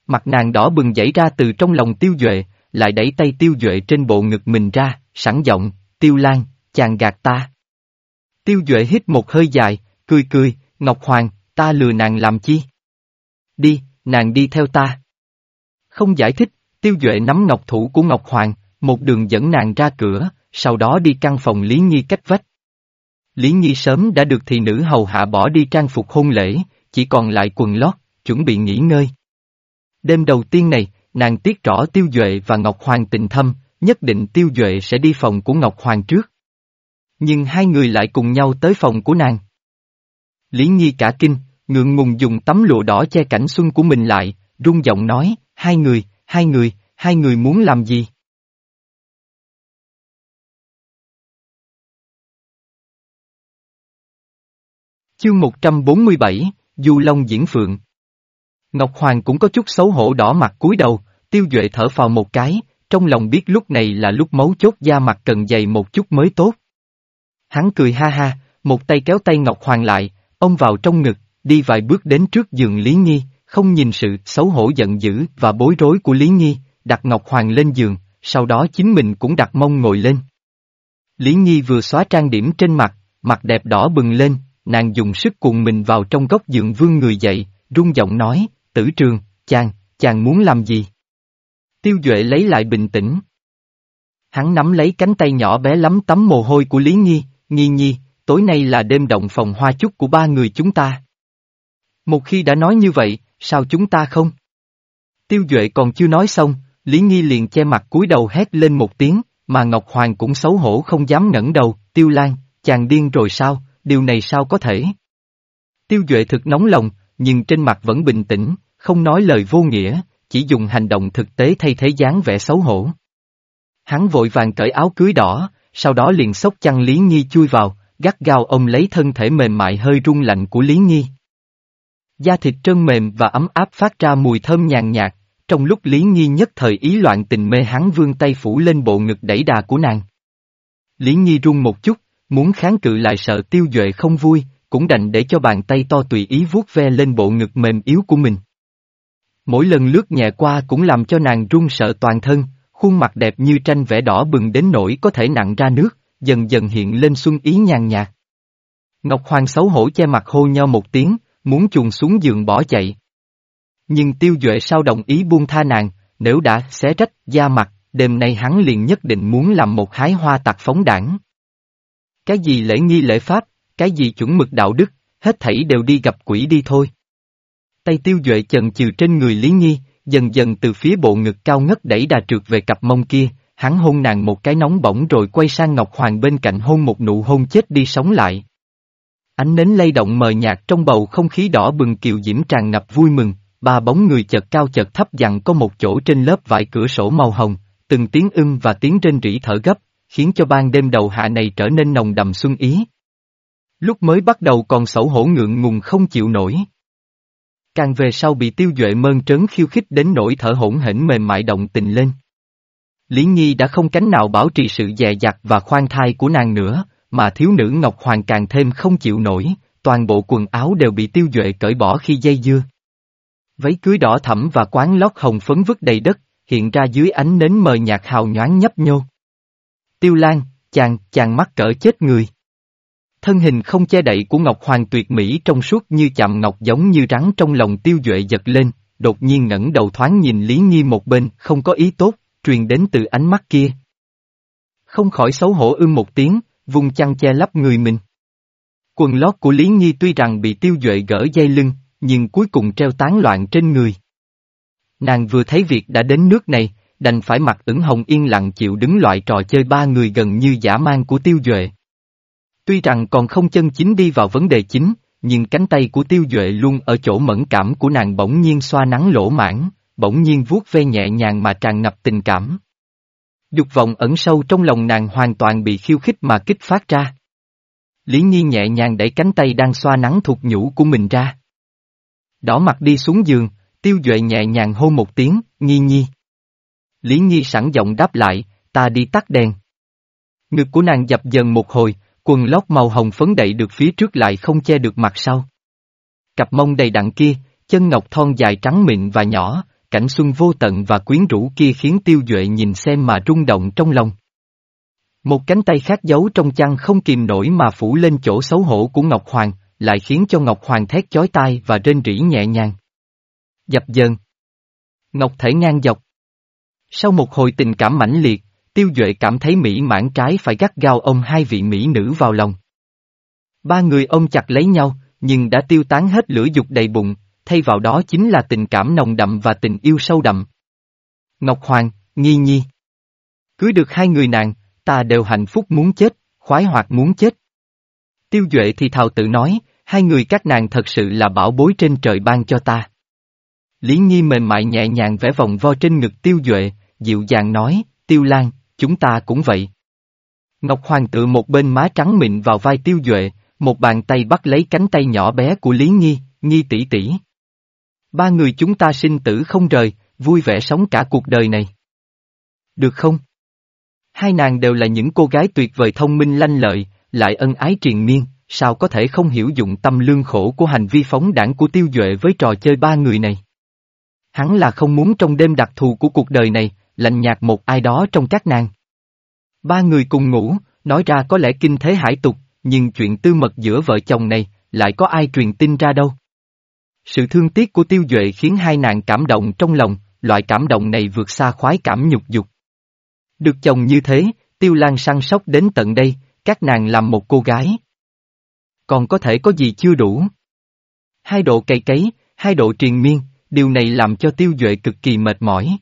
Mặt nàng đỏ bừng dậy ra từ trong lòng tiêu duệ, lại đẩy tay tiêu duệ trên bộ ngực mình ra, sẵn giọng, tiêu lan, chàng gạt ta. Tiêu duệ hít một hơi dài, cười cười, Ngọc Hoàng, ta lừa nàng làm chi? Đi, nàng đi theo ta. Không giải thích, tiêu duệ nắm ngọc thủ của Ngọc Hoàng, một đường dẫn nàng ra cửa, sau đó đi căn phòng Lý Nhi cách vách. Lý Nhi sớm đã được thị nữ hầu hạ bỏ đi trang phục hôn lễ, chỉ còn lại quần lót, chuẩn bị nghỉ ngơi. Đêm đầu tiên này, nàng tiết rõ Tiêu Duệ và Ngọc Hoàng tình thâm, nhất định Tiêu Duệ sẽ đi phòng của Ngọc Hoàng trước. Nhưng hai người lại cùng nhau tới phòng của nàng. Lý Nhi cả kinh, ngượng ngùng dùng tấm lụa đỏ che cảnh xuân của mình lại, rung giọng nói, hai người, hai người, hai người muốn làm gì? Chương 147, Du Long Diễn Phượng Ngọc Hoàng cũng có chút xấu hổ đỏ mặt cúi đầu, tiêu duệ thở phào một cái, trong lòng biết lúc này là lúc mấu chốt da mặt cần dày một chút mới tốt. Hắn cười ha ha, một tay kéo tay Ngọc Hoàng lại, ông vào trong ngực, đi vài bước đến trước giường Lý nghi không nhìn sự xấu hổ giận dữ và bối rối của Lý nghi đặt Ngọc Hoàng lên giường, sau đó chính mình cũng đặt mông ngồi lên. Lý nghi vừa xóa trang điểm trên mặt, mặt đẹp đỏ bừng lên, nàng dùng sức cuộn mình vào trong góc giường vương người dậy, rung giọng nói, tử trường, chàng, chàng muốn làm gì? Tiêu Duệ lấy lại bình tĩnh. Hắn nắm lấy cánh tay nhỏ bé lắm tấm mồ hôi của Lý Nhi, Nhi Nhi, tối nay là đêm động phòng hoa chúc của ba người chúng ta. Một khi đã nói như vậy, sao chúng ta không? Tiêu Duệ còn chưa nói xong, Lý Nhi liền che mặt cúi đầu hét lên một tiếng, mà Ngọc Hoàng cũng xấu hổ không dám ngẩng đầu, Tiêu Lan, chàng điên rồi sao, điều này sao có thể? Tiêu Duệ thực nóng lòng, nhưng trên mặt vẫn bình tĩnh, không nói lời vô nghĩa, chỉ dùng hành động thực tế thay thế dáng vẻ xấu hổ. Hắn vội vàng cởi áo cưới đỏ, sau đó liền xốc chăn Lý Nhi chui vào, gắt gao ôm lấy thân thể mềm mại hơi rung lạnh của Lý Nhi. Da thịt trơn mềm và ấm áp phát ra mùi thơm nhàn nhạt, trong lúc Lý Nhi nhất thời ý loạn tình mê hắn vương tay phủ lên bộ ngực đẩy đà của nàng. Lý Nhi run một chút, muốn kháng cự lại sợ tiêu duệ không vui, cũng đành để cho bàn tay to tùy ý vuốt ve lên bộ ngực mềm yếu của mình. Mỗi lần lướt nhẹ qua cũng làm cho nàng run sợ toàn thân, khuôn mặt đẹp như tranh vẽ đỏ bừng đến nỗi có thể nặng ra nước, dần dần hiện lên xuân ý nhàn nhạt. Ngọc Hoàng xấu hổ che mặt hô nhau một tiếng, muốn chuồn xuống giường bỏ chạy. Nhưng tiêu duệ sao đồng ý buông tha nàng, nếu đã xé rách da mặt, đêm nay hắn liền nhất định muốn làm một hái hoa tạc phóng đảng. Cái gì lễ nghi lễ pháp, cái gì chuẩn mực đạo đức, hết thảy đều đi gặp quỷ đi thôi. Tay tiêu duệ chần chừ trên người Lý Nhi, dần dần từ phía bộ ngực cao ngất đẩy đà trượt về cặp mông kia, hắn hôn nàng một cái nóng bỏng rồi quay sang Ngọc Hoàng bên cạnh hôn một nụ hôn chết đi sống lại. Ánh nến lay động mờ nhạt trong bầu không khí đỏ bừng kiều diễm tràn ngập vui mừng, ba bóng người chợt cao chợt thấp dặn có một chỗ trên lớp vải cửa sổ màu hồng, từng tiếng ưng và tiếng trên rỉ thở gấp, khiến cho ban đêm đầu hạ này trở nên nồng đầm xuân ý. Lúc mới bắt đầu còn xấu hổ ngượng ngùng không chịu nổi. Càng về sau bị tiêu duệ mơn trớn khiêu khích đến nỗi thở hỗn hển mềm mại động tình lên. Lý Nhi đã không cánh nào bảo trì sự dè dặt và khoan thai của nàng nữa, mà thiếu nữ Ngọc Hoàng càng thêm không chịu nổi, toàn bộ quần áo đều bị tiêu duệ cởi bỏ khi dây dưa. Váy cưới đỏ thẫm và quán lót hồng phấn vứt đầy đất, hiện ra dưới ánh nến mờ nhạt hào nhoáng nhấp nhô. Tiêu Lan, chàng, chàng mắc cỡ chết người. Thân hình không che đậy của Ngọc Hoàng tuyệt mỹ trong suốt như chạm ngọc giống như rắn trong lòng tiêu duệ giật lên, đột nhiên ngẩng đầu thoáng nhìn Lý Nhi một bên, không có ý tốt, truyền đến từ ánh mắt kia. Không khỏi xấu hổ ưng một tiếng, vùng chăn che lấp người mình. Quần lót của Lý Nhi tuy rằng bị tiêu duệ gỡ dây lưng, nhưng cuối cùng treo tán loạn trên người. Nàng vừa thấy việc đã đến nước này, đành phải mặc ửng hồng yên lặng chịu đứng loại trò chơi ba người gần như giả mang của tiêu duệ. Tuy rằng còn không chân chính đi vào vấn đề chính, nhưng cánh tay của tiêu duệ luôn ở chỗ mẫn cảm của nàng bỗng nhiên xoa nắng lỗ mãn, bỗng nhiên vuốt ve nhẹ nhàng mà tràn ngập tình cảm. Dục vọng ẩn sâu trong lòng nàng hoàn toàn bị khiêu khích mà kích phát ra. Lý Nhi nhẹ nhàng đẩy cánh tay đang xoa nắng thuộc nhũ của mình ra. Đỏ mặt đi xuống giường, tiêu duệ nhẹ nhàng hôn một tiếng, Nhi Nhi. Lý Nhi sẵn giọng đáp lại, ta đi tắt đèn. Ngực của nàng dập dần một hồi, quần lót màu hồng phấn đậy được phía trước lại không che được mặt sau. Cặp mông đầy đặn kia, chân ngọc thon dài trắng mịn và nhỏ, cảnh xuân vô tận và quyến rũ kia khiến tiêu duệ nhìn xem mà rung động trong lòng. Một cánh tay khác giấu trong chăn không kìm nổi mà phủ lên chỗ xấu hổ của Ngọc Hoàng, lại khiến cho Ngọc Hoàng thét chói tai và rên rỉ nhẹ nhàng. Dập dần. Ngọc thể ngang dọc. Sau một hồi tình cảm mãnh liệt, Tiêu Duệ cảm thấy mỹ mãn trái phải gắt gao ôm hai vị mỹ nữ vào lòng. Ba người ôm chặt lấy nhau, nhưng đã tiêu tán hết lửa dục đầy bụng, thay vào đó chính là tình cảm nồng đậm và tình yêu sâu đậm. Ngọc Hoàng, Nghi Nhi. Cưới được hai người nàng, ta đều hạnh phúc muốn chết, khoái hoạt muốn chết. Tiêu Duệ thì thào tự nói, hai người các nàng thật sự là bảo bối trên trời ban cho ta. Lý Nhi mềm mại nhẹ nhàng vẽ vòng vo trên ngực Tiêu Duệ, dịu dàng nói, Tiêu Lan, chúng ta cũng vậy. Ngọc Hoàng tự một bên má trắng mịn vào vai Tiêu Duệ, một bàn tay bắt lấy cánh tay nhỏ bé của Lý Nhi, Nhi tỷ tỷ. Ba người chúng ta sinh tử không rời, vui vẻ sống cả cuộc đời này. Được không? Hai nàng đều là những cô gái tuyệt vời thông minh lanh lợi, lại ân ái triền miên, sao có thể không hiểu dụng tâm lương khổ của hành vi phóng đảng của tiêu duệ với trò chơi ba người này. Hắn là không muốn trong đêm đặc thù của cuộc đời này, lạnh nhạt một ai đó trong các nàng. Ba người cùng ngủ, nói ra có lẽ kinh thế hải tục, nhưng chuyện tư mật giữa vợ chồng này, lại có ai truyền tin ra đâu. Sự thương tiếc của tiêu duệ khiến hai nàng cảm động trong lòng, loại cảm động này vượt xa khoái cảm nhục dục. Được chồng như thế, tiêu lan săn sóc đến tận đây, các nàng làm một cô gái. Còn có thể có gì chưa đủ? Hai độ cày cấy, hai độ triền miên, điều này làm cho tiêu duệ cực kỳ mệt mỏi.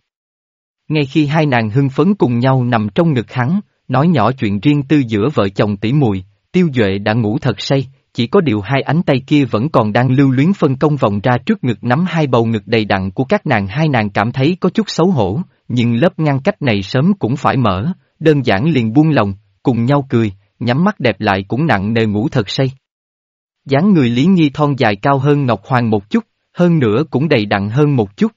Ngay khi hai nàng hưng phấn cùng nhau nằm trong ngực hắn, nói nhỏ chuyện riêng tư giữa vợ chồng tỷ mùi, tiêu duệ đã ngủ thật say, chỉ có điều hai ánh tay kia vẫn còn đang lưu luyến phân công vòng ra trước ngực nắm hai bầu ngực đầy đặn của các nàng hai nàng cảm thấy có chút xấu hổ, nhưng lớp ngăn cách này sớm cũng phải mở, đơn giản liền buông lòng, cùng nhau cười, nhắm mắt đẹp lại cũng nặng nề ngủ thật say. dáng người Lý Nhi thon dài cao hơn Ngọc Hoàng một chút, hơn nữa cũng đầy đặn hơn một chút.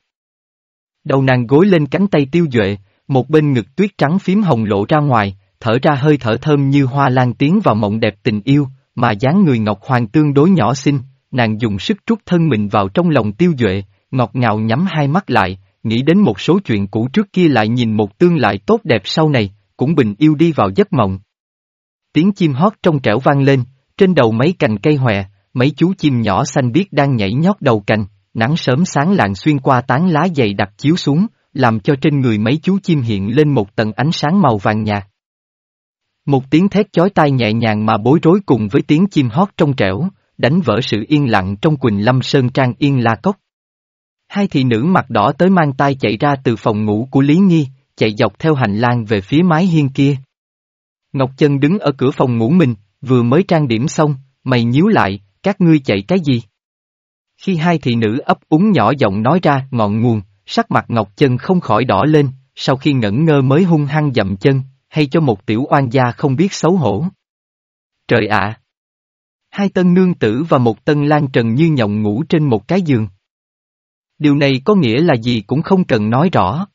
Đầu nàng gối lên cánh tay tiêu duệ, một bên ngực tuyết trắng phím hồng lộ ra ngoài, thở ra hơi thở thơm như hoa lan tiến vào mộng đẹp tình yêu, mà dáng người Ngọc Hoàng tương đối nhỏ xinh, nàng dùng sức trút thân mình vào trong lòng tiêu duệ, ngọt ngào nhắm hai mắt lại, nghĩ đến một số chuyện cũ trước kia lại nhìn một tương lai tốt đẹp sau này, cũng bình yêu đi vào giấc mộng. Tiếng chim hót trong trẻo vang lên, trên đầu mấy cành cây hòe, mấy chú chim nhỏ xanh biếc đang nhảy nhót đầu cành, nắng sớm sáng lạng xuyên qua tán lá dày đặc chiếu xuống, làm cho trên người mấy chú chim hiện lên một tầng ánh sáng màu vàng nhạt. Một tiếng thét chói tai nhẹ nhàng mà bối rối cùng với tiếng chim hót trong trẻo, đánh vỡ sự yên lặng trong Quỳnh Lâm Sơn Trang Yên La Cốc. Hai thị nữ mặt đỏ tới mang tay chạy ra từ phòng ngủ của Lý nghi, chạy dọc theo hành lang về phía mái hiên kia. Ngọc Chân đứng ở cửa phòng ngủ mình, vừa mới trang điểm xong, mày nhíu lại, các ngươi chạy cái gì? Khi hai thị nữ ấp úng nhỏ giọng nói ra ngọn nguồn, sắc mặt Ngọc Chân không khỏi đỏ lên, sau khi ngẩn ngơ mới hung hăng dậm chân, hay cho một tiểu oan gia không biết xấu hổ. Trời ạ! Hai tân nương tử và một tân lan trần như nhộng ngủ trên một cái giường. Điều này có nghĩa là gì cũng không cần nói rõ.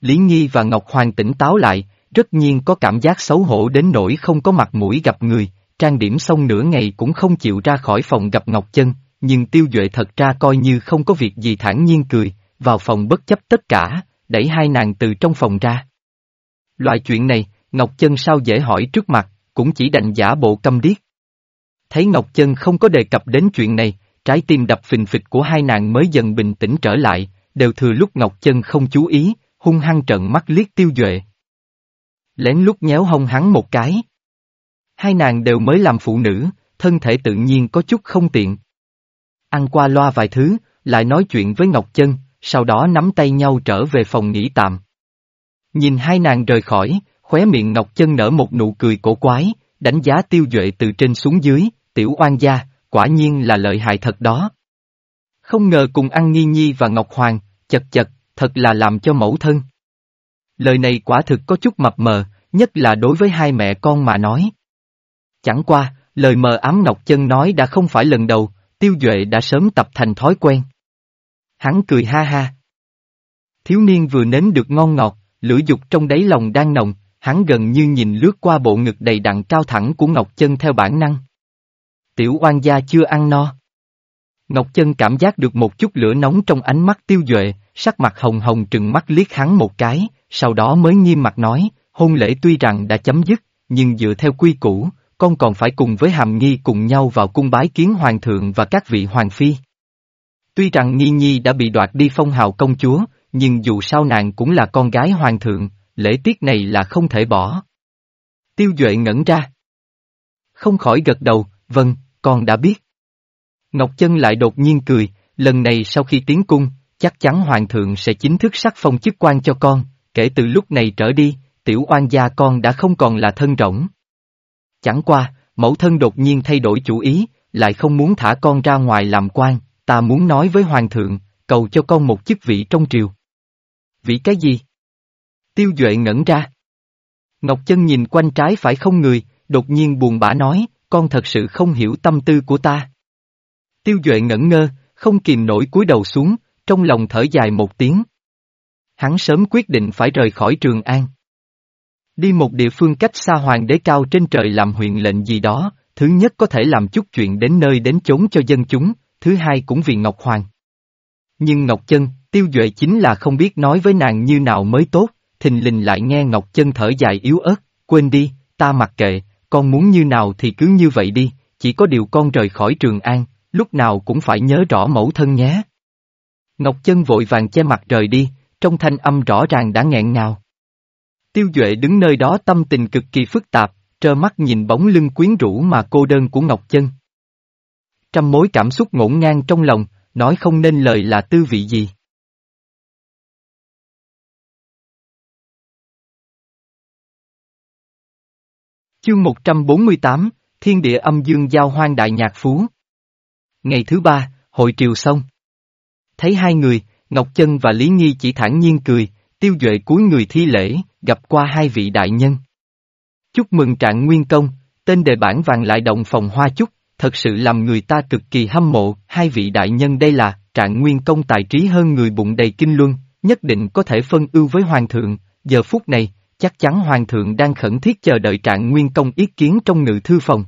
Lý Nhi và Ngọc Hoàng tỉnh táo lại, rất nhiên có cảm giác xấu hổ đến nỗi không có mặt mũi gặp người, trang điểm xong nửa ngày cũng không chịu ra khỏi phòng gặp Ngọc Chân, nhưng Tiêu Duệ thật ra coi như không có việc gì thản nhiên cười, vào phòng bất chấp tất cả, đẩy hai nàng từ trong phòng ra. Loại chuyện này, Ngọc Chân sao dễ hỏi trước mặt, cũng chỉ đành giả bộ câm điếc. Thấy Ngọc Chân không có đề cập đến chuyện này, trái tim đập phình phịch của hai nàng mới dần bình tĩnh trở lại, đều thừa lúc Ngọc Chân không chú ý, hung hăng trận mắt liếc tiêu duệ. Lén lúc nhéo hông hắn một cái. Hai nàng đều mới làm phụ nữ, thân thể tự nhiên có chút không tiện. Ăn qua loa vài thứ, lại nói chuyện với Ngọc Chân, sau đó nắm tay nhau trở về phòng nghỉ tạm. Nhìn hai nàng rời khỏi, khóe miệng Ngọc Chân nở một nụ cười cổ quái, đánh giá tiêu duệ từ trên xuống dưới, tiểu oan gia, quả nhiên là lợi hại thật đó. Không ngờ cùng ăn nghi nhi và Ngọc Hoàng, chật chật, thật là làm cho mẫu thân. Lời này quả thực có chút mập mờ, nhất là đối với hai mẹ con mà nói. Chẳng qua, lời mờ ám Ngọc Chân nói đã không phải lần đầu, tiêu duệ đã sớm tập thành thói quen. Hắn cười ha ha. Thiếu niên vừa nếm được ngon ngọt, lửa dục trong đáy lòng đang nồng, hắn gần như nhìn lướt qua bộ ngực đầy đặn cao thẳng của Ngọc Chân theo bản năng. Tiểu oan gia chưa ăn no. Ngọc Chân cảm giác được một chút lửa nóng trong ánh mắt tiêu duệ, sắc mặt hồng hồng trừng mắt liếc hắn một cái, sau đó mới nghiêm mặt nói, hôn lễ tuy rằng đã chấm dứt, nhưng dựa theo quy củ, con còn phải cùng với hàm nghi cùng nhau vào cung bái kiến hoàng thượng và các vị hoàng phi. Tuy rằng nghi nhi đã bị đoạt đi phong hào công chúa, nhưng dù sao nàng cũng là con gái hoàng thượng, lễ tiết này là không thể bỏ. Tiêu Duệ ngẩn ra. Không khỏi gật đầu, vâng, con đã biết. Ngọc Chân lại đột nhiên cười, lần này sau khi tiến cung, chắc chắn hoàng thượng sẽ chính thức sắc phong chức quan cho con, kể từ lúc này trở đi, tiểu oan gia con đã không còn là thân rỗng. Chẳng qua, mẫu thân đột nhiên thay đổi chủ ý, lại không muốn thả con ra ngoài làm quan, ta muốn nói với hoàng thượng, cầu cho con một chức vị trong triều. Vị cái gì? Tiêu Duệ ngẩn ra. Ngọc Chân nhìn quanh trái phải không người, đột nhiên buồn bã nói, con thật sự không hiểu tâm tư của ta. Tiêu Duệ ngẩn ngơ, không kìm nổi cúi đầu xuống, trong lòng thở dài một tiếng. Hắn sớm quyết định phải rời khỏi Trường An. Đi một địa phương cách xa hoàng đế cao trên trời làm huyện lệnh gì đó, thứ nhất có thể làm chút chuyện đến nơi đến chốn cho dân chúng, thứ hai cũng vì Ngọc Hoàng. Nhưng Ngọc Chân, Tiêu Duệ chính là không biết nói với nàng như nào mới tốt, thình lình lại nghe Ngọc Chân thở dài yếu ớt, quên đi, ta mặc kệ, con muốn như nào thì cứ như vậy đi, chỉ có điều con rời khỏi Trường An, lúc nào cũng phải nhớ rõ mẫu thân nhé. Ngọc Chân vội vàng che mặt rời đi, trong thanh âm rõ ràng đã nghẹn ngào. Tiêu Duệ đứng nơi đó tâm tình cực kỳ phức tạp, trơ mắt nhìn bóng lưng quyến rũ mà cô đơn của Ngọc Chân. Trăm mối cảm xúc ngổn ngang trong lòng, nói không nên lời là tư vị gì. Chương 148, Thiên địa âm dương giao hoang đại nhạc phú. Ngày thứ ba, hội triều xong. Thấy hai người, Ngọc Chân và Lý Nhi chỉ thản nhiên cười, tiêu duệ cúi người thi lễ, gặp qua hai vị đại nhân. Chúc mừng trạng nguyên công, tên đề bản vàng lại động phòng hoa chúc, thật sự làm người ta cực kỳ hâm mộ, hai vị đại nhân đây là, trạng nguyên công tài trí hơn người bụng đầy kinh luân, nhất định có thể phân ưu với hoàng thượng, giờ phút này, chắc chắn hoàng thượng đang khẩn thiết chờ đợi trạng nguyên công ý kiến trong ngự thư phòng.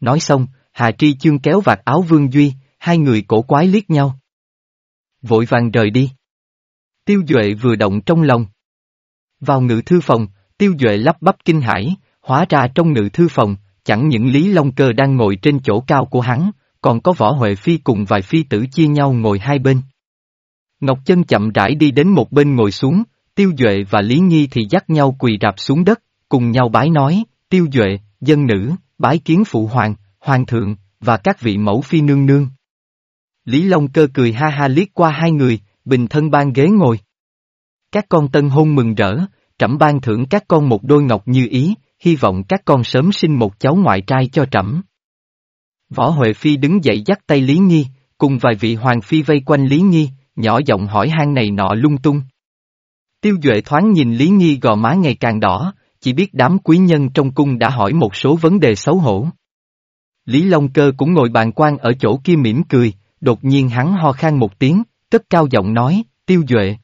Nói xong, Hà Tri chương kéo vạt áo Vương Duy, hai người cổ quái liếc nhau. Vội vàng rời đi. Tiêu Duệ vừa động trong lòng. Vào ngự thư phòng, Tiêu Duệ lắp bắp kinh hãi, hóa ra trong ngự thư phòng, chẳng những Lý Long Cơ đang ngồi trên chỗ cao của hắn, còn có Võ Huệ Phi cùng vài phi tử chia nhau ngồi hai bên. Ngọc Chân chậm rãi đi đến một bên ngồi xuống, Tiêu Duệ và Lý Nhi thì dắt nhau quỳ rạp xuống đất, cùng nhau bái nói, Tiêu Duệ, dân nữ, bái kiến phụ hoàng, hoàng thượng, và các vị mẫu phi nương nương. Lý Long Cơ cười ha ha liếc qua hai người, bình thân ban ghế ngồi. Các con tân hôn mừng rỡ, trẫm ban thưởng các con một đôi ngọc như ý, hy vọng các con sớm sinh một cháu ngoại trai cho trẫm. Võ Huệ Phi đứng dậy dắt tay Lý Nhi, cùng vài vị hoàng phi vây quanh Lý Nhi, nhỏ giọng hỏi hang này nọ lung tung. Tiêu Duệ thoáng nhìn Lý Nhi gò má ngày càng đỏ, chỉ biết đám quý nhân trong cung đã hỏi một số vấn đề xấu hổ. Lý Long Cơ cũng ngồi bàn quan ở chỗ kia mỉm cười, đột nhiên hắn ho khan một tiếng, cất cao giọng nói, Tiêu Duệ.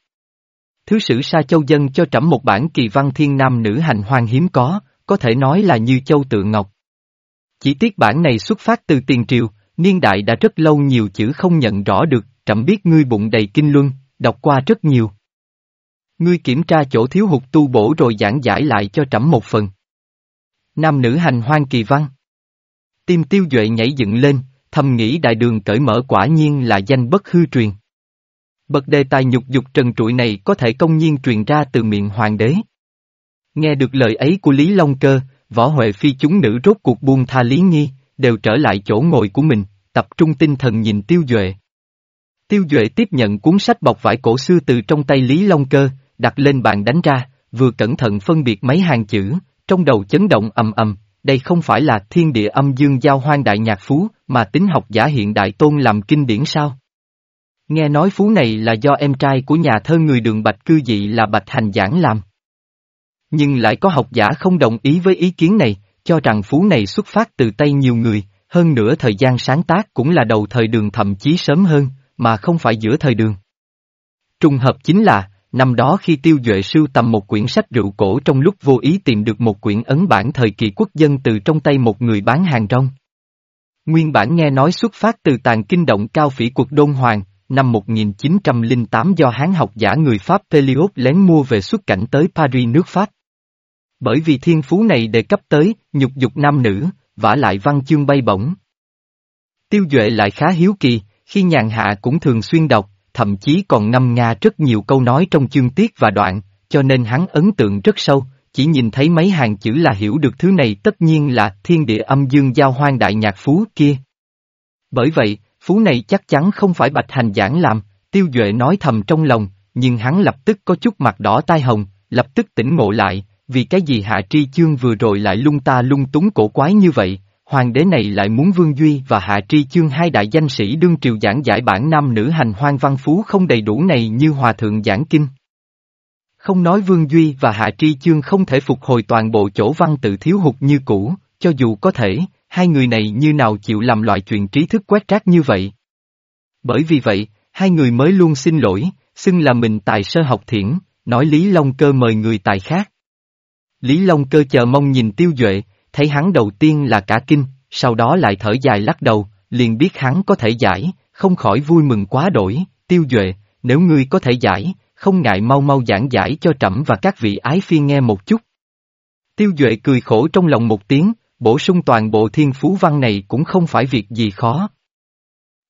Thứ sử Sa Châu Dân cho trẫm một bản kỳ văn thiên nam nữ hành hoang hiếm có, có thể nói là như châu tự ngọc. Chỉ tiếc bản này xuất phát từ tiền triều, niên đại đã rất lâu nhiều chữ không nhận rõ được, trẫm biết ngươi bụng đầy kinh luân, đọc qua rất nhiều. Ngươi kiểm tra chỗ thiếu hụt tu bổ rồi giảng giải lại cho trẫm một phần. Nam nữ hành hoang kỳ văn. Tim tiêu duệ nhảy dựng lên, thầm nghĩ đại đường cởi mở quả nhiên là danh bất hư truyền. Bậc đề tài nhục dục trần trụi này có thể công nhiên truyền ra từ miệng hoàng đế. Nghe được lời ấy của Lý Long Cơ, võ huệ phi chúng nữ rốt cuộc buông tha Lý Nghi, đều trở lại chỗ ngồi của mình, tập trung tinh thần nhìn Tiêu Duệ. Tiêu Duệ tiếp nhận cuốn sách bọc vải cổ xưa từ trong tay Lý Long Cơ, đặt lên bàn đánh ra, vừa cẩn thận phân biệt mấy hàng chữ, trong đầu chấn động ầm ầm, đây không phải là thiên địa âm dương giao hoang đại nhạc phú, mà tính học giả hiện đại tôn làm kinh điển sao? Nghe nói phú này là do em trai của nhà thơ người đường Bạch Cư Dị là Bạch Hành Giảng làm. Nhưng lại có học giả không đồng ý với ý kiến này, cho rằng phú này xuất phát từ tay nhiều người, hơn nữa thời gian sáng tác cũng là đầu thời đường thậm chí sớm hơn, mà không phải giữa thời đường. Trùng hợp chính là, năm đó khi tiêu duệ sưu tầm một quyển sách rượu cổ trong lúc vô ý tìm được một quyển ấn bản thời kỳ quốc dân từ trong tay một người bán hàng rong. Nguyên bản nghe nói xuất phát từ tàn kinh động cao phỉ cuộc đôn hoàng, năm 1908 do hán học giả người Pháp Peliot lén mua về xuất cảnh tới Paris nước Pháp. Bởi vì thiên phú này đề cấp tới, nhục dục nam nữ, vả lại văn chương bay bổng. Tiêu Duệ lại khá hiếu kỳ, khi nhàn hạ cũng thường xuyên đọc, thậm chí còn ngâm nga rất nhiều câu nói trong chương tiết và đoạn, cho nên hắn ấn tượng rất sâu, chỉ nhìn thấy mấy hàng chữ là hiểu được thứ này tất nhiên là thiên địa âm dương giao hoang đại nhạc phú kia. Bởi vậy, phú này chắc chắn không phải bạch hành giảng làm, tiêu duệ nói thầm trong lòng, nhưng hắn lập tức có chút mặt đỏ tai hồng, lập tức tỉnh ngộ lại, vì cái gì hạ tri chương vừa rồi lại lung ta lung túng cổ quái như vậy, hoàng đế này lại muốn Vương Duy và Hạ Tri Chương hai đại danh sĩ đương triều giảng giải bản nam nữ hành hoang văn phú không đầy đủ này như hòa thượng giảng kinh. Không nói Vương Duy và Hạ Tri Chương không thể phục hồi toàn bộ chỗ văn tự thiếu hụt như cũ, cho dù có thể, hai người này như nào chịu làm loại chuyện trí thức quét rác như vậy. Bởi vì vậy, hai người mới luôn xin lỗi, xưng là mình tài sơ học thiển, nói Lý Long Cơ mời người tài khác. Lý Long Cơ chờ mong nhìn Tiêu Duệ, thấy hắn đầu tiên là cả kinh, sau đó lại thở dài lắc đầu, liền biết hắn có thể giải, không khỏi vui mừng quá đổi, Tiêu Duệ, nếu ngươi có thể giải, không ngại mau mau giảng giải cho trẫm và các vị ái phi nghe một chút. Tiêu Duệ cười khổ trong lòng một tiếng, bổ sung toàn bộ thiên phú văn này cũng không phải việc gì khó.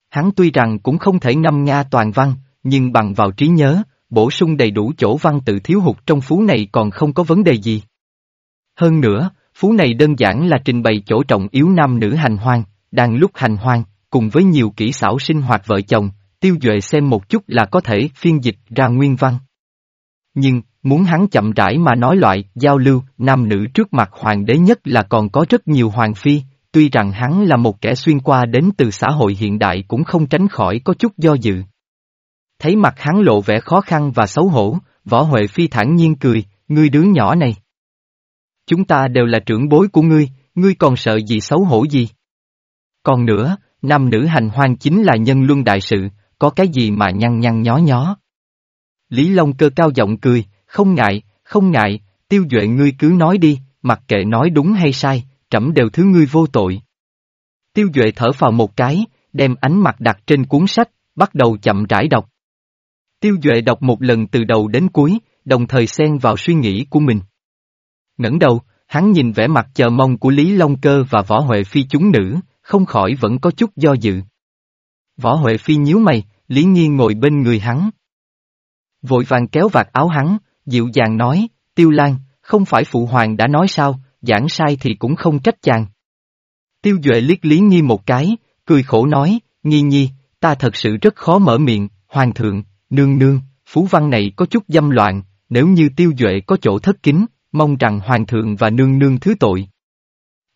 Hắn tuy rằng cũng không thể ngâm nga toàn văn, nhưng bằng vào trí nhớ, bổ sung đầy đủ chỗ văn tự thiếu hụt trong phú này còn không có vấn đề gì. Hơn nữa, phú này đơn giản là trình bày chỗ trọng yếu nam nữ hành hoang, đang lúc hành hoang, cùng với nhiều kỹ xảo sinh hoạt vợ chồng, tiêu duệ xem một chút là có thể phiên dịch ra nguyên văn. Nhưng, muốn hắn chậm rãi mà nói loại, giao lưu, nam nữ trước mặt hoàng đế nhất là còn có rất nhiều hoàng phi, tuy rằng hắn là một kẻ xuyên qua đến từ xã hội hiện đại cũng không tránh khỏi có chút do dự. Thấy mặt hắn lộ vẻ khó khăn và xấu hổ, võ Huệ Phi thản nhiên cười, ngươi đứa nhỏ này. Chúng ta đều là trưởng bối của ngươi, ngươi còn sợ gì xấu hổ gì? Còn nữa, nam nữ hành hoang chính là nhân luân đại sự, có cái gì mà nhăn nhăn nhó nhó. Lý Long cơ cao giọng cười, không ngại, không ngại, tiêu duệ ngươi cứ nói đi, mặc kệ nói đúng hay sai, trẫm đều thứ ngươi vô tội. Tiêu duệ thở vào một cái, đem ánh mặt đặt trên cuốn sách, bắt đầu chậm rãi đọc. Tiêu duệ đọc một lần từ đầu đến cuối, đồng thời xen vào suy nghĩ của mình ngẩng đầu, hắn nhìn vẻ mặt chờ mong của Lý Long Cơ và Võ Huệ Phi chúng nữ, không khỏi vẫn có chút do dự. Võ Huệ Phi nhíu mày, Lý Nhiên ngồi bên người hắn. Vội vàng kéo vạt áo hắn, dịu dàng nói, Tiêu Lan, không phải Phụ Hoàng đã nói sao, giảng sai thì cũng không trách chàng. Tiêu Duệ liếc Lý Nhi một cái, cười khổ nói, Nhi Nhi, ta thật sự rất khó mở miệng, Hoàng thượng, nương nương, phú văn này có chút dâm loạn, nếu như Tiêu Duệ có chỗ thất kính, mong rằng hoàng thượng và nương nương thứ tội.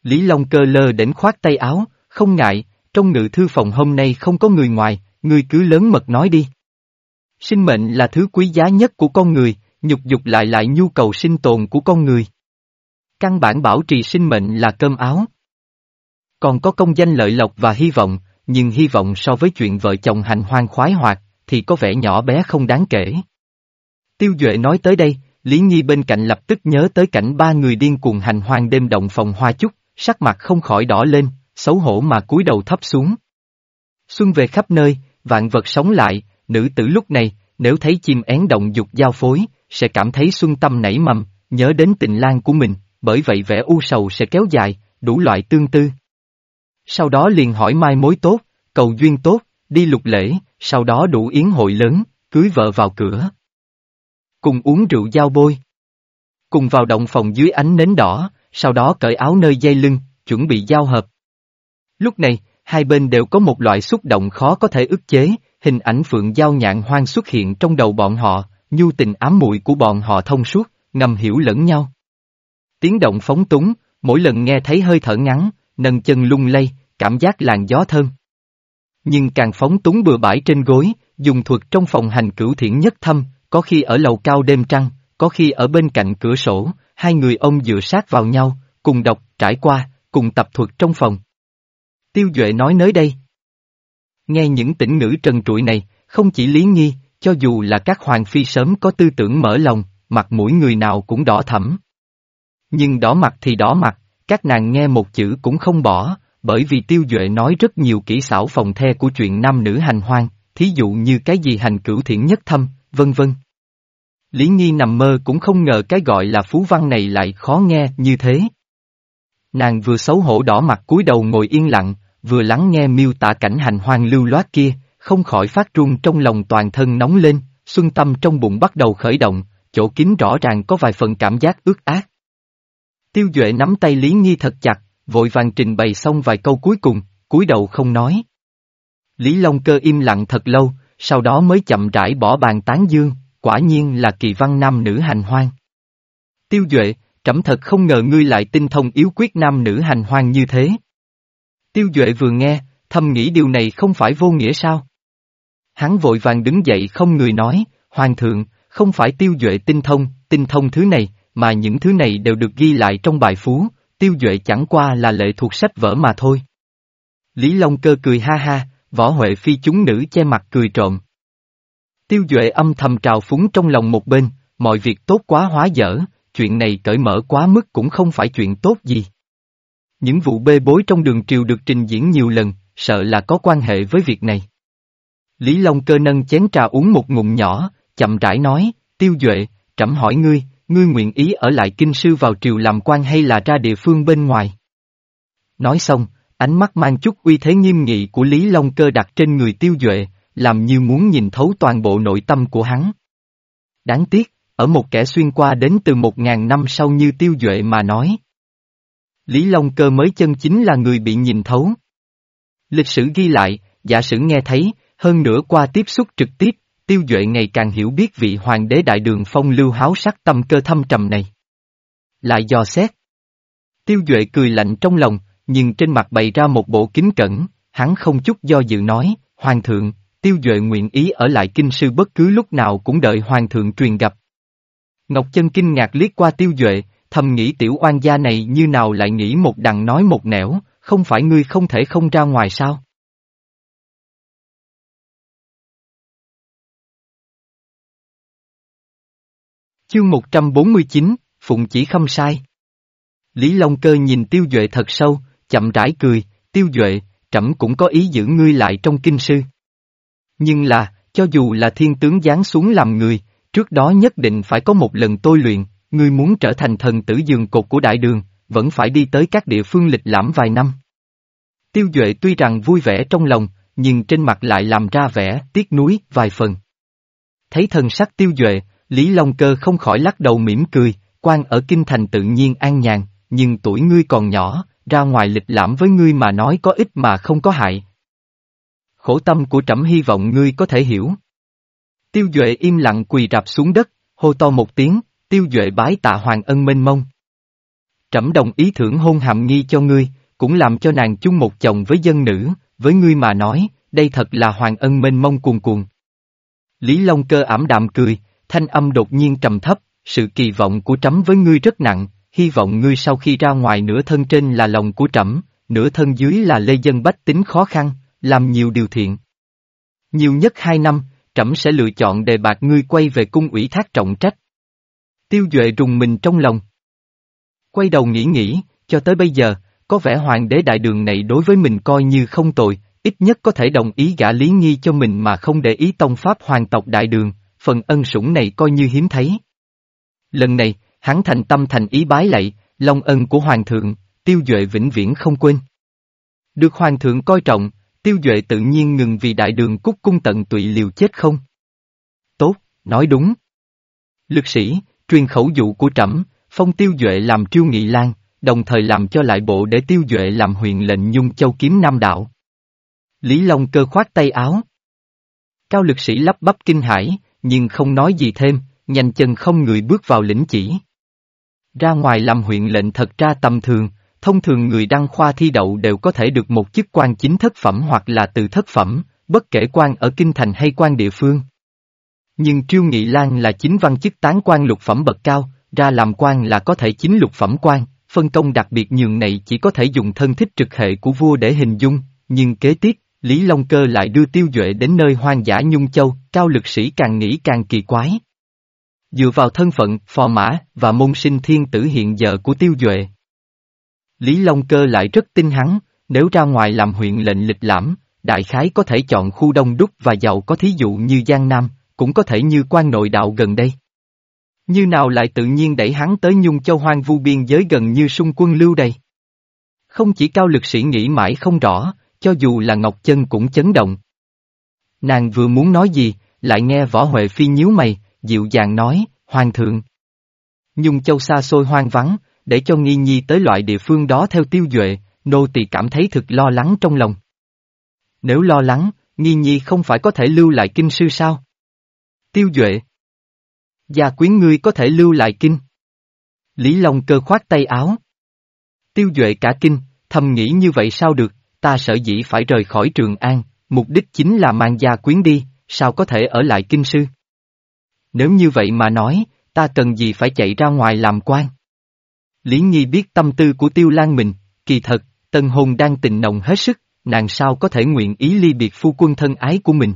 Lý Long cơ lơ đến khoát tay áo, không ngại, trong ngự thư phòng hôm nay không có người ngoài, người cứ lớn mật nói đi. Sinh mệnh là thứ quý giá nhất của con người, nhục dục lại lại nhu cầu sinh tồn của con người. Căn bản bảo trì sinh mệnh là cơm áo. Còn có công danh lợi lộc và hy vọng, nhưng hy vọng so với chuyện vợ chồng hành hoang khoái hoạt, thì có vẻ nhỏ bé không đáng kể. Tiêu Duệ nói tới đây, Lý Nhi bên cạnh lập tức nhớ tới cảnh ba người điên cuồng hành hoang đêm động phòng hoa chúc, sắc mặt không khỏi đỏ lên, xấu hổ mà cúi đầu thấp xuống. Xuân về khắp nơi, vạn vật sống lại, nữ tử lúc này, nếu thấy chim én động dục giao phối, sẽ cảm thấy xuân tâm nảy mầm, nhớ đến tình lang của mình, bởi vậy vẻ u sầu sẽ kéo dài, đủ loại tương tư. Sau đó liền hỏi mai mối tốt, cầu duyên tốt, đi lục lễ, sau đó đủ yến hội lớn, cưới vợ vào cửa cùng uống rượu giao bôi. Cùng vào động phòng dưới ánh nến đỏ, sau đó cởi áo nơi dây lưng, chuẩn bị giao hợp. Lúc này, hai bên đều có một loại xúc động khó có thể ức chế, hình ảnh phượng giao nhạn hoang xuất hiện trong đầu bọn họ, nhu tình ám muội của bọn họ thông suốt, ngầm hiểu lẫn nhau. Tiếng động phóng túng, mỗi lần nghe thấy hơi thở ngắn, nâng chân lung lay, cảm giác làn gió thơm. Nhưng càng phóng túng bừa bãi trên gối, dùng thuật trong phòng hành cửu thiện nhất thâm, có khi ở lầu cao đêm trăng, có khi ở bên cạnh cửa sổ, hai người ông dựa sát vào nhau, cùng đọc, trải qua, cùng tập thuật trong phòng. Tiêu Duệ nói nới đây. Nghe những tỉnh ngữ trần trụi này, không chỉ Lý Nghi, cho dù là các hoàng phi sớm có tư tưởng mở lòng, mặt mũi người nào cũng đỏ thẫm. Nhưng đỏ mặt thì đỏ mặt, các nàng nghe một chữ cũng không bỏ, bởi vì Tiêu Duệ nói rất nhiều kỹ xảo phòng the của chuyện nam nữ hành hoang, thí dụ như cái gì hành cửu thiện nhất thâm, vân vân. Lý Nhi nằm mơ cũng không ngờ cái gọi là phú văn này lại khó nghe như thế. Nàng vừa xấu hổ đỏ mặt cúi đầu ngồi yên lặng, vừa lắng nghe miêu tả cảnh hành hoang lưu loát kia, không khỏi phát run trong lòng toàn thân nóng lên, xuân tâm trong bụng bắt đầu khởi động, chỗ kín rõ ràng có vài phần cảm giác ướt át. Tiêu Duệ nắm tay Lý nghi thật chặt, vội vàng trình bày xong vài câu cuối cùng, cúi đầu không nói. Lý Long Cơ im lặng thật lâu, sau đó mới chậm rãi bỏ bàn tán dương, quả nhiên là kỳ văn nam nữ hành hoang. Tiêu Duệ, trẫm thật không ngờ ngươi lại tinh thông yếu quyết nam nữ hành hoang như thế. Tiêu Duệ vừa nghe, thầm nghĩ điều này không phải vô nghĩa sao? Hắn vội vàng đứng dậy không người nói, Hoàng thượng, không phải Tiêu Duệ tinh thông, tinh thông thứ này, mà những thứ này đều được ghi lại trong bài phú, Tiêu Duệ chẳng qua là lệ thuộc sách vở mà thôi. Lý Long Cơ cười ha ha, võ huệ phi chúng nữ che mặt cười trộm. Tiêu Duệ âm thầm trào phúng trong lòng một bên, mọi việc tốt quá hóa dở, chuyện này cởi mở quá mức cũng không phải chuyện tốt gì. Những vụ bê bối trong đường triều được trình diễn nhiều lần, sợ là có quan hệ với việc này. Lý Long cơ nâng chén trà uống một ngụm nhỏ, chậm rãi nói, tiêu duệ, trẫm hỏi ngươi, ngươi nguyện ý ở lại kinh sư vào triều làm quan hay là ra địa phương bên ngoài? Nói xong, ánh mắt mang chút uy thế nghiêm nghị của Lý Long cơ đặt trên người tiêu duệ, làm như muốn nhìn thấu toàn bộ nội tâm của hắn. Đáng tiếc, ở một kẻ xuyên qua đến từ một ngàn năm sau như tiêu duệ mà nói. Lý Long Cơ mới chân chính là người bị nhìn thấu. Lịch sử ghi lại, giả sử nghe thấy, hơn nữa qua tiếp xúc trực tiếp, tiêu duệ ngày càng hiểu biết vị hoàng đế đại đường phong lưu háo sắc tâm cơ thâm trầm này. Lại dò xét. Tiêu duệ cười lạnh trong lòng, nhưng trên mặt bày ra một bộ kính cẩn, hắn không chút do dự nói, Hoàng thượng, tiêu duệ nguyện ý ở lại kinh sư bất cứ lúc nào cũng đợi Hoàng thượng truyền gặp. Ngọc Chân kinh ngạc liếc qua tiêu duệ, thầm nghĩ tiểu oan gia này như nào lại nghĩ một đằng nói một nẻo, không phải ngươi không thể không ra ngoài sao? Chương 149, Phụng chỉ không sai. Lý Long Cơ nhìn Tiêu Duệ thật sâu, chậm rãi cười, Tiêu Duệ, trẫm cũng có ý giữ ngươi lại trong kinh sư. Nhưng là, cho dù là thiên tướng giáng xuống làm người, trước đó nhất định phải có một lần tôi luyện, ngươi muốn trở thành thần tử giường cột của đại đường, vẫn phải đi tới các địa phương lịch lãm vài năm. Tiêu Duệ tuy rằng vui vẻ trong lòng, nhưng trên mặt lại làm ra vẻ tiếc nuối vài phần. Thấy thần sắc Tiêu Duệ, Lý Long Cơ không khỏi lắc đầu mỉm cười, quan ở kinh thành tự nhiên an nhàn, nhưng tuổi ngươi còn nhỏ, ra ngoài lịch lãm với ngươi mà nói có ích mà không có hại. Khổ tâm của trẫm hy vọng ngươi có thể hiểu. Tiêu Duệ im lặng quỳ rạp xuống đất, hô to một tiếng, tiêu Duệ bái tạ hoàng ân mênh mông. Trẫm đồng ý thưởng hôn hàm nghi cho ngươi, cũng làm cho nàng chung một chồng với dân nữ, với ngươi mà nói, đây thật là hoàng ân mênh mông cuồn cuồn. Lý Long cơ ảm đạm cười, thanh âm đột nhiên trầm thấp, sự kỳ vọng của trẫm với ngươi rất nặng, hy vọng ngươi sau khi ra ngoài nửa thân trên là lòng của trẫm, nửa thân dưới là lê dân bách tính khó khăn, làm nhiều điều thiện. Nhiều nhất hai năm, trẫm sẽ lựa chọn đề bạc ngươi quay về cung ủy thác trọng trách. Tiêu Duệ rùng mình trong lòng. Quay đầu nghĩ nghĩ, cho tới bây giờ, có vẻ hoàng đế đại đường này đối với mình coi như không tội, ít nhất có thể đồng ý gả lý nghi cho mình mà không để ý tông pháp hoàng tộc đại đường, phần ân sủng này coi như hiếm thấy. Lần này, hắn thành tâm thành ý bái lạy, long ân của hoàng thượng, tiêu duệ vĩnh viễn không quên. Được hoàng thượng coi trọng, tiêu duệ tự nhiên ngừng vì đại đường cúc cung tận tụy liều chết không? Tốt, nói đúng. Lực sĩ, truyền khẩu dụ của trẫm, phong tiêu duệ làm triêu nghị lan, đồng thời làm cho lại bộ để tiêu duệ làm huyền lệnh nhung châu kiếm nam đạo. Lý Long cơ khoát tay áo. Cao lực sĩ lắp bắp kinh hãi, nhưng không nói gì thêm, nhanh chân không người bước vào lĩnh chỉ. Ra ngoài làm huyện lệnh thật ra tầm thường, thông thường người đăng khoa thi đậu đều có thể được một chức quan chính thất phẩm hoặc là từ thất phẩm, bất kể quan ở kinh thành hay quan địa phương. Nhưng Triêu Nghị Lan là chính văn chức tán quan lục phẩm bậc cao, ra làm quan là có thể chính lục phẩm quan, phân công đặc biệt nhường này chỉ có thể dùng thân thích trực hệ của vua để hình dung, nhưng kế tiếp, Lý Long Cơ lại đưa tiêu duệ đến nơi hoang dã Nhung Châu, cao lực sĩ càng nghĩ càng kỳ quái. Dựa vào thân phận, phò mã, và môn sinh thiên tử hiện giờ của tiêu duệ. Lý Long Cơ lại rất tin hắn, nếu ra ngoài làm huyện lệnh lịch lãm, đại khái có thể chọn khu đông đúc và giàu có thí dụ như Giang Nam, cũng có thể như quan nội đạo gần đây. Như nào lại tự nhiên đẩy hắn tới Nhung Châu hoang vu biên giới gần như xung quân lưu đây? Không chỉ cao lực sĩ nghĩ mãi không rõ, cho dù là Ngọc Chân cũng chấn động. Nàng vừa muốn nói gì, lại nghe Võ Huệ Phi nhíu mày, dịu dàng nói, Hoàng thượng. Nhung Châu xa xôi hoang vắng, để cho nghi nhi tới loại địa phương đó theo tiêu duệ, nô tỳ cảm thấy thực lo lắng trong lòng. Nếu lo lắng, nghi nhi không phải có thể lưu lại kinh sư sao? Tiêu duệ. Gia quyến ngươi có thể lưu lại kinh. Lý Long cơ khoát tay áo. Tiêu duệ cả kinh, thầm nghĩ như vậy sao được, ta sợ dĩ phải rời khỏi Trường An, mục đích chính là mang gia quyến đi, sao có thể ở lại kinh sư. Nếu như vậy mà nói, ta cần gì phải chạy ra ngoài làm quan. Lý Nhi biết tâm tư của Tiêu Lan mình, kỳ thật, tân hôn đang tình nồng hết sức, nàng sao có thể nguyện ý ly biệt phu quân thân ái của mình.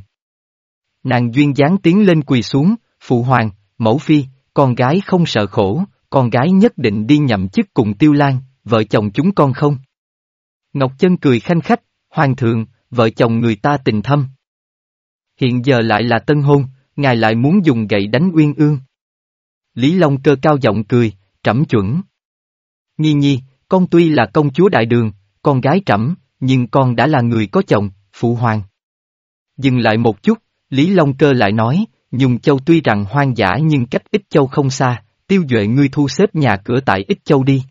Nàng duyên dáng tiến lên quỳ xuống, phụ hoàng, mẫu phi, con gái không sợ khổ, con gái nhất định đi nhậm chức cùng Tiêu Lan, vợ chồng chúng con không. Ngọc Chân cười khanh khách, hoàng thượng, vợ chồng người ta tình thâm. Hiện giờ lại là tân hôn, ngài lại muốn dùng gậy đánh uyên ương. Lý Long cơ cao giọng cười, trẫm chuẩn. Nhi nhi, con tuy là công chúa đại đường, con gái trẫm, nhưng con đã là người có chồng, phụ hoàng. Dừng lại một chút, Lý Long Cơ lại nói, Nhung Châu tuy rằng hoang dã nhưng cách Ích Châu không xa, tiêu duệ ngươi thu xếp nhà cửa tại Ích Châu đi.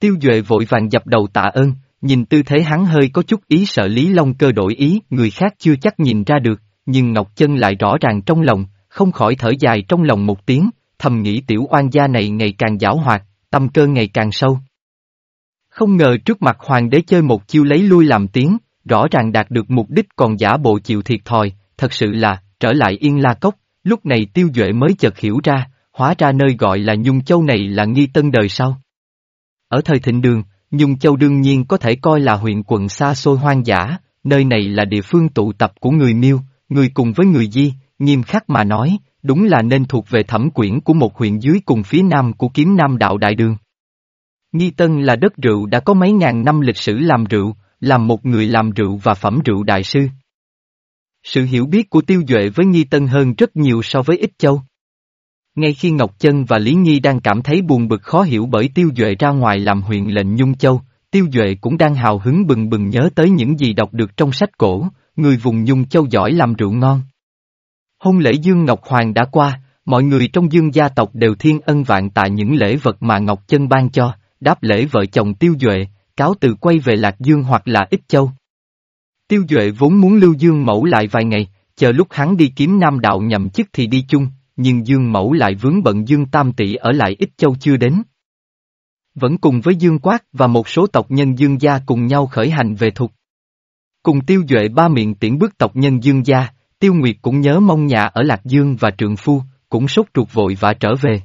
Tiêu duệ vội vàng dập đầu tạ ơn, nhìn tư thế hắn hơi có chút ý sợ Lý Long Cơ đổi ý, người khác chưa chắc nhìn ra được, nhưng Ngọc Chân lại rõ ràng trong lòng, không khỏi thở dài trong lòng một tiếng, thầm nghĩ tiểu oan gia này ngày càng giảo hoạt, tâm cơ ngày càng sâu. Không ngờ trước mặt hoàng đế chơi một chiêu lấy lui làm tiếng, rõ ràng đạt được mục đích còn giả bộ chịu thiệt thòi, thật sự là, trở lại yên la cốc, lúc này tiêu duệ mới chợt hiểu ra, hóa ra nơi gọi là Nhung Châu này là nghi tân đời sau. Ở thời thịnh đường, Nhung Châu đương nhiên có thể coi là huyện quận xa xôi hoang dã, nơi này là địa phương tụ tập của người miêu, người cùng với người di, nghiêm khắc mà nói, đúng là nên thuộc về thẩm quyển của một huyện dưới cùng phía nam của kiếm nam đạo đại đường. Nghi Tân là đất rượu đã có mấy ngàn năm lịch sử làm rượu, làm một người làm rượu và phẩm rượu đại sư. Sự hiểu biết của Tiêu Duệ với Nghi Tân hơn rất nhiều so với Ích Châu. Ngay khi Ngọc Chân và Lý Nhi đang cảm thấy buồn bực khó hiểu bởi Tiêu Duệ ra ngoài làm huyện lệnh Nhung Châu, Tiêu Duệ cũng đang hào hứng bừng bừng nhớ tới những gì đọc được trong sách cổ, người vùng Nhung Châu giỏi làm rượu ngon. Hôn lễ Dương Ngọc Hoàng đã qua, mọi người trong Dương gia tộc đều thiên ân vạn tại những lễ vật mà Ngọc Chân ban cho, đáp lễ vợ chồng Tiêu Duệ, cáo từ quay về Lạc Dương hoặc là Ích Châu. Tiêu Duệ vốn muốn lưu Dương Mẫu lại vài ngày, chờ lúc hắn đi kiếm Nam Đạo nhậm chức thì đi chung, nhưng Dương Mẫu lại vướng bận Dương Tam Tỷ ở lại ít Châu chưa đến. Vẫn cùng với Dương Quát và một số tộc nhân Dương gia cùng nhau khởi hành về thục. Cùng Tiêu Duệ ba miệng tiễn bước tộc nhân Dương gia, Tiêu Nguyệt cũng nhớ mong nhà ở Lạc Dương và trượng phu, cũng sốt ruột vội và trở về.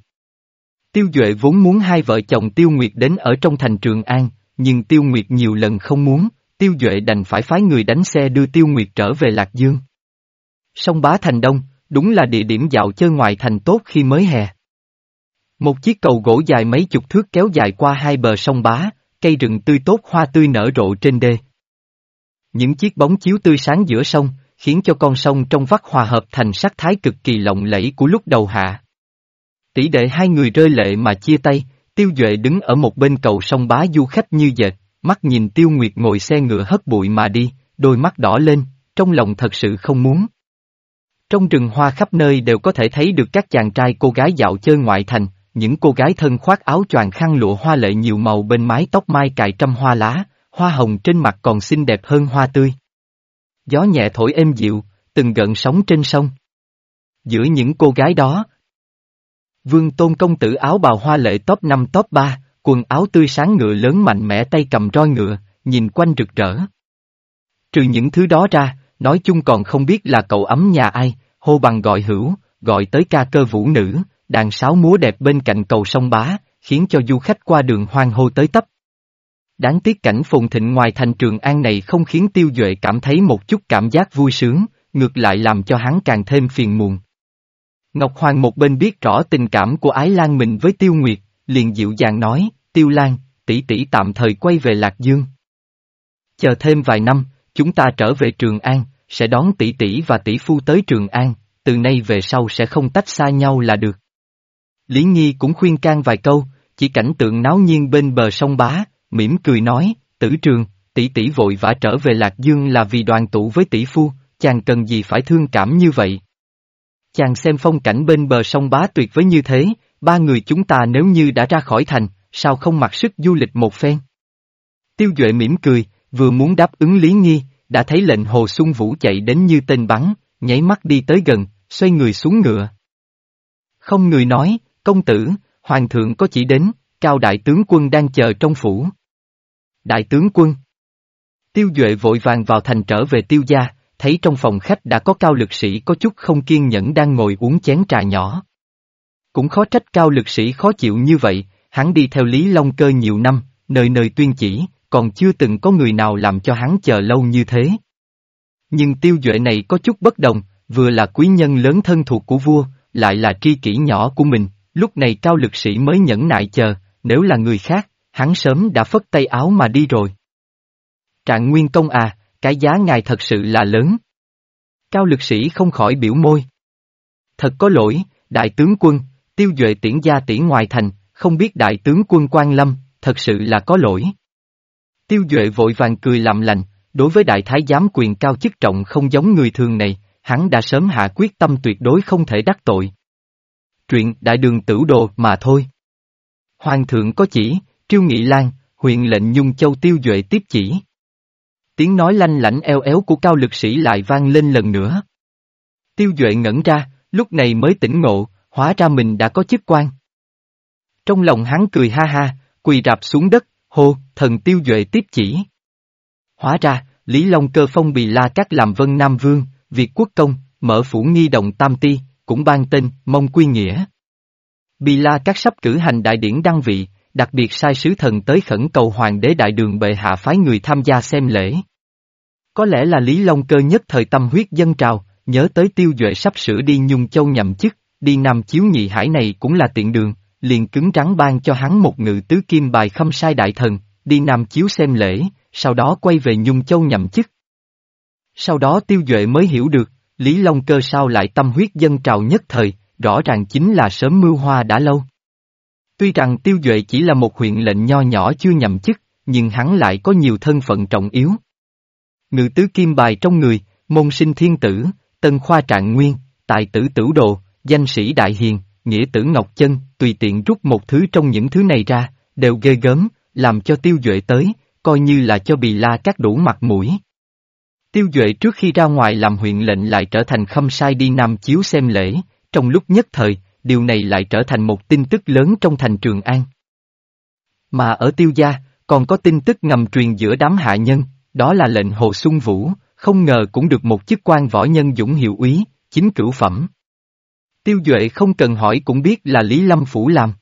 Tiêu Duệ vốn muốn hai vợ chồng Tiêu Nguyệt đến ở trong thành Trường An, nhưng Tiêu Nguyệt nhiều lần không muốn, Tiêu Duệ đành phải phái người đánh xe đưa Tiêu Nguyệt trở về Lạc Dương. Sông Bá Thành Đông, đúng là địa điểm dạo chơi ngoài thành tốt khi mới hè. Một chiếc cầu gỗ dài mấy chục thước kéo dài qua hai bờ sông Bá, cây rừng tươi tốt hoa tươi nở rộ trên đê. Những chiếc bóng chiếu tươi sáng giữa sông, khiến cho con sông trong vắt hòa hợp thành sắc thái cực kỳ lộng lẫy của lúc đầu hạ. Tỷ đệ hai người rơi lệ mà chia tay, Tiêu Duệ đứng ở một bên cầu sông bá du khách như dệt, mắt nhìn Tiêu Nguyệt ngồi xe ngựa hất bụi mà đi, đôi mắt đỏ lên, trong lòng thật sự không muốn. Trong rừng hoa khắp nơi đều có thể thấy được các chàng trai cô gái dạo chơi ngoại thành, những cô gái thân khoác áo choàng khăn lụa hoa lệ nhiều màu bên mái tóc mai cài trăm hoa lá, hoa hồng trên mặt còn xinh đẹp hơn hoa tươi. Gió nhẹ thổi êm dịu, từng gợn sóng trên sông. Giữa những cô gái đó, Vương tôn công tử áo bào hoa lệ top 5 top 3, quần áo tươi sáng ngựa lớn mạnh mẽ tay cầm roi ngựa, nhìn quanh rực rỡ. Trừ những thứ đó ra, nói chung còn không biết là cậu ấm nhà ai, hô bằng gọi hữu, gọi tới ca cơ vũ nữ, đàn sáo múa đẹp bên cạnh cầu sông bá, khiến cho du khách qua đường hoang hô tới tấp. Đáng tiếc cảnh phồn thịnh ngoài thành Trường An này không khiến Tiêu Duệ cảm thấy một chút cảm giác vui sướng, ngược lại làm cho hắn càng thêm phiền muộn. Ngọc Hoàng một bên biết rõ tình cảm của Ái Lan mình với Tiêu Nguyệt, liền dịu dàng nói, Tiêu Lan, tỷ tỷ tạm thời quay về Lạc Dương. Chờ thêm vài năm, chúng ta trở về Trường An, sẽ đón tỷ tỷ và tỷ phu tới Trường An, từ nay về sau sẽ không tách xa nhau là được. Lý Nhi cũng khuyên can vài câu, chỉ cảnh tượng náo nhiên bên bờ sông bá, mỉm cười nói, tử trường, tỷ tỷ vội vã trở về Lạc Dương là vì đoàn tụ với tỷ phu, chàng cần gì phải thương cảm như vậy. Chàng xem phong cảnh bên bờ sông bá tuyệt với như thế, ba người chúng ta nếu như đã ra khỏi thành, sao không mặc sức du lịch một phen. Tiêu Duệ mỉm cười, vừa muốn đáp ứng Lý Nhi đã thấy lệnh Hồ Xuân Vũ chạy đến như tên bắn, nháy mắt đi tới gần, xoay người xuống ngựa. Không người nói, công tử, hoàng thượng có chỉ đến, cao đại tướng quân đang chờ trong phủ. Đại tướng quân. Tiêu Duệ vội vàng vào thành trở về tiêu gia, thấy trong phòng khách đã có cao lực sĩ có chút không kiên nhẫn đang ngồi uống chén trà nhỏ. Cũng khó trách cao lực sĩ khó chịu như vậy, hắn đi theo Lý Long Cơ nhiều năm, nơi nơi tuyên chỉ, còn chưa từng có người nào làm cho hắn chờ lâu như thế. Nhưng tiêu duệ này có chút bất đồng, vừa là quý nhân lớn thân thuộc của vua, lại là tri kỷ nhỏ của mình, lúc này cao lực sĩ mới nhẫn nại chờ, nếu là người khác, hắn sớm đã phất tay áo mà đi rồi. Trạng Nguyên Công à, cái giá ngài thật sự là lớn. Cao lực sĩ không khỏi biểu môi. Thật có lỗi, đại tướng quân, tiêu duệ tiễn gia tiễn ngoài thành, không biết đại tướng quân quan lâm, thật sự là có lỗi. Tiêu duệ vội vàng cười làm lành, đối với đại thái giám quyền cao chức trọng không giống người thường này, hắn đã sớm hạ quyết tâm tuyệt đối không thể đắc tội. Truyện đại đường tử đồ mà thôi. Hoàng thượng có chỉ, Triêu Nghị Lan, huyện lệnh Nhung Châu Tiêu Duệ tiếp chỉ. Tiếng nói lanh lảnh eo éo của cao lực sĩ lại vang lên lần nữa. Tiêu Duệ ngẩn ra, lúc này mới tỉnh ngộ, hóa ra mình đã có chức quan. Trong lòng hắn cười ha ha, quỳ rạp xuống đất, hô, thần Tiêu Duệ tiếp chỉ. Hóa ra, Lý Long cơ phong bị la Cát làm vân Nam Vương, Việt Quốc Công, mở phủ nghi đồng Tam Ti, cũng ban tên, mong quy nghĩa. Bì la Cát sắp cử hành đại điển đăng vị, đặc biệt sai sứ thần tới khẩn cầu hoàng đế đại đường bệ hạ phái người tham gia xem lễ. Có lẽ là Lý Long cơ nhất thời tâm huyết dân trào, nhớ tới tiêu duệ sắp sửa đi Nhung Châu nhậm chức, đi Nam Chiếu Nhị Hải này cũng là tiện đường, liền cứng rắn ban cho hắn một ngự tứ kim bài khâm sai đại thần, đi Nam Chiếu xem lễ, sau đó quay về Nhung Châu nhậm chức. Sau đó tiêu duệ mới hiểu được, Lý Long cơ sao lại tâm huyết dân trào nhất thời, rõ ràng chính là sớm mưu hoa đã lâu. Tuy rằng Tiêu Duệ chỉ là một huyện lệnh nho nhỏ chưa nhậm chức, nhưng hắn lại có nhiều thân phận trọng yếu. Ngự tứ kim bài trong người, môn sinh thiên tử, tân khoa trạng nguyên, tài tử tử đồ, danh sĩ đại hiền, nghĩa tử ngọc chân, tùy tiện rút một thứ trong những thứ này ra, đều ghê gớm, làm cho tiêu duệ tới, coi như là cho bì la các đủ mặt mũi. Tiêu duệ trước khi ra ngoài làm huyện lệnh lại trở thành khâm sai đi Nam Chiếu xem lễ, trong lúc nhất thời, điều này lại trở thành một tin tức lớn trong thành Trường An. Mà ở tiêu gia, còn có tin tức ngầm truyền giữa đám hạ nhân, đó là lệnh Hồ Xuân Vũ, không ngờ cũng được một chức quan võ nhân dũng hiệu úy, chính cửu phẩm. Tiêu Duệ không cần hỏi cũng biết là Lý Lâm Phủ làm.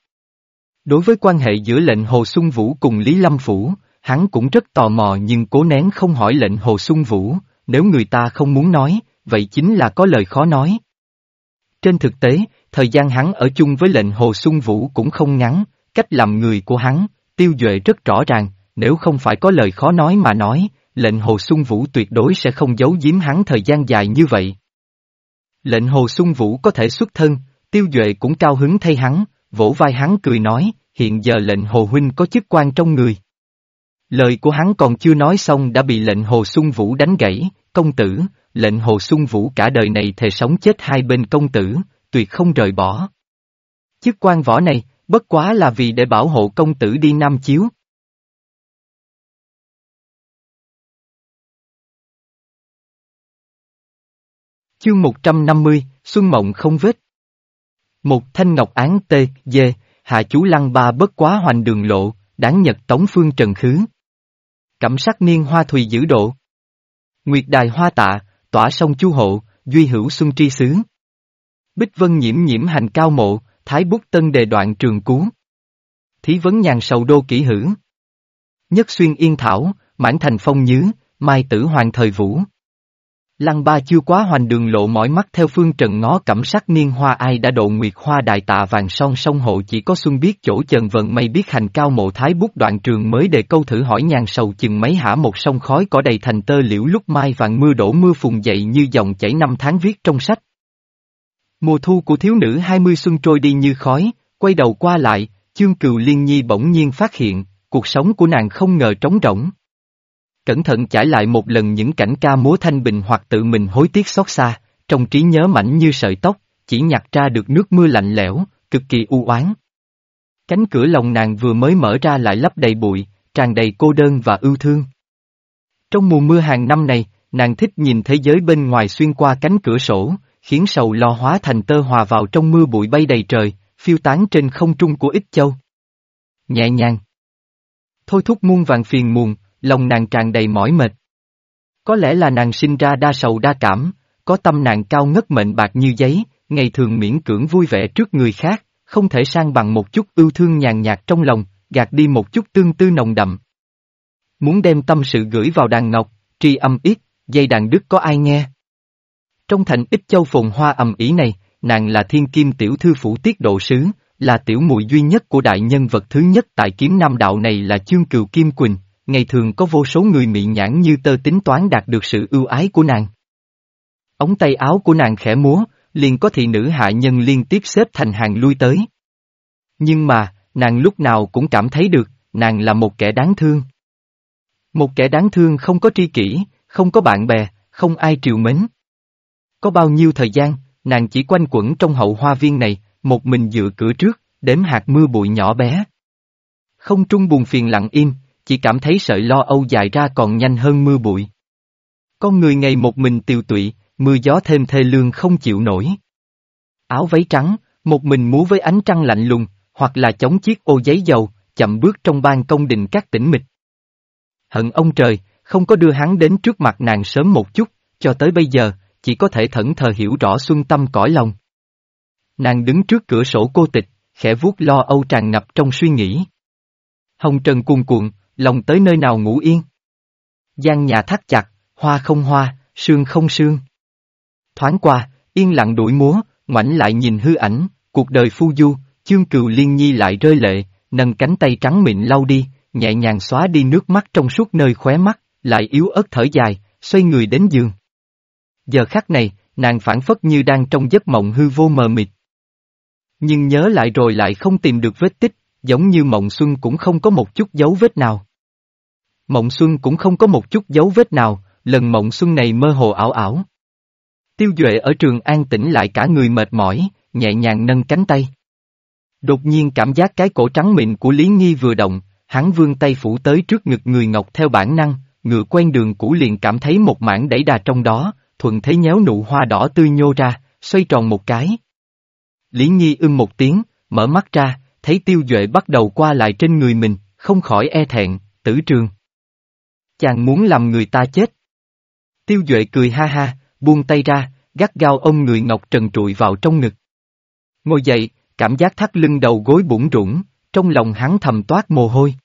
Đối với quan hệ giữa lệnh Hồ Xuân Vũ cùng Lý Lâm Phủ, hắn cũng rất tò mò nhưng cố nén không hỏi lệnh Hồ Xuân Vũ, nếu người ta không muốn nói, vậy chính là có lời khó nói. Trên thực tế, thời gian hắn ở chung với lệnh Hồ Xuân Vũ cũng không ngắn, cách làm người của hắn, tiêu duệ rất rõ ràng, nếu không phải có lời khó nói mà nói, lệnh Hồ Xuân Vũ tuyệt đối sẽ không giấu giếm hắn thời gian dài như vậy. Lệnh Hồ Xuân Vũ có thể xuất thân, tiêu duệ cũng cao hứng thay hắn, vỗ vai hắn cười nói, hiện giờ lệnh Hồ Huynh có chức quan trong người. Lời của hắn còn chưa nói xong đã bị lệnh Hồ Xuân Vũ đánh gãy, công tử, lệnh Hồ Xuân Vũ cả đời này thề sống chết hai bên công tử, tuyệt không rời bỏ. Chức quan võ này, bất quá là vì để bảo hộ công tử đi Nam Chiếu. Chương 150, Xuân Mộng không vết. Một thanh ngọc án tê, dê, hạ chú lăng ba bất quá hoành đường lộ, đáng nhật tống phương trần khứ. Cẩm sắc niên hoa thùy giữ độ. Nguyệt đài hoa tạ, tỏa sông chu hộ, duy hữu xuân tri xứ. Bích vân nhiễm nhiễm hành cao mộ, thái bút tân đề đoạn trường cú. Thí vấn nhàn sầu đô kỹ hữu. Nhất xuyên yên thảo, mãn thành phong nhứ, mai tử hoàng thời vũ. Lăng ba chưa quá hoành đường lộ mỏi mắt theo phương trần ngó cẩm sắc niên hoa ai đã độ nguyệt hoa đại tạ vàng son sông hộ chỉ có xuân biết chỗ trần vận mây biết hành cao mộ thái bút đoạn trường mới đề câu thử hỏi nhàn sầu chừng mấy hả một sông khói cỏ đầy thành tơ liễu lúc mai vàng mưa đổ mưa phùng dậy như dòng chảy năm tháng viết trong sách. Mùa thu của thiếu nữ hai mươi xuân trôi đi như khói, quay đầu qua lại, chương cừu liên nhi bỗng nhiên phát hiện, cuộc sống của nàng không ngờ trống rỗng. Cẩn thận trải lại một lần những cảnh ca múa thanh bình hoặc tự mình hối tiếc xót xa, trong trí nhớ mảnh như sợi tóc, chỉ nhặt ra được nước mưa lạnh lẽo, cực kỳ u oán. Cánh cửa lòng nàng vừa mới mở ra lại lấp đầy bụi, tràn đầy cô đơn và ưu thương. Trong mùa mưa hàng năm này, nàng thích nhìn thế giới bên ngoài xuyên qua cánh cửa sổ, khiến sầu lo hóa thành tơ hòa vào trong mưa bụi bay đầy trời, phiêu tán trên không trung của ít châu. Nhẹ nhàng. Thôi thúc muôn vàng phiền muộn, lòng nàng tràn đầy mỏi mệt. Có lẽ là nàng sinh ra đa sầu đa cảm, có tâm nàng cao ngất mệnh bạc như giấy, ngày thường miễn cưỡng vui vẻ trước người khác, không thể sang bằng một chút ưu thương nhàn nhạt trong lòng, gạt đi một chút tương tư nồng đậm. Muốn đem tâm sự gửi vào đàn ngọc, tri âm ít, dây đàn đức có ai nghe? Trong thành ít châu phồn hoa ầm ý này, nàng là thiên kim tiểu thư phủ tiết độ sứ, là tiểu muội duy nhất của đại nhân vật thứ nhất tại kiếm nam đạo này là chương cừu Kim Quỳnh, ngày thường có vô số người mị nhãn như tơ tính toán đạt được sự ưu ái của nàng. Ống tay áo của nàng khẽ múa, liền có thị nữ hạ nhân liên tiếp xếp thành hàng lui tới. Nhưng mà, nàng lúc nào cũng cảm thấy được, nàng là một kẻ đáng thương. Một kẻ đáng thương không có tri kỷ, không có bạn bè, không ai triều mến. Có bao nhiêu thời gian, nàng chỉ quanh quẩn trong hậu hoa viên này, một mình dựa cửa trước, đếm hạt mưa bụi nhỏ bé. Không trung buồn phiền lặng im, chỉ cảm thấy sợi lo âu dài ra còn nhanh hơn mưa bụi. Con người ngày một mình tiêu tụy, mưa gió thêm thê lương không chịu nổi. Áo váy trắng, một mình múa với ánh trăng lạnh lùng, hoặc là chống chiếc ô giấy dầu, chậm bước trong ban công đình các tỉnh mịch. Hận ông trời, không có đưa hắn đến trước mặt nàng sớm một chút, cho tới bây giờ, chỉ có thể thẫn thờ hiểu rõ xuân tâm cõi lòng. Nàng đứng trước cửa sổ cô tịch, khẽ vuốt lo âu tràn ngập trong suy nghĩ. Hồng trần cuồn cuộn, lòng tới nơi nào ngủ yên. gian nhà thắt chặt, hoa không hoa, sương không sương. Thoáng qua, yên lặng đuổi múa, ngoảnh lại nhìn hư ảnh, cuộc đời phu du, chương cừu liên nhi lại rơi lệ, nâng cánh tay trắng mịn lau đi, nhẹ nhàng xóa đi nước mắt trong suốt nơi khóe mắt, lại yếu ớt thở dài, xoay người đến giường. Giờ khắc này, nàng phản phất như đang trong giấc mộng hư vô mờ mịt. Nhưng nhớ lại rồi lại không tìm được vết tích, giống như mộng xuân cũng không có một chút dấu vết nào. Mộng xuân cũng không có một chút dấu vết nào, lần mộng xuân này mơ hồ ảo ảo. Tiêu Duệ ở trường an tĩnh lại cả người mệt mỏi, nhẹ nhàng nâng cánh tay. Đột nhiên cảm giác cái cổ trắng mịn của Lý Nghi vừa động, hắn vươn tay phủ tới trước ngực người ngọc theo bản năng, ngựa quen đường cũ liền cảm thấy một mảng đẩy đà trong đó, thuận thế nhéo nụ hoa đỏ tươi nhô ra, xoay tròn một cái. Lý Nhi ưng một tiếng, mở mắt ra, thấy tiêu duệ bắt đầu qua lại trên người mình, không khỏi e thẹn, tử trường. Chàng muốn làm người ta chết. Tiêu duệ cười ha ha, buông tay ra, gắt gao ông người ngọc trần trụi vào trong ngực. Ngồi dậy, cảm giác thắt lưng đầu gối bủng rủng, trong lòng hắn thầm toát mồ hôi.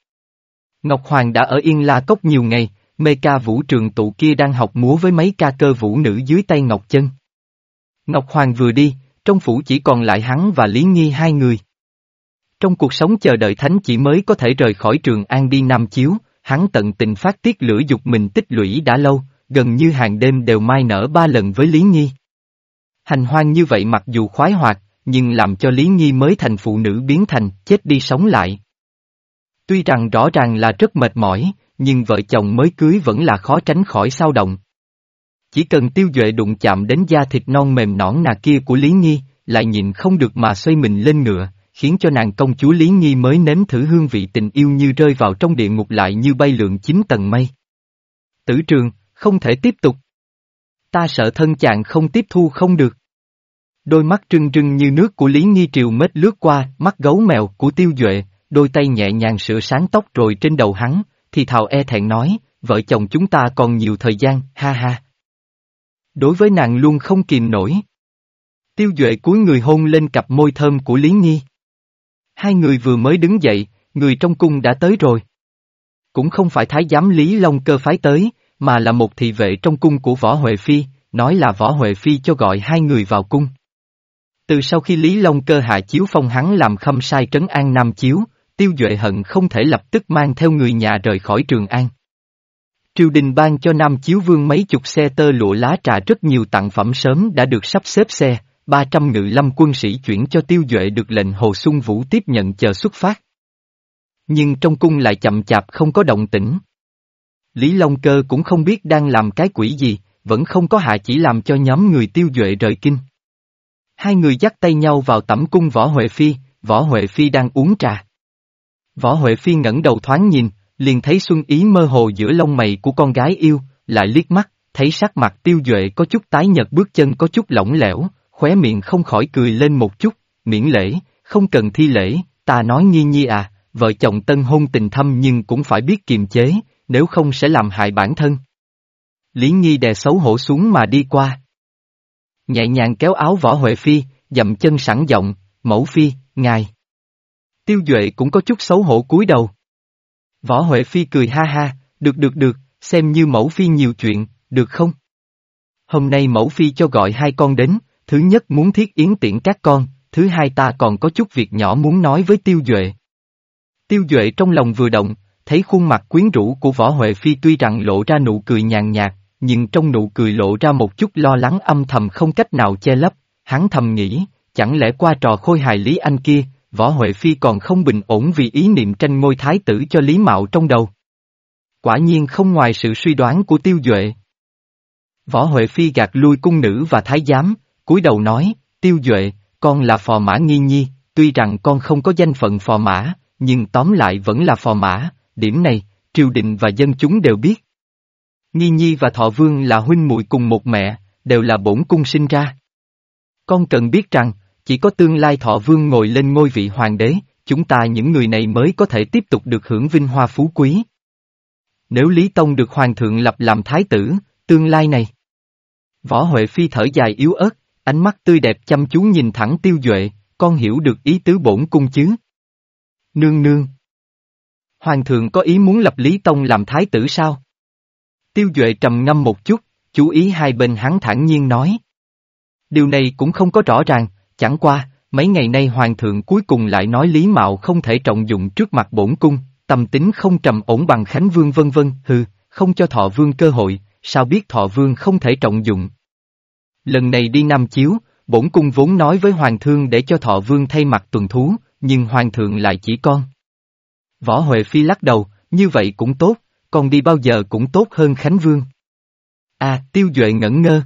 Ngọc Hoàng đã ở Yên La Cốc nhiều ngày, mê ca vũ trường tụ kia đang học múa với mấy ca cơ vũ nữ dưới tay Ngọc Chân. Ngọc Hoàng vừa đi, trong phủ chỉ còn lại hắn và Lý Nghi hai người. Trong cuộc sống chờ đợi thánh chỉ mới có thể rời khỏi trường An đi Nam Chiếu, hắn tận tình phát tiết lửa dục mình tích lũy đã lâu, gần như hàng đêm đều mai nở ba lần với Lý Nghi. Hành hoang như vậy mặc dù khoái hoạt, nhưng làm cho Lý Nghi mới thành phụ nữ biến thành chết đi sống lại. Tuy rằng rõ ràng là rất mệt mỏi, nhưng vợ chồng mới cưới vẫn là khó tránh khỏi sao động. Chỉ cần tiêu duệ đụng chạm đến da thịt non mềm nõn nà kia của Lý Nghi, lại nhìn không được mà xoay mình lên ngựa, khiến cho nàng công chúa Lý Nghi mới nếm thử hương vị tình yêu như rơi vào trong địa ngục lại như bay lượn chín tầng mây. Tử trường, không thể tiếp tục. Ta sợ thân chàng không tiếp thu không được. Đôi mắt trưng trưng như nước của Lý Nghi Triều mết lướt qua, mắt gấu mèo của Tiêu Duệ, đôi tay nhẹ nhàng sửa sáng tóc rồi trên đầu hắn, thì thào e thẹn nói, vợ chồng chúng ta còn nhiều thời gian, ha ha. Đối với nàng luôn không kìm nổi. Tiêu Duệ cúi người hôn lên cặp môi thơm của Lý Nghi. Hai người vừa mới đứng dậy, người trong cung đã tới rồi. Cũng không phải thái giám Lý Long cơ phái tới, mà là một thị vệ trong cung của Võ Huệ Phi, nói là Võ Huệ Phi cho gọi hai người vào cung. Từ sau khi Lý Long cơ hạ chiếu phong hắn làm khâm sai trấn an Nam Chiếu, Tiêu Duệ hận không thể lập tức mang theo người nhà rời khỏi Trường An. Triều đình ban cho Nam Chiếu Vương mấy chục xe tơ lụa lá trà rất nhiều tặng phẩm sớm đã được sắp xếp xe, 300 ngự lâm quân sĩ chuyển cho Tiêu Duệ được lệnh Hồ Xuân Vũ tiếp nhận chờ xuất phát. Nhưng trong cung lại chậm chạp không có động tĩnh. Lý Long Cơ cũng không biết đang làm cái quỷ gì, vẫn không có hạ chỉ làm cho nhóm người Tiêu Duệ rời kinh. Hai người dắt tay nhau vào tẩm cung Võ Huệ Phi, Võ Huệ Phi đang uống trà. Võ Huệ Phi ngẩng đầu thoáng nhìn, liền thấy xuân ý mơ hồ giữa lông mày của con gái yêu, lại liếc mắt, thấy sắc mặt tiêu duệ có chút tái nhợt bước chân có chút lỏng lẻo, khóe miệng không khỏi cười lên một chút, miễn lễ, không cần thi lễ, ta nói nhi nhi à, vợ chồng tân hôn tình thâm nhưng cũng phải biết kiềm chế, nếu không sẽ làm hại bản thân. Lý Nhi đè xấu hổ xuống mà đi qua. Nhẹ nhàng kéo áo võ Huệ Phi, dậm chân sẵn giọng, mẫu phi, ngài. Tiêu Duệ cũng có chút xấu hổ cúi đầu. Võ Huệ Phi cười ha ha, được được được, xem như mẫu phi nhiều chuyện, được không? Hôm nay mẫu phi cho gọi hai con đến, thứ nhất muốn thiết yến tiễn các con, thứ hai ta còn có chút việc nhỏ muốn nói với Tiêu Duệ. Tiêu Duệ trong lòng vừa động, thấy khuôn mặt quyến rũ của Võ Huệ Phi tuy rằng lộ ra nụ cười nhàn nhạt, nhưng trong nụ cười lộ ra một chút lo lắng âm thầm không cách nào che lấp, hắn thầm nghĩ, chẳng lẽ qua trò khôi hài Lý Anh kia, Võ Huệ Phi còn không bình ổn vì ý niệm tranh ngôi thái tử cho Lý Mạo trong đầu. Quả nhiên không ngoài sự suy đoán của Tiêu Duệ. Võ Huệ Phi gạt lui cung nữ và thái giám, cúi đầu nói, Tiêu Duệ, con là phò mã nghi nhi, tuy rằng con không có danh phận phò mã, nhưng tóm lại vẫn là phò mã, điểm này, triều đình và dân chúng đều biết. Nghi nhi và thọ vương là huynh muội cùng một mẹ, đều là bổn cung sinh ra. Con cần biết rằng, chỉ có tương lai thọ vương ngồi lên ngôi vị hoàng đế, chúng ta những người này mới có thể tiếp tục được hưởng vinh hoa phú quý. Nếu Lý Tông được hoàng thượng lập làm thái tử, tương lai này. Võ Huệ Phi thở dài yếu ớt, ánh mắt tươi đẹp chăm chú nhìn thẳng tiêu duệ, con hiểu được ý tứ bổn cung chứ. Nương nương. Hoàng thượng có ý muốn lập Lý Tông làm thái tử sao? Tiêu duệ trầm ngâm một chút, chú ý hai bên hắn thản nhiên nói. Điều này cũng không có rõ ràng, Chẳng qua, mấy ngày nay hoàng thượng cuối cùng lại nói Lý Mạo không thể trọng dụng trước mặt bổn cung, tâm tính không trầm ổn bằng Khánh Vương vân vân, hừ, không cho thọ vương cơ hội, sao biết thọ vương không thể trọng dụng. Lần này đi Nam Chiếu, bổn cung vốn nói với hoàng thương để cho thọ vương thay mặt tuần thú, nhưng hoàng thượng lại chỉ con. Võ Huệ Phi lắc đầu, như vậy cũng tốt, còn đi bao giờ cũng tốt hơn Khánh Vương. À, tiêu duệ ngẩn ngơ,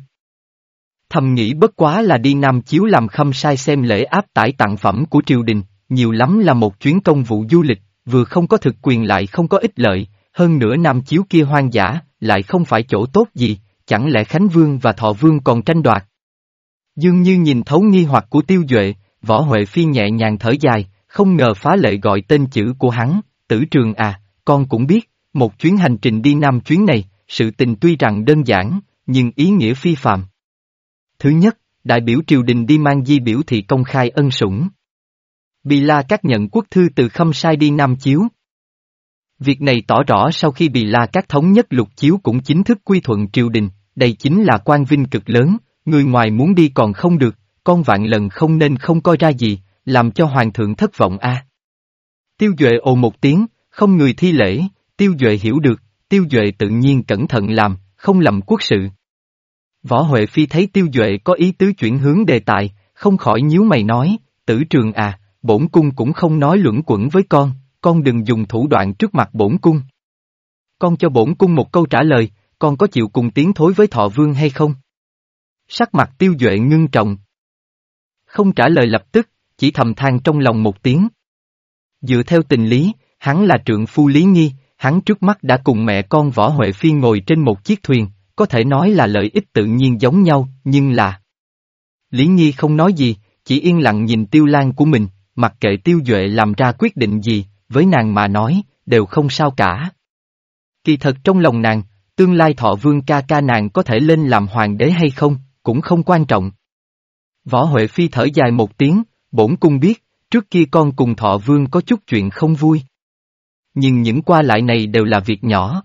Thầm nghĩ bất quá là đi Nam Chiếu làm khâm sai xem lễ áp tải tặng phẩm của triều đình, nhiều lắm là một chuyến công vụ du lịch, vừa không có thực quyền lại không có ích lợi, hơn nữa Nam Chiếu kia hoang dã, lại không phải chỗ tốt gì, chẳng lẽ Khánh Vương và Thọ Vương còn tranh đoạt. Dương như nhìn thấu nghi hoặc của tiêu duệ, võ Huệ Phi nhẹ nhàng thở dài, không ngờ phá lệ gọi tên chữ của hắn, tử trường à, con cũng biết, một chuyến hành trình đi Nam chuyến này, sự tình tuy rằng đơn giản, nhưng ý nghĩa phi phạm. Thứ nhất, đại biểu triều đình đi mang di biểu thị công khai ân sủng. Bì La Các nhận quốc thư từ khâm sai đi Nam Chiếu. Việc này tỏ rõ sau khi Bì La Các thống nhất lục chiếu cũng chính thức quy thuận triều đình, đây chính là quan vinh cực lớn, người ngoài muốn đi còn không được, con vạn lần không nên không coi ra gì, làm cho hoàng thượng thất vọng a. Tiêu Duệ ồ một tiếng, không người thi lễ, Tiêu Duệ hiểu được, Tiêu Duệ tự nhiên cẩn thận làm, không lầm quốc sự. Võ Huệ Phi thấy Tiêu Duệ có ý tứ chuyển hướng đề tài, không khỏi nhíu mày nói, tử trường à, bổn cung cũng không nói luẩn quẩn với con, con đừng dùng thủ đoạn trước mặt bổn cung. Con cho bổn cung một câu trả lời, con có chịu cùng tiến thối với thọ vương hay không? Sắc mặt Tiêu Duệ ngưng trọng. Không trả lời lập tức, chỉ thầm than trong lòng một tiếng. Dựa theo tình lý, hắn là trượng phu Lý Nghi, hắn trước mắt đã cùng mẹ con Võ Huệ Phi ngồi trên một chiếc thuyền, có thể nói là lợi ích tự nhiên giống nhau, nhưng là... Lý Nhi không nói gì, chỉ yên lặng nhìn tiêu lan của mình, mặc kệ tiêu duệ làm ra quyết định gì, với nàng mà nói, đều không sao cả. Kỳ thật trong lòng nàng, tương lai thọ vương ca ca nàng có thể lên làm hoàng đế hay không, cũng không quan trọng. Võ Huệ Phi thở dài một tiếng, bổn cung biết, trước kia con cùng thọ vương có chút chuyện không vui. Nhưng những qua lại này đều là việc nhỏ.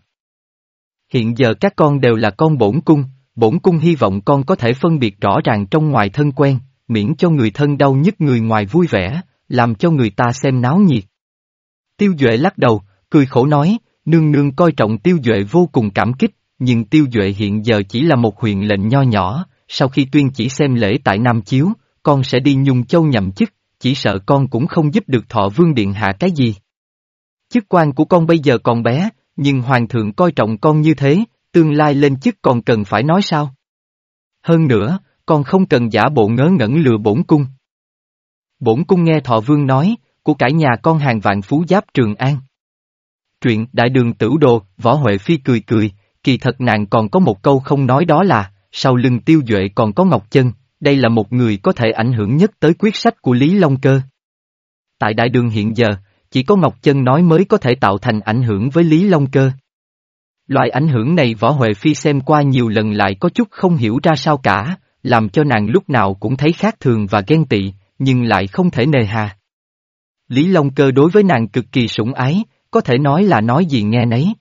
Hiện giờ các con đều là con bổn cung, bổn cung hy vọng con có thể phân biệt rõ ràng trong ngoài thân quen, miễn cho người thân đau nhất người ngoài vui vẻ, làm cho người ta xem náo nhiệt. Tiêu Duệ lắc đầu, cười khổ nói, nương nương coi trọng Tiêu Duệ vô cùng cảm kích, nhưng Tiêu Duệ hiện giờ chỉ là một huyền lệnh nho nhỏ, sau khi tuyên chỉ xem lễ tại Nam Chiếu, con sẽ đi Nhung Châu nhậm chức, chỉ sợ con cũng không giúp được thọ vương điện hạ cái gì. Chức quan của con bây giờ còn bé, nhưng hoàng thượng coi trọng con như thế, tương lai lên chức còn cần phải nói sao? Hơn nữa, con không cần giả bộ ngớ ngẩn lừa bổn cung. Bổn cung nghe thọ vương nói, của cải nhà con hàng vạn phú giáp Trường An. Truyện Đại đường tử đồ, Võ Huệ Phi cười cười, kỳ thật nàng còn có một câu không nói đó là, sau lưng tiêu duệ còn có Ngọc Chân, đây là một người có thể ảnh hưởng nhất tới quyết sách của Lý Long Cơ. Tại đại đường hiện giờ, chỉ có Ngọc Chân nói mới có thể tạo thành ảnh hưởng với Lý Long Cơ. Loại ảnh hưởng này Võ Huệ Phi xem qua nhiều lần lại có chút không hiểu ra sao cả, làm cho nàng lúc nào cũng thấy khác thường và ghen tị, nhưng lại không thể nề hà. Lý Long Cơ đối với nàng cực kỳ sủng ái, có thể nói là nói gì nghe nấy.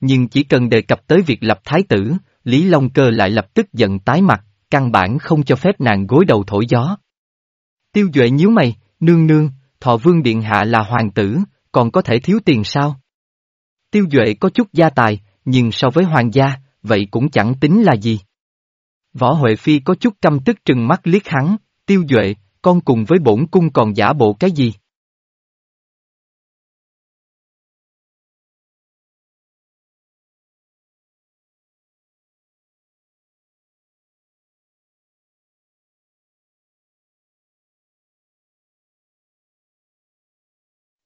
Nhưng chỉ cần đề cập tới việc lập thái tử, Lý Long Cơ lại lập tức giận tái mặt, căn bản không cho phép nàng gối đầu thổi gió. Tiêu Duệ nhíu mày, nương nương, thọ vương điện hạ là hoàng tử, còn có thể thiếu tiền sao? Tiêu Duệ có chút gia tài, nhưng so với hoàng gia, vậy cũng chẳng tính là gì. Võ Huệ Phi có chút căm tức trừng mắt liếc hắn, Tiêu Duệ, con cùng với bổn cung còn giả bộ cái gì?